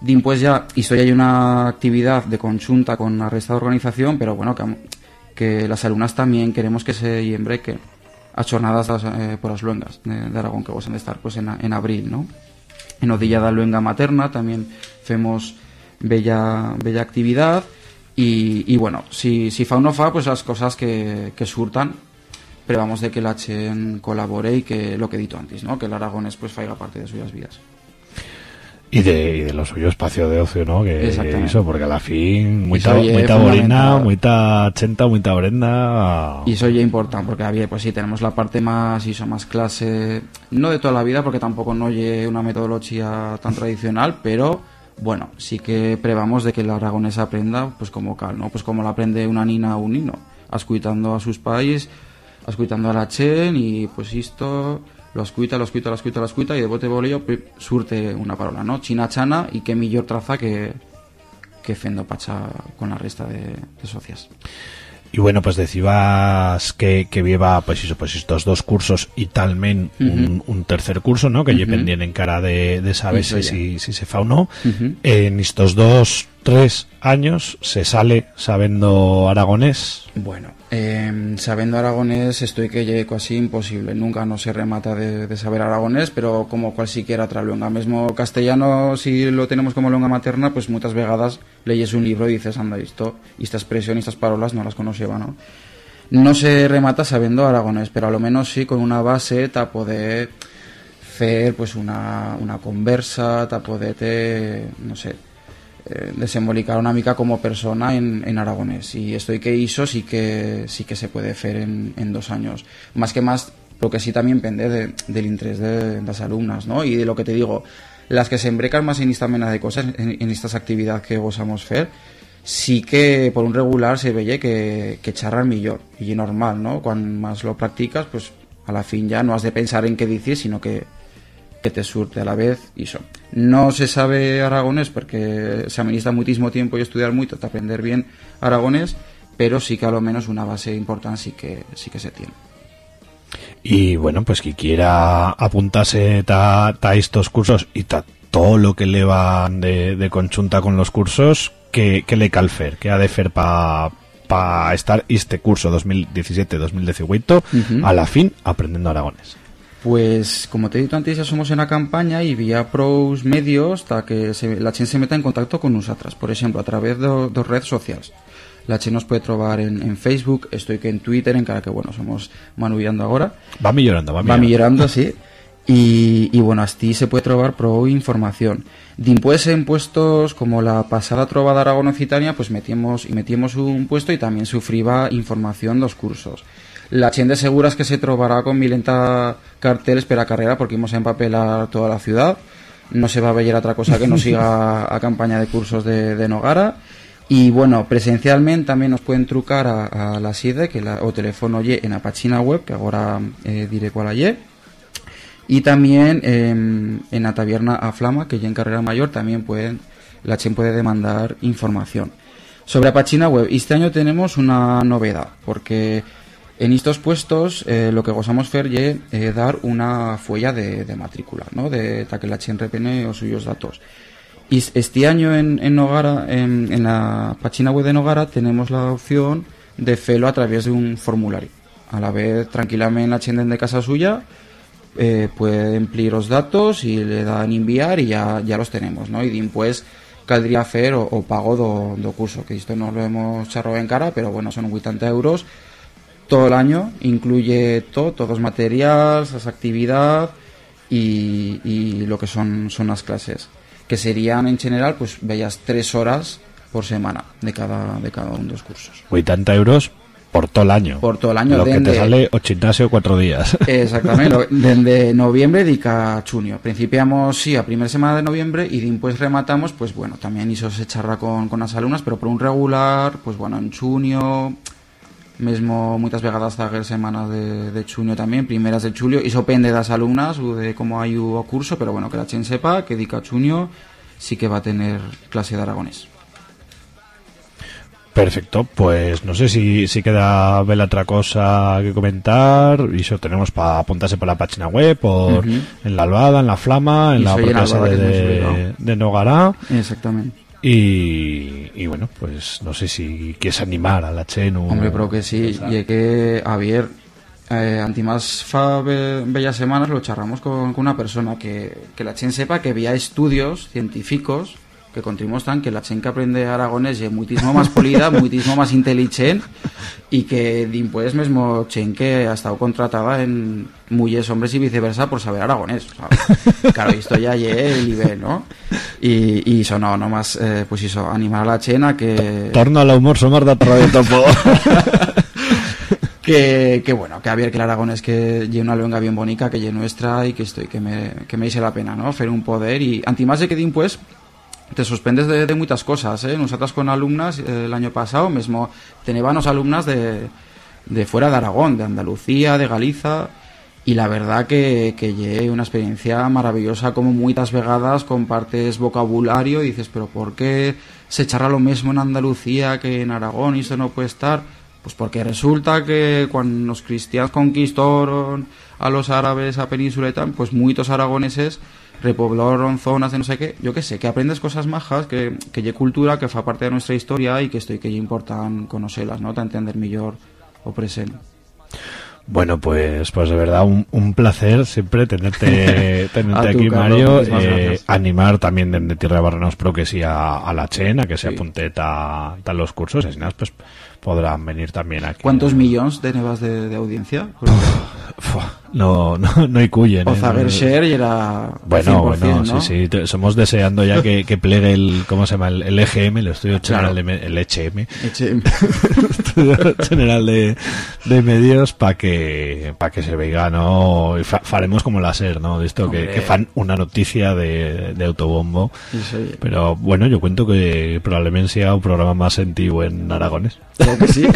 Din pues ya, y soy hay una actividad de conjunta con la resta de organización, pero bueno, que, que las alumnas también queremos que se que a jornadas das, eh, por las luengas de, de Aragón, que van a estar pues en, en abril, ¿no? En Odilla da Luenga Materna también hacemos bella, bella actividad y, y bueno, si, si fa o no fa, pues las cosas que, que surtan, pero vamos de que la Chen colabore y que lo que he dicho antes, ¿no? Que el Aragones pues faiga parte de suyas vidas.
Y de, y de lo suyo espacio de ocio, ¿no? Que hizo, porque a la fin, muy
ye
muy muy chenta, muy brenda.
Y eso ya importante, porque a ver, pues sí, tenemos la parte más, hizo más clase, no de toda la vida, porque tampoco no lleve una metodología tan tradicional, pero bueno, sí que prevamos de que el aragonés aprenda, pues como cal, ¿no? Pues como lo aprende una nina o un nino, ascuitando a sus pais, ascuitando a la chen, y pues esto, lo escuita, lo escuita, lo escuita, lo escuita y de bote bolillo surte una parola, ¿no? China chana y qué millor traza que, que fendo pacha con la resta de, de socias.
Y bueno, pues decías que, que lleva pues eso, pues estos dos cursos y talmen un,
Ujú.
un tercer curso, ¿no? Que
Ujú.
pendien en cara de, de saber si, si se fa o no. En estos dos, tres años se sale sabiendo aragonés.
Bueno, eh, sabiendo aragonés estoy que llegue casi imposible. Nunca no se remata de, saber aragonés, pero como cualquiera otra lengua. Mismo castellano, si lo tenemos como lengua materna, pues muchas vegadas leyes un libro y dices, anda, esto, esta expresión y estas palabras no las conocía, ¿no? No se remata sabiendo aragonés, pero a lo menos sí con una base para poder hacer pues una, una conversa, para poder, no sé, eh, una mica como persona en, en aragonés y estoy que hizo sí que sí que se puede hacer en, en dos años más que más lo que sí también pende de- del interés de, las alumnas ¿no? y de lo que te digo las que se embrecan más en esta mena de cosas en, en estas actividades que gozamos hacer sí que por un regular se veía que, que charran mejor y normal ¿no? cuando más lo practicas pues a la fin ya no has de pensar en qué dices sino que que te surte a la vez y eso. No se sabe aragonés porque se administra muchísimo tiempo y estudiar mucho para aprender bien aragonés, pero sí que a lo menos una base importante sí que sí que se tiene.
Y bueno, pues que quiera apuntarse a estos cursos y ta todo lo que le van de, de conjunta con los cursos, que, que le calfer, que ha de fer para pa estar este curso 2017-2018
Ujú.
a la fin aprendiendo aragones.
Pues como te he dicho antes, ya somos en la campaña y vía pros medios hasta que se- la gente se meta en contacto con nosotras. Por ejemplo, a través de dos redes sociales. La gente nos puede trobar en, en Facebook, estoy que en Twitter, en cara que bueno, somos manullando ahora.
Va millorando, va
Va
millorando.
millorando, sí. Y, y bueno, así se puede trobar pro información. Dimpués en puestos como la pasada trova de Aragón Occitania, pues metimos y metimos un puesto y también sufriba información dos cursos. La gente segura es que se trobará con milenta carteles para carrera porque vamos a empapelar toda la ciudad. No se va a ver otra cosa que no siga a campaña de cursos de, de Nogara. Y bueno, presencialmente también nos pueden trucar a, a la SIDE que la, o teléfono ye en la página web, que ahora eh, diré cuál hay. Y también eh, en la taberna a Flama, que ya en Carrera Mayor, también pueden, la CHEN puede demandar información. Sobre la página web, este año tenemos una novedad, porque en estos puestos eh, lo que gozamos fer ye eh, dar una fuella de, matrícula, ¿no? De ta que la CHEN repene los suyos datos. Y este año en, Nogara, en, la página web de Nogara, tenemos la opción de hacerlo a través de un formulario. A la vez, tranquilamente, la gente de casa suya eh, puede emplear los datos y le dan enviar y ya, ya los tenemos, ¿no? Y después caldría hacer o, o pago do, do curso, que esto no lo hemos charrado en cara, pero bueno, son 80 euros todo el año, incluye todo, todos los materiales, las actividades y, y lo que son, son las clases, que serían en general, pues veías tres horas por semana de cada, de cada uno de los cursos.
80 euros por todo el año.
Por todo el año,
Lo que te sale 80 o cuatro días.
Exactamente, desde noviembre dica a junio. Principiamos, sí, a primera semana de noviembre y después rematamos, pues bueno, también hizo se charra con, con las alumnas, pero por un regular, pues bueno, en junio, mesmo muchas vegadas zaguer semanas de, de junio también, primeras de julio, iso pende das alumnas o de cómo hay o curso, pero bueno, que la chen sepa que dica junio sí que va a tener clase de aragonés.
Perfecto, pues no sé si, si queda ver otra cosa que comentar. Y eso tenemos para apuntarse por la página web, por en la Albada, en la Flama, en la propia sede de,
obligado.
de Nogará.
Exactamente.
Y, y bueno, pues no sé si quieres animar a la Chen o...
Hombre, pero que sí, y es que Javier, eh, antimás fa be- bellas semanas lo charramos con, con una persona que, que la chen sepa que había estudios científicos que contrimuestran que la chen que aprende aragonés es muchísimo más polida, muchísimo más inteligente y que después mismo chen que ha estado contratada en mujeres, hombres y viceversa por saber aragonés. claro, esto ya es el nivel, ¿no? Y, y eso no, nomás, eh, pues eso, animar a la chen a que...
Torno al humor somar de Topo.
que, que bueno, que a ver que el Aragón es que lleve una lengua bien bonita, que lleve nuestra y que estoy, que me, que me dice la pena, ¿no? Hacer un poder y antimás de que din pues te suspendes de, de muchas cosas, ¿eh? Nosotras con alumnas eh, el año pasado mismo teníamos alumnas de, de fuera de Aragón, de Andalucía, de Galiza y la verdad que, que una experiencia maravillosa como muchas vegadas compartes vocabulario y dices pero ¿por qué se charra lo mismo en Andalucía que en Aragón y eso no puede estar? Pues porque resulta que cuando los cristianos conquistaron a los árabes a península y tal, pues muchos aragoneses repoblaron zonas de no sé qué, yo qué sé, que aprendes cosas majas, que, que lle cultura, que fa parte de nuestra historia y que estoy que lle importan conocerlas, ¿no? Para entender mejor o presente.
Bueno, pues, pues de verdad un, un placer siempre tenerte, tenerte
tú,
aquí, Mario. Eh, animar también de, de Tierra de Barrenaos Pro que sí a, a la Chen, a que se apunte a los cursos, y nada, pues podrán venir también aquí.
¿Cuántos millones de nevas de, de audiencia?
No, no, no hay cuyen.
O
eh,
Zagersher y era
Bueno,
100%,
bueno,
¿no?
sí, sí. Somos deseando ya que, que plegue el, ¿cómo se llama? El, el EGM, el Estudio
Claro.
General de el ECHM.
ECHM.
Estudio General de, de Medios para que, para que se veiga, ¿no? Y fa- faremos como la SER, ¿no? De esto, que, que fan una noticia de, de autobombo.
Sí, sí.
Pero bueno, yo cuento que probablemente sea un programa más antiguo en Aragones.
Creo que sí.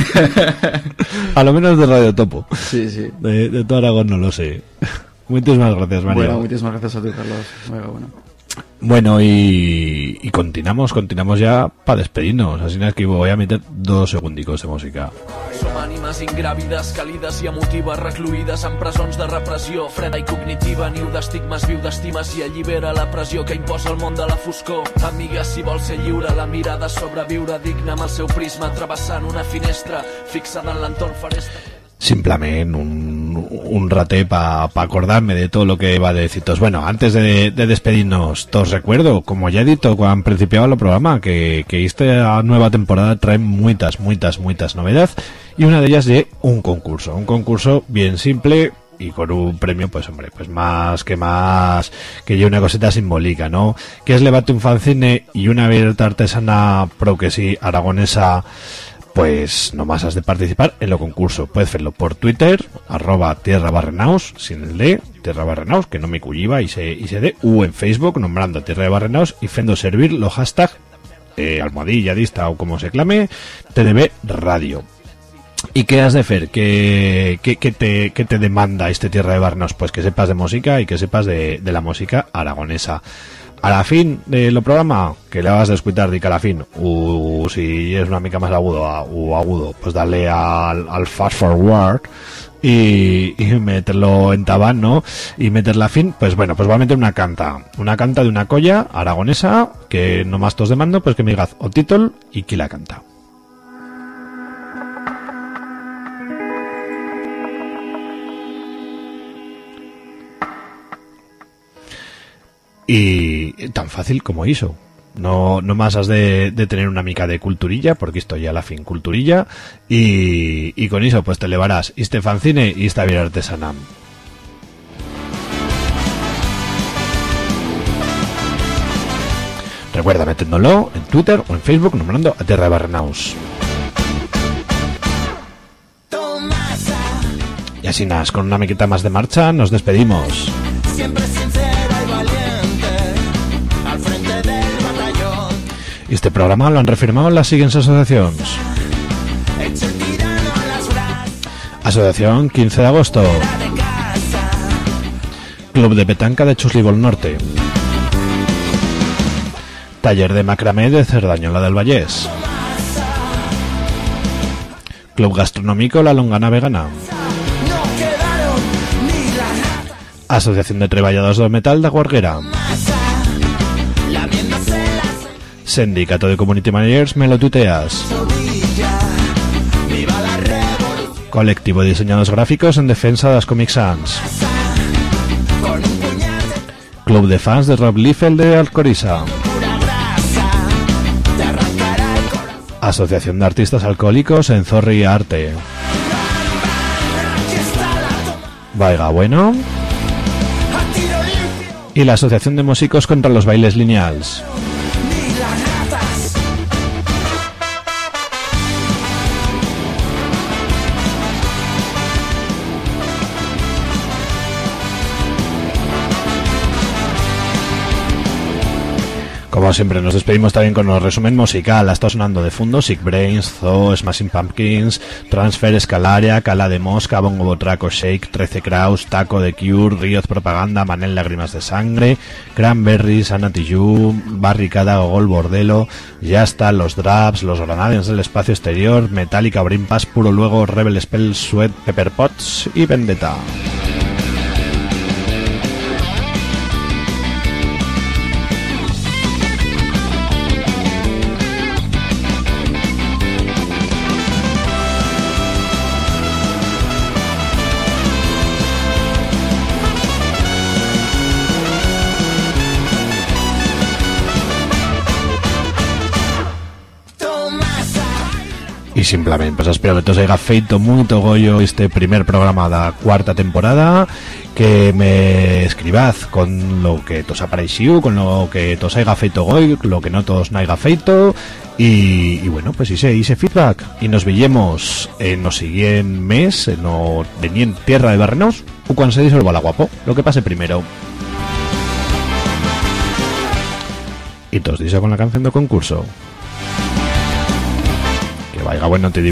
A lo menos de Radio Topo.
Sí, sí.
De, de Aragón no lo sé. Muchísimas gracias, Mario.
Bueno, muchísimas gracias a ti, Carlos. Bueno.
Bueno, y, y continuamos, continuamos ya para despedirnos. Así es que voy a meter dos segundicos de música.
Som ànimes ingràvides, càlides i emotives, recluïdes en presons de repressió, freda i cognitiva, niu d'estigmes, viu d'estimes i allibera la pressió que imposa el món de la foscor. Amiga, si vols ser lliure, la mirada sobreviure digna amb el seu prisma, travessant una finestra, fixada en l'entorn ferestre.
Simplemente un, un rate para acordarme de todo lo que va a deciros. Bueno, antes de, de despedirnos, os recuerdo, como ya he dicho cuando principiaba el programa, que, que esta nueva temporada trae muchas, muchas, muchas novedades y una de ellas de un concurso. Un concurso bien simple y con un premio, pues hombre, pues más que más que yo una cosita simbólica, ¿no? Que es Levate un fanzine y una abierta artesana pro que sí, aragonesa pues nomás has de participar en lo concurso. Puedes hacerlo por Twitter, arroba Tierra Barrenaus, sin el D, Tierra Barrenaus, que no me culliva y se, y se dé, o en Facebook, nombrando Tierra de Barrenaus y fendo servir los hashtag eh, almohadilla, dista o como se clame, TDB Radio. ¿Y qué has de hacer? ¿Qué, qué, qué te, qué te demanda este Tierra de Barrenaus? Pues que sepas de música y que sepas de, de la música aragonesa. A la fin de lo programa, que le vas a escuchar de a la fin, o si es una mica más agudo a- o agudo, pues dale al, fast forward y, meterlo en tabán, ¿no? Y meterla a fin, pues bueno, pues va a meter una canta, una canta de una colla aragonesa que nomás tos demando, pues que me digas o título y quién la canta. Y tan fácil como eso. No, no más has de, tener una mica de culturilla, porque esto ya la fin culturilla, y, y con eso pues te elevarás este fanzine y esta vida artesana. Recuerda metiéndolo en Twitter o en Facebook nombrando a Tierra de Barrenaus. Y así nada, con una miquita más de marcha nos despedimos. Este programa lo han refirmado las siguientes asociaciones. Asociación 15 de agosto. Club de Petanca de Chuslibol Norte. Taller de Macramé de Cerdañola del Vallés. Club Gastronómico La Longana Vegana. Asociación de Treballados do Metal de Guarguera. Sindicato de Community Managers.
Viva la revolución
Colectivo de Diseñados Gráficos en Defensa de las Comic Sans. Club de Fans de Rob Liefeld de Alcoriza. Asociación de Artistas Alcohólicos en Zorri Arte. Vaiga Bueno. Y la Asociación de Músicos contra los Bailes Lineales. Como
siempre, nos despedimos también con un resumen musical. Está sonando de fondo Sick Brains, Zoo, Smashing Pumpkins, Transfer, Escalaria, Cala de Mosca, Bongo Botraco, Shake, 13 Kraus, Taco de Cure, Riot Propaganda, Manel Lágrimas de Sangre, Cranberries, Anna Tijoux, Barricada, Gol Bordelo, Ya está, Los Draps, Los Granadians del Espacio Exterior, Metallica, Brim Pass, Puro Luego, Rebel Spell, Sweat, Pepper Potts y Vendetta. Simplemente, pues espero que todos haya feito muito goyo este primer programa da cuarta temporada que me escribaz con lo que tos apareció, con lo que tos haya feito goy, lo que no tos no haya feito y, y bueno, pues ese, ese feedback y nos veillemos en los siguiente mes, en no venien tierra de Barrenos o cuando se disolva la guapo, lo que pase primero. Y tos dice con la canción de concurso. Vaya. Bueno, TD